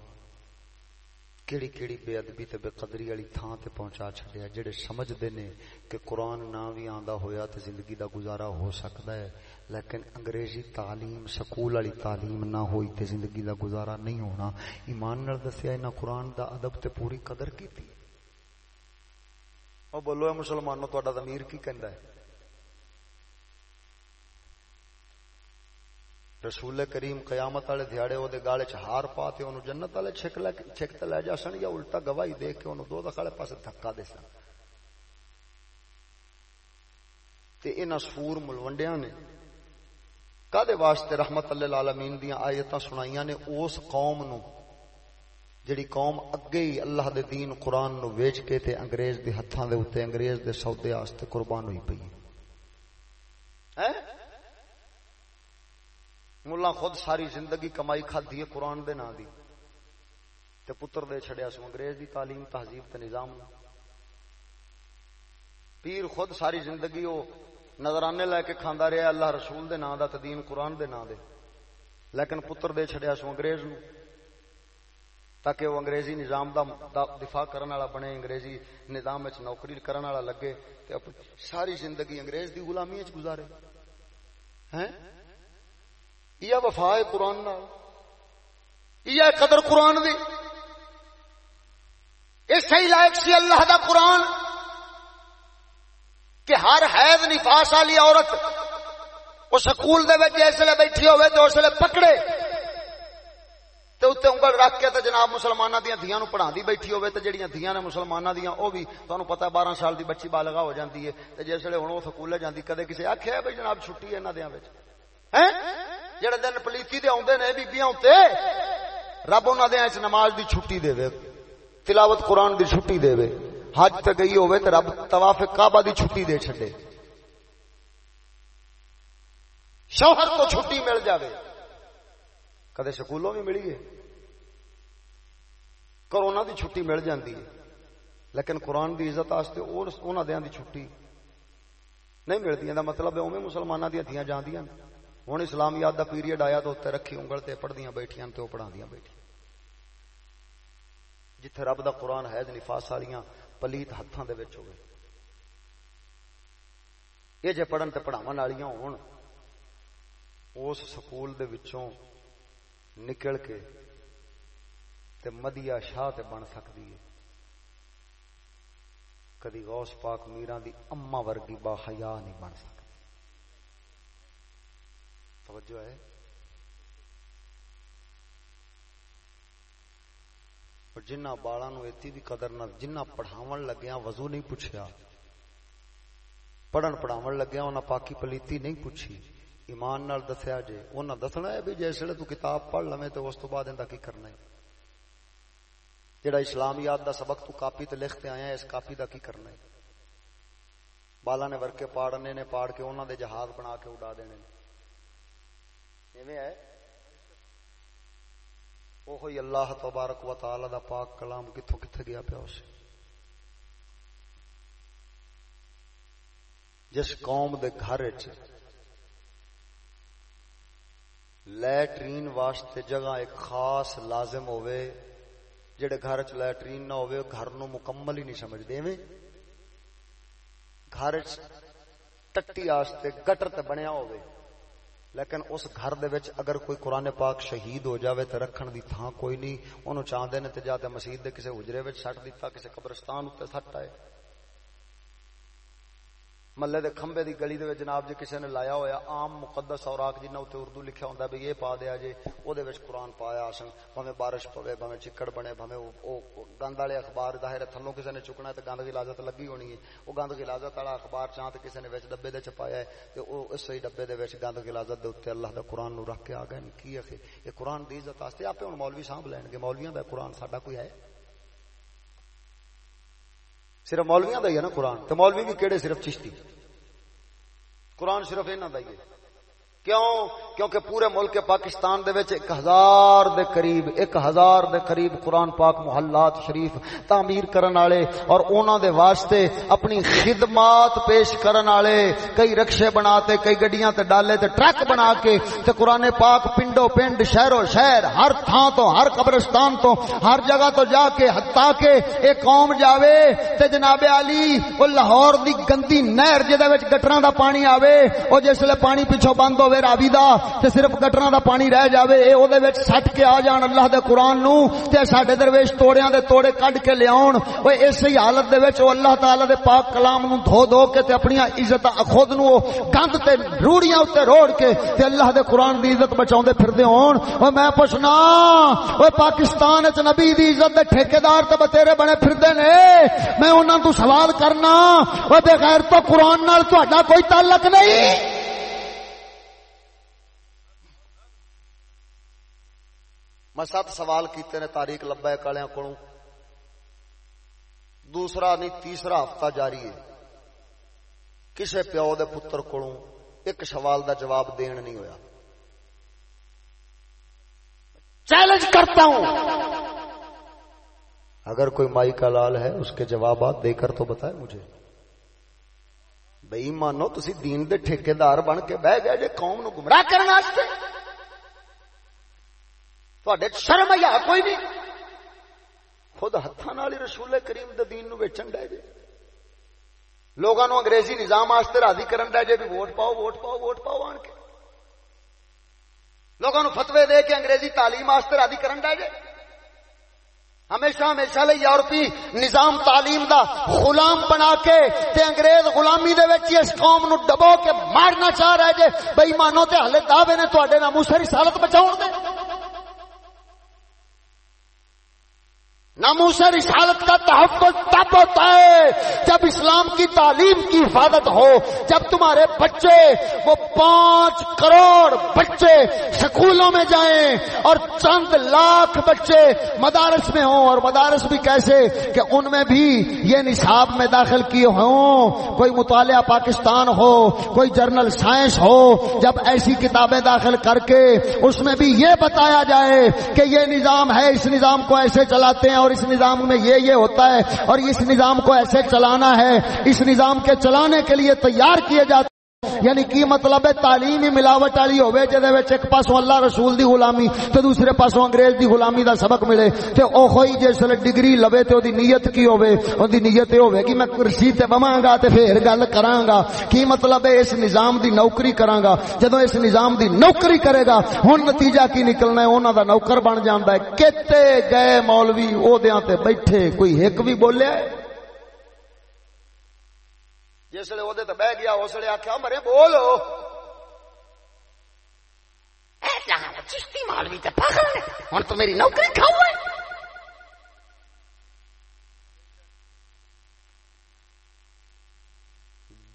Speaker 4: کیڑی کیڑی بے ادبی تے بے قدری والی تھان تے پہنچا چھڈیا، جڑے سمجھدے نے کہ قرآن نہ بھی آندا ہویا تے زندگی دا گزارا ہو سکدا ہے، لیکن انگریزی تعلیم، سکول والی تعلیم نہ ہوئی تے زندگی دا گزارا نہیں ہونا۔ ایمان نال دسیا انہاں قرآن دا ادب تے پوری قدر کیتی۔ او بولو اے مسلمانوں، تہاڈا ضمیر کی کہندا ہے؟ رسول کریم قیامت والے دیہڑے وہ گالے چ ہار پا تے انہوں جنت والے چھک لے چھک تے لے جا سن یا الٹا گواہی دے کے انہوں دو دخلے پاسے دھکا دے سن تے انہاں سور ملوڈیاں نے کدے واسطے رحمت اللہ العالمین دیاں آیتاں سنائیاں نے اس قوم نو
Speaker 1: جڑی قوم اگے ہی اللہ دے دین قرآن نو ویچ کے تے انگریز دے ہتھاں دے اوتے انگریز دے سودے واسطے قربان ہوئی پئی ہے ملا خود ساری زندگی کمائی کھدی ہے قرآن دے نا دی۔ تے پتر دے چھڑیا سو، انگریز دی تعلیم، تہذیب تے نظام۔ پیر خود ساری زندگی وہ نظرانے لے کے کھانا رہا اللہ رسول دے نا دا تے دین قرآن دے نا دے۔ لیکن پتر دے چھڑیا سو، انگریز نو۔ تاکہ وہ انگریزی نظام دا دفاع کرنے والا بنے، انگریزی نظام وچ نوکری کرنے والا لگے۔ تے ساری زندگی انگریز دی غلامی وچ گزارے۔ ہیں؟ یہ وفا ہے قرآن یہ قدر قرآن دی۔ اس ہی لائق سی اللہ دا قرآن کہ ہر حید نفاس والی عورت وہ سکول دے بیٹھی ہوئے تو اس ویلے پکڑے۔ تو اتنے انگل رکھ کے تو جناب مسلمانوں دیا دیا پڑھا دی بیٹھی ہوئے تو جہاں دیا نے مسلمانوں دیا وہ بھی تمہیں پتا بارہ سال دی بچی بالغا ہو جاتی ہے تو جس ویلے ہوں وہ سکول جاتی کدے کسی آخیا بھائی جناب چھٹی ہے یہاں دیا جڑے دن پلیتی دے آدھے نے بیبیاں اتنے رب انہوں دیا نماز دی چھٹی دے تلاوت قرآن دی چھٹی دے حج تے گئی ہوئے تے رب طواف کعبہ دی چھٹی دے چھڈے۔ شوہر تو چھٹی مل جاوے۔ کدے سکولوں بھی ملی ہے؟ کرونا دی چھٹی مل جاندی ہے۔ لیکن قرآن دی عزت واسطے انہاں دیاں دی چھٹی نہیں ملتی دا مطلب ہے اوویں مسلماناں دی دیا جاندیاں۔ ہن اسلامیات دا پیریڈ آیا تو تے رکھی انگل تے پڑھدیاں بیٹھیاں تے او پڑھاندیاں بیٹھیاں جتھے رب دا قرآن ہے نفاس والیاں پلیت ہاتھوں کے ہوئے یہ جے پڑھن تے پڑھاو والیاں ہون اس سکول دے وچوں نکل کے تے مدیا شاہ تے بن سکتی ہے کدی غوث پاک میران دی اما ورگی با حیا نہیں بن سکتی توجہ ہے۔ جنہ بالا نو ایتی بھی قدر نہ جنہ پڑھاو لگیا وضو نہیں پوچھا پڑھن پڑھاو لگیا انہیں پاکی پلیتی نہیں پوچھی۔ ایمان نال دسیا جے انہیں دسنا ہے بھی جیسے تو کتاب پڑھ لوے تو اس تو بعد انہیں کی کرنا ہے؟ جڑا اسلامیات دا سبق تو کاپی تے لکھتے آیا اس کاپی دا کی کرنا ہے؟ بالا نے ورکے پاڑنے نے پاڑ کے انہوں دے جہاز بنا کے اڑا دینے ایویں ہے وہی اللہ تبارک و تعالی دا پاک کلام کتوں کتنے گیا پیا اسے جس قوم دے گھر لیٹرین واسطے جگہ ایک خاص لازم ہوئے جڑے گھر چ لٹرین نہ ہوئے گھر نو مکمل ہی نہیں سمجھتے میں گھر ٹٹی واسطے گٹر تے بنیا ہوئے لیکن اس گھر دے وچ اگر کوئی قرآن پاک شہید ہو جاوے تے رکھن دی تھان کوئی نہیں انہوں چاہتے نے تے جاتے مسجد دے کسے حجرے وچ سٹ دیتا کسے قبرستان اتنے سٹ آئے۔ ملے دے کھمبے دی گلی دے جناب جی کسی نے لایا ہویا عام مقدس اوراق جنہ اتنے اردو لکھا ہوندا بھی یہ پا دیا جی او دے وچ قرآن پایا آسن بھویں بارش پوے بھویں چکڑ بنے بھویں او گند والے اخبار ظاہر تھلوں کسی نے چکنا تے گند کی لازت لگی ہونی ہے او گند کی لازت والا اخبار چاہ تے کسی نے وچ ڈبے دے چپایا ہے تے او اس ہی ڈبے دے وچ گند کی لازت دے اوتے اللہ دا قرآن نو رکھ کے آ گئے کی ہے یہ قرآن دی عزت واسطے آپے ہن مولوی سانبھ لین گے مولویاں دا قرآن ساڈا کوئی ہے صرف مولویاں دا ہی ہے نا قرآن۔ تو مولوی بھی کیڑے صرف چشتی؟ قرآن صرف یہاں کا ہی ہے۔ کیوں؟ کیونکہ پورے ملک پاکستان دے وچ ایک ہزار دے قریب، ایک ہزار دے قریب قرآن پاک محلات شریف تعمیر کرن والے اور انہاں دے واسطے اپنی خدمات پیش کرن والے، کئی رکشے بناتے کئی گڈیاں تے ڈالے تے ٹرک بنا کے تے قرآن پاک پنڈو پنڈ شہرو شہر، ہر تھان تو، ہر قبرستان تو، ہر جگہ تو جا کے حتا کے اے قوم جاوے تے جناب علی، او لاہور دی گندی نہر جے وچ گٹراں دا پانی آوے، او جس لے پانی پیچھے بند ہوے راوی دا تے صرف گٹراں دا پانی رہ جاوے اے او دے وچ سٹ کے آ جان اللہ دے قرآن نو تے ساڈے درویش توڑیاں دے توڑے کڈ کے لیاون اوے اس حالت دے وچ او اللہ تعالی دے پاک کلام نو دھو دھو کے تے اپنی عزت خود نو گند تے روڑیاں تے روڑ کے تے اللہ دے قرآن دی عزت بچاوندے پھردے ہون او میں پوچھنا او پاکستان وچ نبی دی عزت دے ٹھیکیدار تے بتیرے بنے پھردے نے میں انہاں تو سوال کرنا او بے غیر تو قرآن نال تہاڈا کوئی تعلق نہیں میں سات سوال کیتے نے، تاریخ لبا کالیا کو دوسرا نہیں، تیسرا ہفتہ جاری ہے۔ کسے پیو دے پتر کو ایک سوال دا جواب دین نہیں ہویا۔ چیلنج کرتا ہوں۔ اگر کوئی مائی کا لال ہے، اس کے جوابات دے کر تو بتائے مجھے۔ بئی مانو تھی دین دے ٹھیکے دار بن کے بہ گئے جی قوم نو گمراہ کرنے شرم یا کوئی نہیں خود ہاتھوں رسول کریم دے دین نو ویچن ڈے جی لوگوں انگریزی نظام واسطے راضی کرن ڈے جی بھی ووٹ پاؤ ووٹ پاؤ ووٹ پاؤ آن کے لوگوں فتوے دے کے انگریزی تعلیم واسطے راضی کرن ڈے جی ہمیشہ ہمیشہ لے یورپی نظام تعلیم دا غلام بنا کے تے انگریز غلامی دے وچ اس قوم نو دبو کے مارنا چاہ رہے جے بے ایمانو تے ہلے دعوے نے تواڈے نام سری رسالت بچاؤ دے ناموس رسالت کا تحفظ تب ہوتا ہے جب اسلام کی تعلیم کی حفاظت ہو، جب تمہارے بچے، وہ پانچ کروڑ بچے سکولوں میں جائیں اور چند لاکھ بچے مدارس میں ہوں۔ اور مدارس بھی کیسے کہ ان میں بھی یہ نصاب میں داخل کیے ہوں۔ کوئی مطالعہ پاکستان ہو، کوئی جرنل سائنس ہو، جب ایسی کتابیں داخل کر کے اس میں بھی یہ بتایا جائے کہ یہ نظام ہے، اس نظام کو ایسے چلاتے ہیں اور اور اس نظام میں یہ یہ ہوتا ہے اور اس نظام کو ایسے چلانا ہے، اس نظام کے چلانے کے لیے تیار کیے جاتے یعنی کی مطلب ہے؟ تعلیم ہی ملاوٹ والی ہوے جدے وچ ایک پاسوں اللہ رسول دی غلامی تے دوسرے پاسوں انگریز دی غلامی دا سبق ملے۔ تے او ہوئی جس لے ڈگری لوے تے اودی نیت کی ہوے اودی نیت اے ہوے کہ میں کرسی تے بواں گا تے پھر گل کراں گا۔ کی مطلب ہے؟ اس نظام دی نوکری کراں گا۔ جدوں اس نظام دی نوکری کرے گا، ہن نتیجہ کی نکلنا ہے؟ انہاں دا نوکر بن جاندا ہے۔ کتے گئے مولوی او دیاں تے بیٹھے، کوئی ایک بھی بولیا ہے؟ جس وہ بہ گیا اس لیے آخیا مرے بولو چشتی مالوی ہوں تو میری نوکری کھاؤ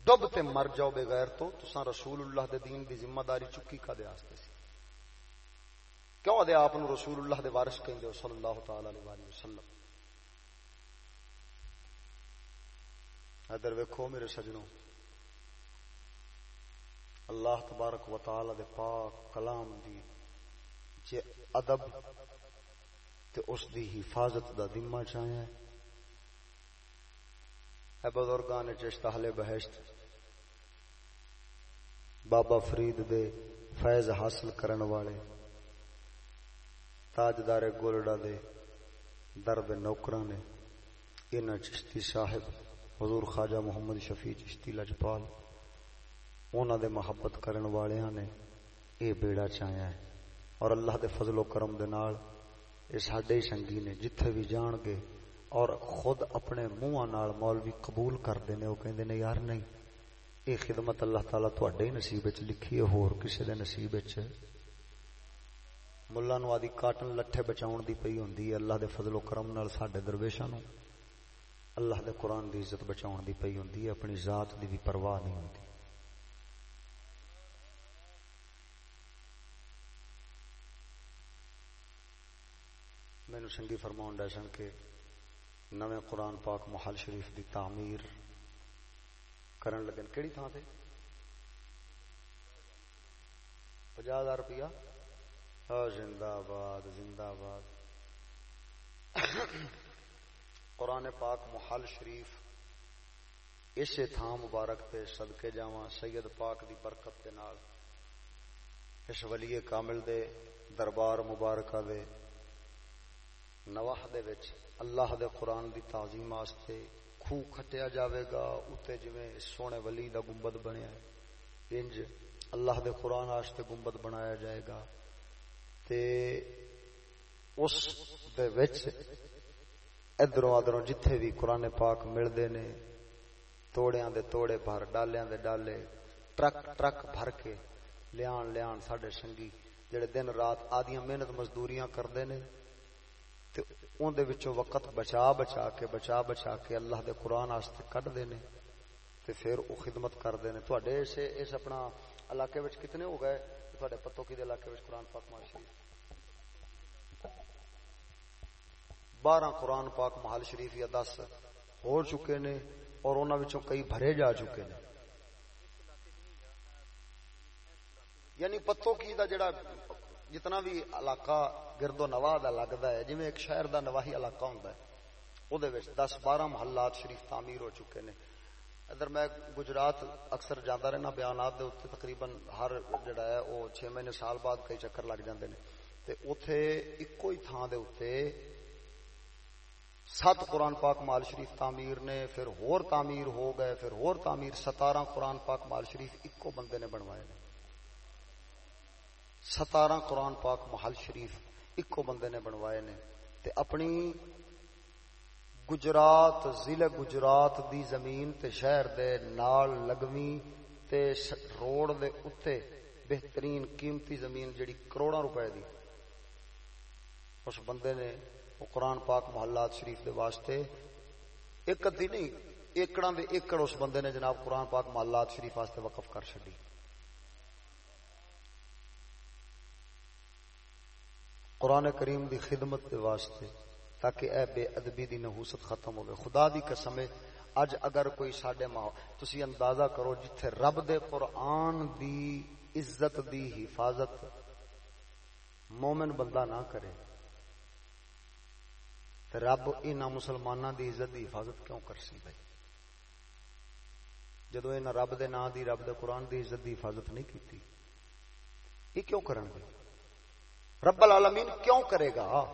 Speaker 1: ڈب تے مر جاؤ بغیر تو تسا رسول اللہ دے دین دی ذمہ داری چکی کا دے آستے سی؟ کیوں دے آپ رسول اللہ دے وارث کہیں صلی اللہ تعالی علیہ وسلم؟ ادھر ویکو میرے سجنوں اللہ تبارک و تعالی دے پاک کلام دی جے ادب تے اس دی حفاظت دا دمہ چاہیا ہے اے بزرگان چشت اہل بہشت، بابا فرید دے فیض حاصل کرن والے، تاجدار گولڈا دے درد نوکراں نے، انہاں چشتی صاحب حضور خواجہ محمد شفیع چشتی لجپال انہوں دے محبت کرن والیاں نے اے بیڑا چایا ہے۔ اور اللہ دے فضل و کرم دے نال اے ساڈے سنگی نے جتھے بھی جان گے اور خود اپنے منہ نال مولوی قبول کرتے ہیں وہ کہندے نے، یار نہیں، اے خدمت اللہ تعالی تواڈے نصیب وچ لکھی ہے، ہور کسے دے نصیب وچ۔ ملہ نو آدی کاٹن لٹھے بچاؤن دی پئی ہوندی ہے۔ اللہ دے فضل و کرم نال ساڈے درویشاں نو اللہ دے قرآن دی عزت بچاؤن دی پئی ہوندی ہے، اپنی ذات دی بھی پرواہ نہیں ہوندی۔ مینو سنگی فرماؤں ڈے سن کے نویں قرآن پاک محل شریف دی تعمیر کرن لگن۔ کیڑی تھان تے؟ پنجا ہزار روپیہ۔ زندہ آباد زندہ آباد قرآن پاک محل شریف اسے تھان مبارک تے صدقے جاواں سید پاک دی برکت دے نال۔ اس ولی کامل دے دربار مبارکہ دے نواح دے وچ اللہ دے قرآن دی تعظیم واسطے خو کھٹیا جاوے گا اتے جویں سونے ولی دا گنبد بنیا ہے۔ انج اللہ دے قرآن واسطے گنبد بنایا جائے گا۔ تے اس دے وچ ادھر ادھر جتھے بھی قرآن پاک ملتے نے، توڑیاں دے توڑے بھر، ڈالیاں دے ڈالے، ٹرک ٹرک بھر کے لیان لیان ساڈے سنگی جڑے دن رات آدیاں محنت مزدوریاں کرتے ہیں تے اون دے وچوں وقت بچا بچا کے، بچا بچا کے اللہ دے قرآن واسطے کڈتے ہیں تے پھر او خدمت کرتے ہیں تھوڑے اس اس اپنا علاقے وچ کتنے ہو گئے؟ تھوڑے پتوں کی علاقے وچ قرآن پاک ماشاء 12 قرآن پاک محل شریف یا دس ہو چکے نے اور انہاں وچوں کئی بھرے جا چکے نے۔ یعنی پتو کی دا جڑا جتنا بھی علاقہ گرد و نواح دا لگدا ہے، جویں ایک شہر دا نواہی علاقہ ہوندا ہے او دے وچ 10 12 محلات شریف تعمیر ہو چکے نے۔ ادھر میں گجرات اکثر جانا رہنا، بیانات دے اتنے تقریباً ہر جڑا ہے وہ چھ مہینے سال بعد کئی چکر لگ جاندے نے۔ تے اوتھے ایکو ہی تھان دے اوتے سات قرآن پاک مال شریف تعمیر نے، پھر ہور تعمیر ہو گئے، پھر ہور تعمیر، ستارہ قرآن پاک مال شریف ایکو بندے نے بنوائے نے ستارہ قرآن پاک محل شریف ایکو بندے نے بنوائے نے تے اپنی گجرات، ضلع گجرات دی زمین تے شہر دے نال لگمی تے روڈ دے اتے بہترین قیمتی زمین جڑی کروڑا روپے دی۔ اس بندے نے وہ قرآن پاک محلات شریف دے واسطے ایک ادھی نہیں ایکڑا دے ایکڑ اس بندے نے جناب قرآن پاک محلات شریف واسطے وقف کر چڈی قرآن کریم دی خدمت دے واسطے تاکہ اے بے ادبی دی نحوست ختم ہوگی خدا دی قسم اج اگر کوئی ساڈے ماں تسی اندازہ کرو جتھے رب دے قرآن دی عزت دی حفاظت مومن بندہ نہ کرے۔ تو رب انہاں مسلماناں دی عزت دی حفاظت کیوں کر سی بھائی جدو انہاں رب دے نا دی رب دے قرآن دی عزت دی حفاظت نہیں کیتی، یہ کیوں کرن گے؟ رب العالمین کیوں کرے گا؟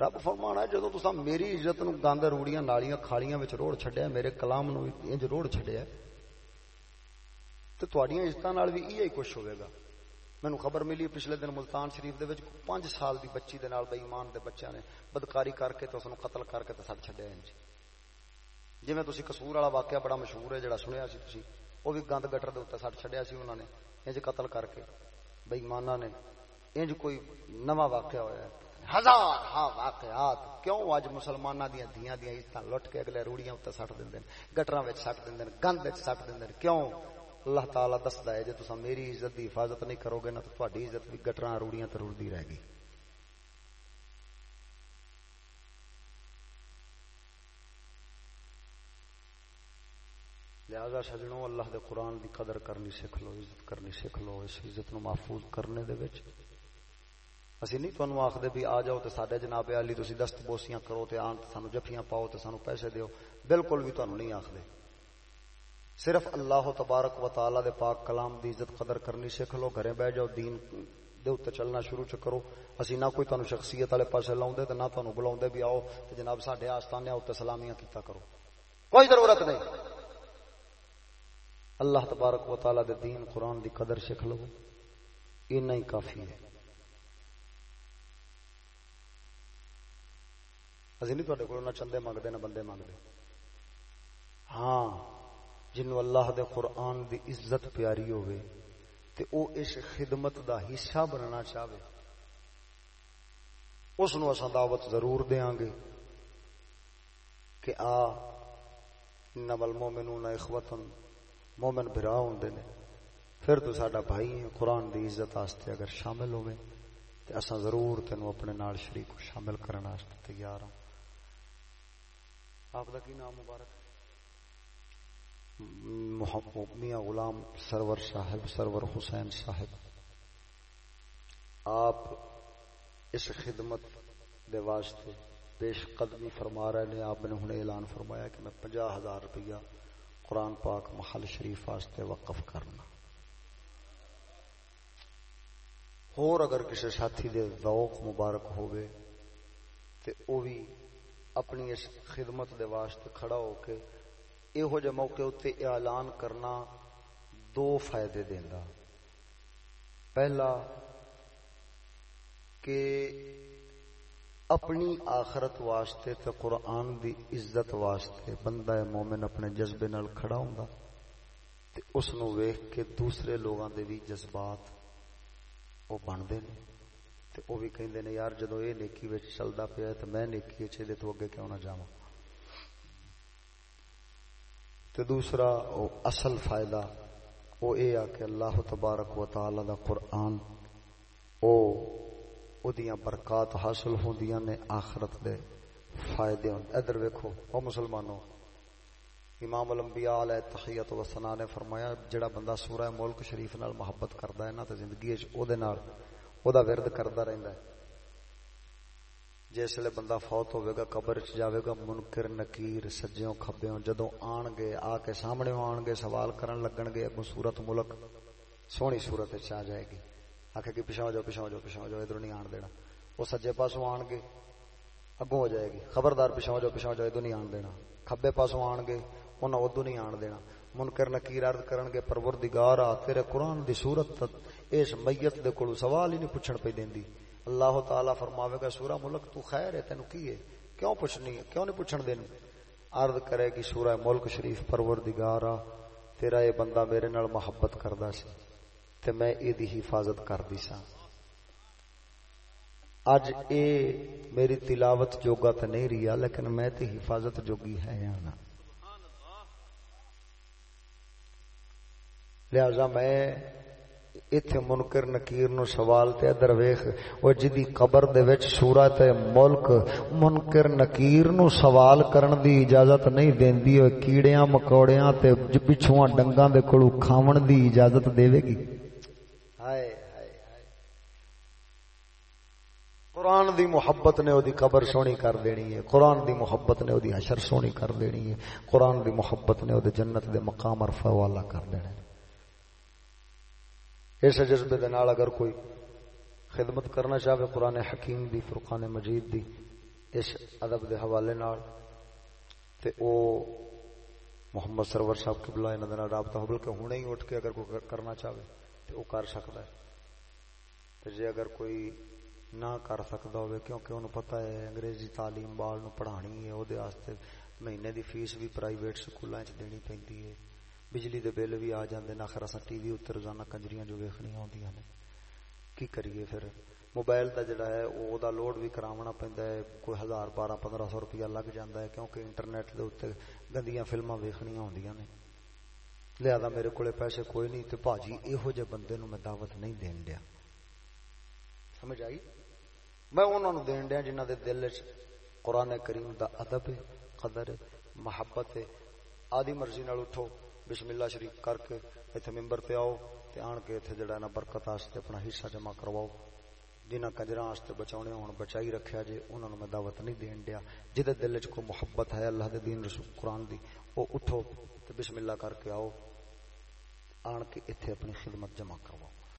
Speaker 1: رب فرمانا جدو تسا میری عزت نو گند روڑیاں نالیاں کھالیاں وچ روڑ چھڈیا میرے کلام نو انج روڑ چھڈیا تو تواڈیاں عزتاں نال بھی ایہی کچھ ہوے گا۔ مینو خبر ملی پچھلے دن ملتان شریف دے وچ پانچ سال دی بچی دے نال بے ایمان دے بچیاں نے بدکاری کر کے تو اس قتل کر کے تے سڑ چھڈیا انج جویں تسی قصور والا واقعہ بڑا مشہور ہے جڑا سنیا سی تسی او بھی گند گٹر دے اوتے سڑ چھڈیا سی انہاں نے انج قتل کر کے بے ایماناں نے انج کوئی نواں واقعہ ہویا ہے ہزار ہاں واقعات کیوں اج مسلمانہ دیا دیا دیا عزت لٹ کے اگلے روڑیاں اتنے سٹ دیں گٹر سٹ دیں گند وچ سٹ دیں کیوں اللہ تعالیٰ دستا ہے جی تصا میری عزت کی حفاظت نہیں کرو گے نا تو تاری عزت بھی گٹر روڑیاں تو رڑتی رہ گئی لہذا سجنوں، اللہ دے قرآن دی قدر کرنی سیکھ لو، عزت کرنی سیکھ لو، اس عزت نو محفوظ کرنے دے وچ۔ اسی نہیں تمہیں آخر بھی آ جاؤ تو سارے جناب علی تھی دست بوسیاں کرو تو آن سانو جفیاں پاؤ تو سانو پیسے دیو۔ بالکل بھی تمہیں نہیں آخر صرف اللہ تبارک و تعالی دے پاک کلام دی عزت قدر کرنی سیکھ لو، گھرے بہ جاؤ، دین دے اتنے چلنا شروع چ کرو۔ اسی نہ کوئی تمہیں شخصیت والے پاسے لاؤ تو نہ تمہیں بلا بھی آؤ تو جناب سارے آستانے اتنے سلامیاں کیتا کرو۔ کوئی ضرورت نہیں۔ اللہ تبارک و تعالی دے دین قرآن دی قدر سیکھ لو۔ اتنا ہی کافی ہے۔ اسی نہیں تواڈے تے کو چندے منگتے نہ بندے منگتے ہاں۔ جنو اللہ دے قرآن دی عزت پیاری ہوئے، تے او اس خدمت دا حصہ بننا چاہے۔ اس نو اساں دعوت ضرور دیاں گے کہ آ نبل مومنون اخوتن، مومن برا ہوندے نے۔ پھر تو ساڈا بھائی ہے قرآن دی عزت واسطے اگر شامل ہوئے، تے اساں ضرور تینو اپنے نال شریک شامل کرنا واسطے تیار ہوں آپ کا کی نام مبارک؟ میاں غلام سرور صاحب، سرور حسین صاحب، آپ اس خدمت دے واسطے پیش قدمی فرما رہے ہیں۔ آپ نے ہن اعلان فرمایا کہ میں پنجا ہزار روپیہ قرآن پاک محل شریف واسطے وقف کرنا۔ اور اگر کسی ساتھی دے ذوق مبارک ہوئے تے او بھی اپنی اس خدمت دے واسطے کھڑا ہو کے یہو جہ موقع اتنے اعلان کرنا دو فائدے دینا پہلا کہ اپنی آخرت واسطے تے قرآن دی عزت واسطے بندہ مومن اپنے جذبے نال کھڑا ہوں تے اس نو ویخ کے دوسرے لوگوں دے بھی جذبات وہ بنتے ہیں تے او بھی کہندے نے یار جدو یہ نیکی وچ چلدا پیا تے میں نیکی وچ دے تو اگے کیوں نہ جاواں تے دوسرا او اصل فائدہ او اے آ کہ اللہ تبارک و تعالی دا قرآن او ادیاں برکات حاصل ہوندیاں نے آخرت دے فائدے ہوں ادھر ویکھو او مسلمانوں، امام الانبیاء علیہ تحیت و ثنا نے فرمایا، جڑا بندہ سورہ ملک شریف نال محبت کردا ہے نا تے زندگی وچ او دے نال او دا ورد کردا رہندا ہے۔ جس بندہ فوت ہوئے گا قبر چ جاوے گا منکر، نکیر، سجیوں، کھبیوں، جدوں آن گے آ کے سامنے آن گے سوال کرن لگن گے اگوں صورت ملک سونی صورت آ جائے گی۔ آکھے کہ پیچھے جاؤ پیچھے جاؤ پیچھے جاؤ، ادھر نہیں آن دینا۔ وہ سجے پاسوں آن گے اگوں ہو جائے گی۔ خبردار پیچھے جاؤ پیچھے جاؤ، ادھر نہیں آن دینا۔ کھبے پاسوں آن گے انہاں ادو نہیں آن دینا۔ منکر، نکیر عرض کرن گے پروردگار آ تیرے قرآن دی صورت اس میت دے کولو سوال ہی نہیں پوچھن پہ دیندی اللہ تعالی فرماوے گا، سورہ ملک تو خیر ہے، تینو کی ہے؟ کیوں پوچھنی ہے؟ کیوں نہیں پوچھن دین؟ عرض کرے گی سورہ ملک شریف پروردگار آ، تیرا یہ بندہ میرے نال محبت کردا سی تے میں اے دی حفاظت کردی سا اج اے میری تلاوت جوگا تے نہیں رہیا لیکن میں تے حفاظت جوگی ہے یا نا لہذا میں ایتھے منکر نکیر نو سوال تے ادھر ویکھ او جدی قبر دے وچ صورت ملک منکر نکیر نو سوال کرن دی اجازت نہیں دیندی او کیڑیاں مکوڑیاں تے پچھواں ڈنگاں دے کولو کھاون دی اجازت دیوے گی ہائے قرآن دی محبت نے او دی قبر سونی کر دینی ہے قرآن دی محبت نے او دی حشر سونی کر دینی ہے قرآن دی محبت نے او دی جنت دے مقام عرفہ والا کر دینا ہے اس جذبے دے نال اگر کوئی خدمت کرنا چاہے قرآن حکیم دی، فرقان مجید دی، اس ادب دے حوالے نال، تے او محمد سرور صاحب کی بلا انہاں نال رابطہ ہو، بلکہ ہنے ہی اٹھ کے اگر کوئی کرنا چاہے، تے او کر سکدا ہے۔ تے جے اگر کوئی نہ کر سکدا ہوے، کیونکہ انہوں پتہ ہے انگریزی تعلیم بال نو پڑھانی ہے، او دے واسطے مہینے دی فیس بھی پرائیویٹ سکولاں وچ دینی پیندی ہے۔ بجلی دے بل بھی آ جاندے نا خیر اساں ٹی وی تے روزانہ کنجریاں جو ویکھنی ہوندیاں نے۔ کی کریے پھر؟ موبائل دا جڑا ہے، او دا لوڈ بھی کراونا پیندا ہے، کوئی ہزار بارہ پندرہ سو روپیہ لگ جاندا ہے، کیونکہ انٹرنیٹ دے اوتے گندیاں فلماں ویکھنیاں ہوندیاں نے۔ لہذا میرے کولے پیسے کوئی نہیں، تے بھاجی ایہو جے بندے نو میں دعوت نہیں دین دیا۔ سمجھ آئی؟ میں انہاں نو دین دیا جنہاں دے دل وچ قران کریم دا ادب ہے قدر ہے محبت ہے آدھی مرضی نال اٹھو۔ بسم اللہ شریف کر کے اتنے ممبر پہ آؤ تے آن کے اتنے جڑا نا برکت واسطے اپنا حصہ جمع کرواؤ۔ جنہ کجرا واسطے بچاؤنے ہوں، بچائی رکھیا جے انہوں نے میں دعوت نہیں دین دیا۔ جہد دل چ کو محبت ہے، اللہ دے دین رسول قرآن دی، او اٹھو تے بسم اللہ کر کے آؤ۔ آن کے اتنے اپنی خدمت جمع کرواؤ۔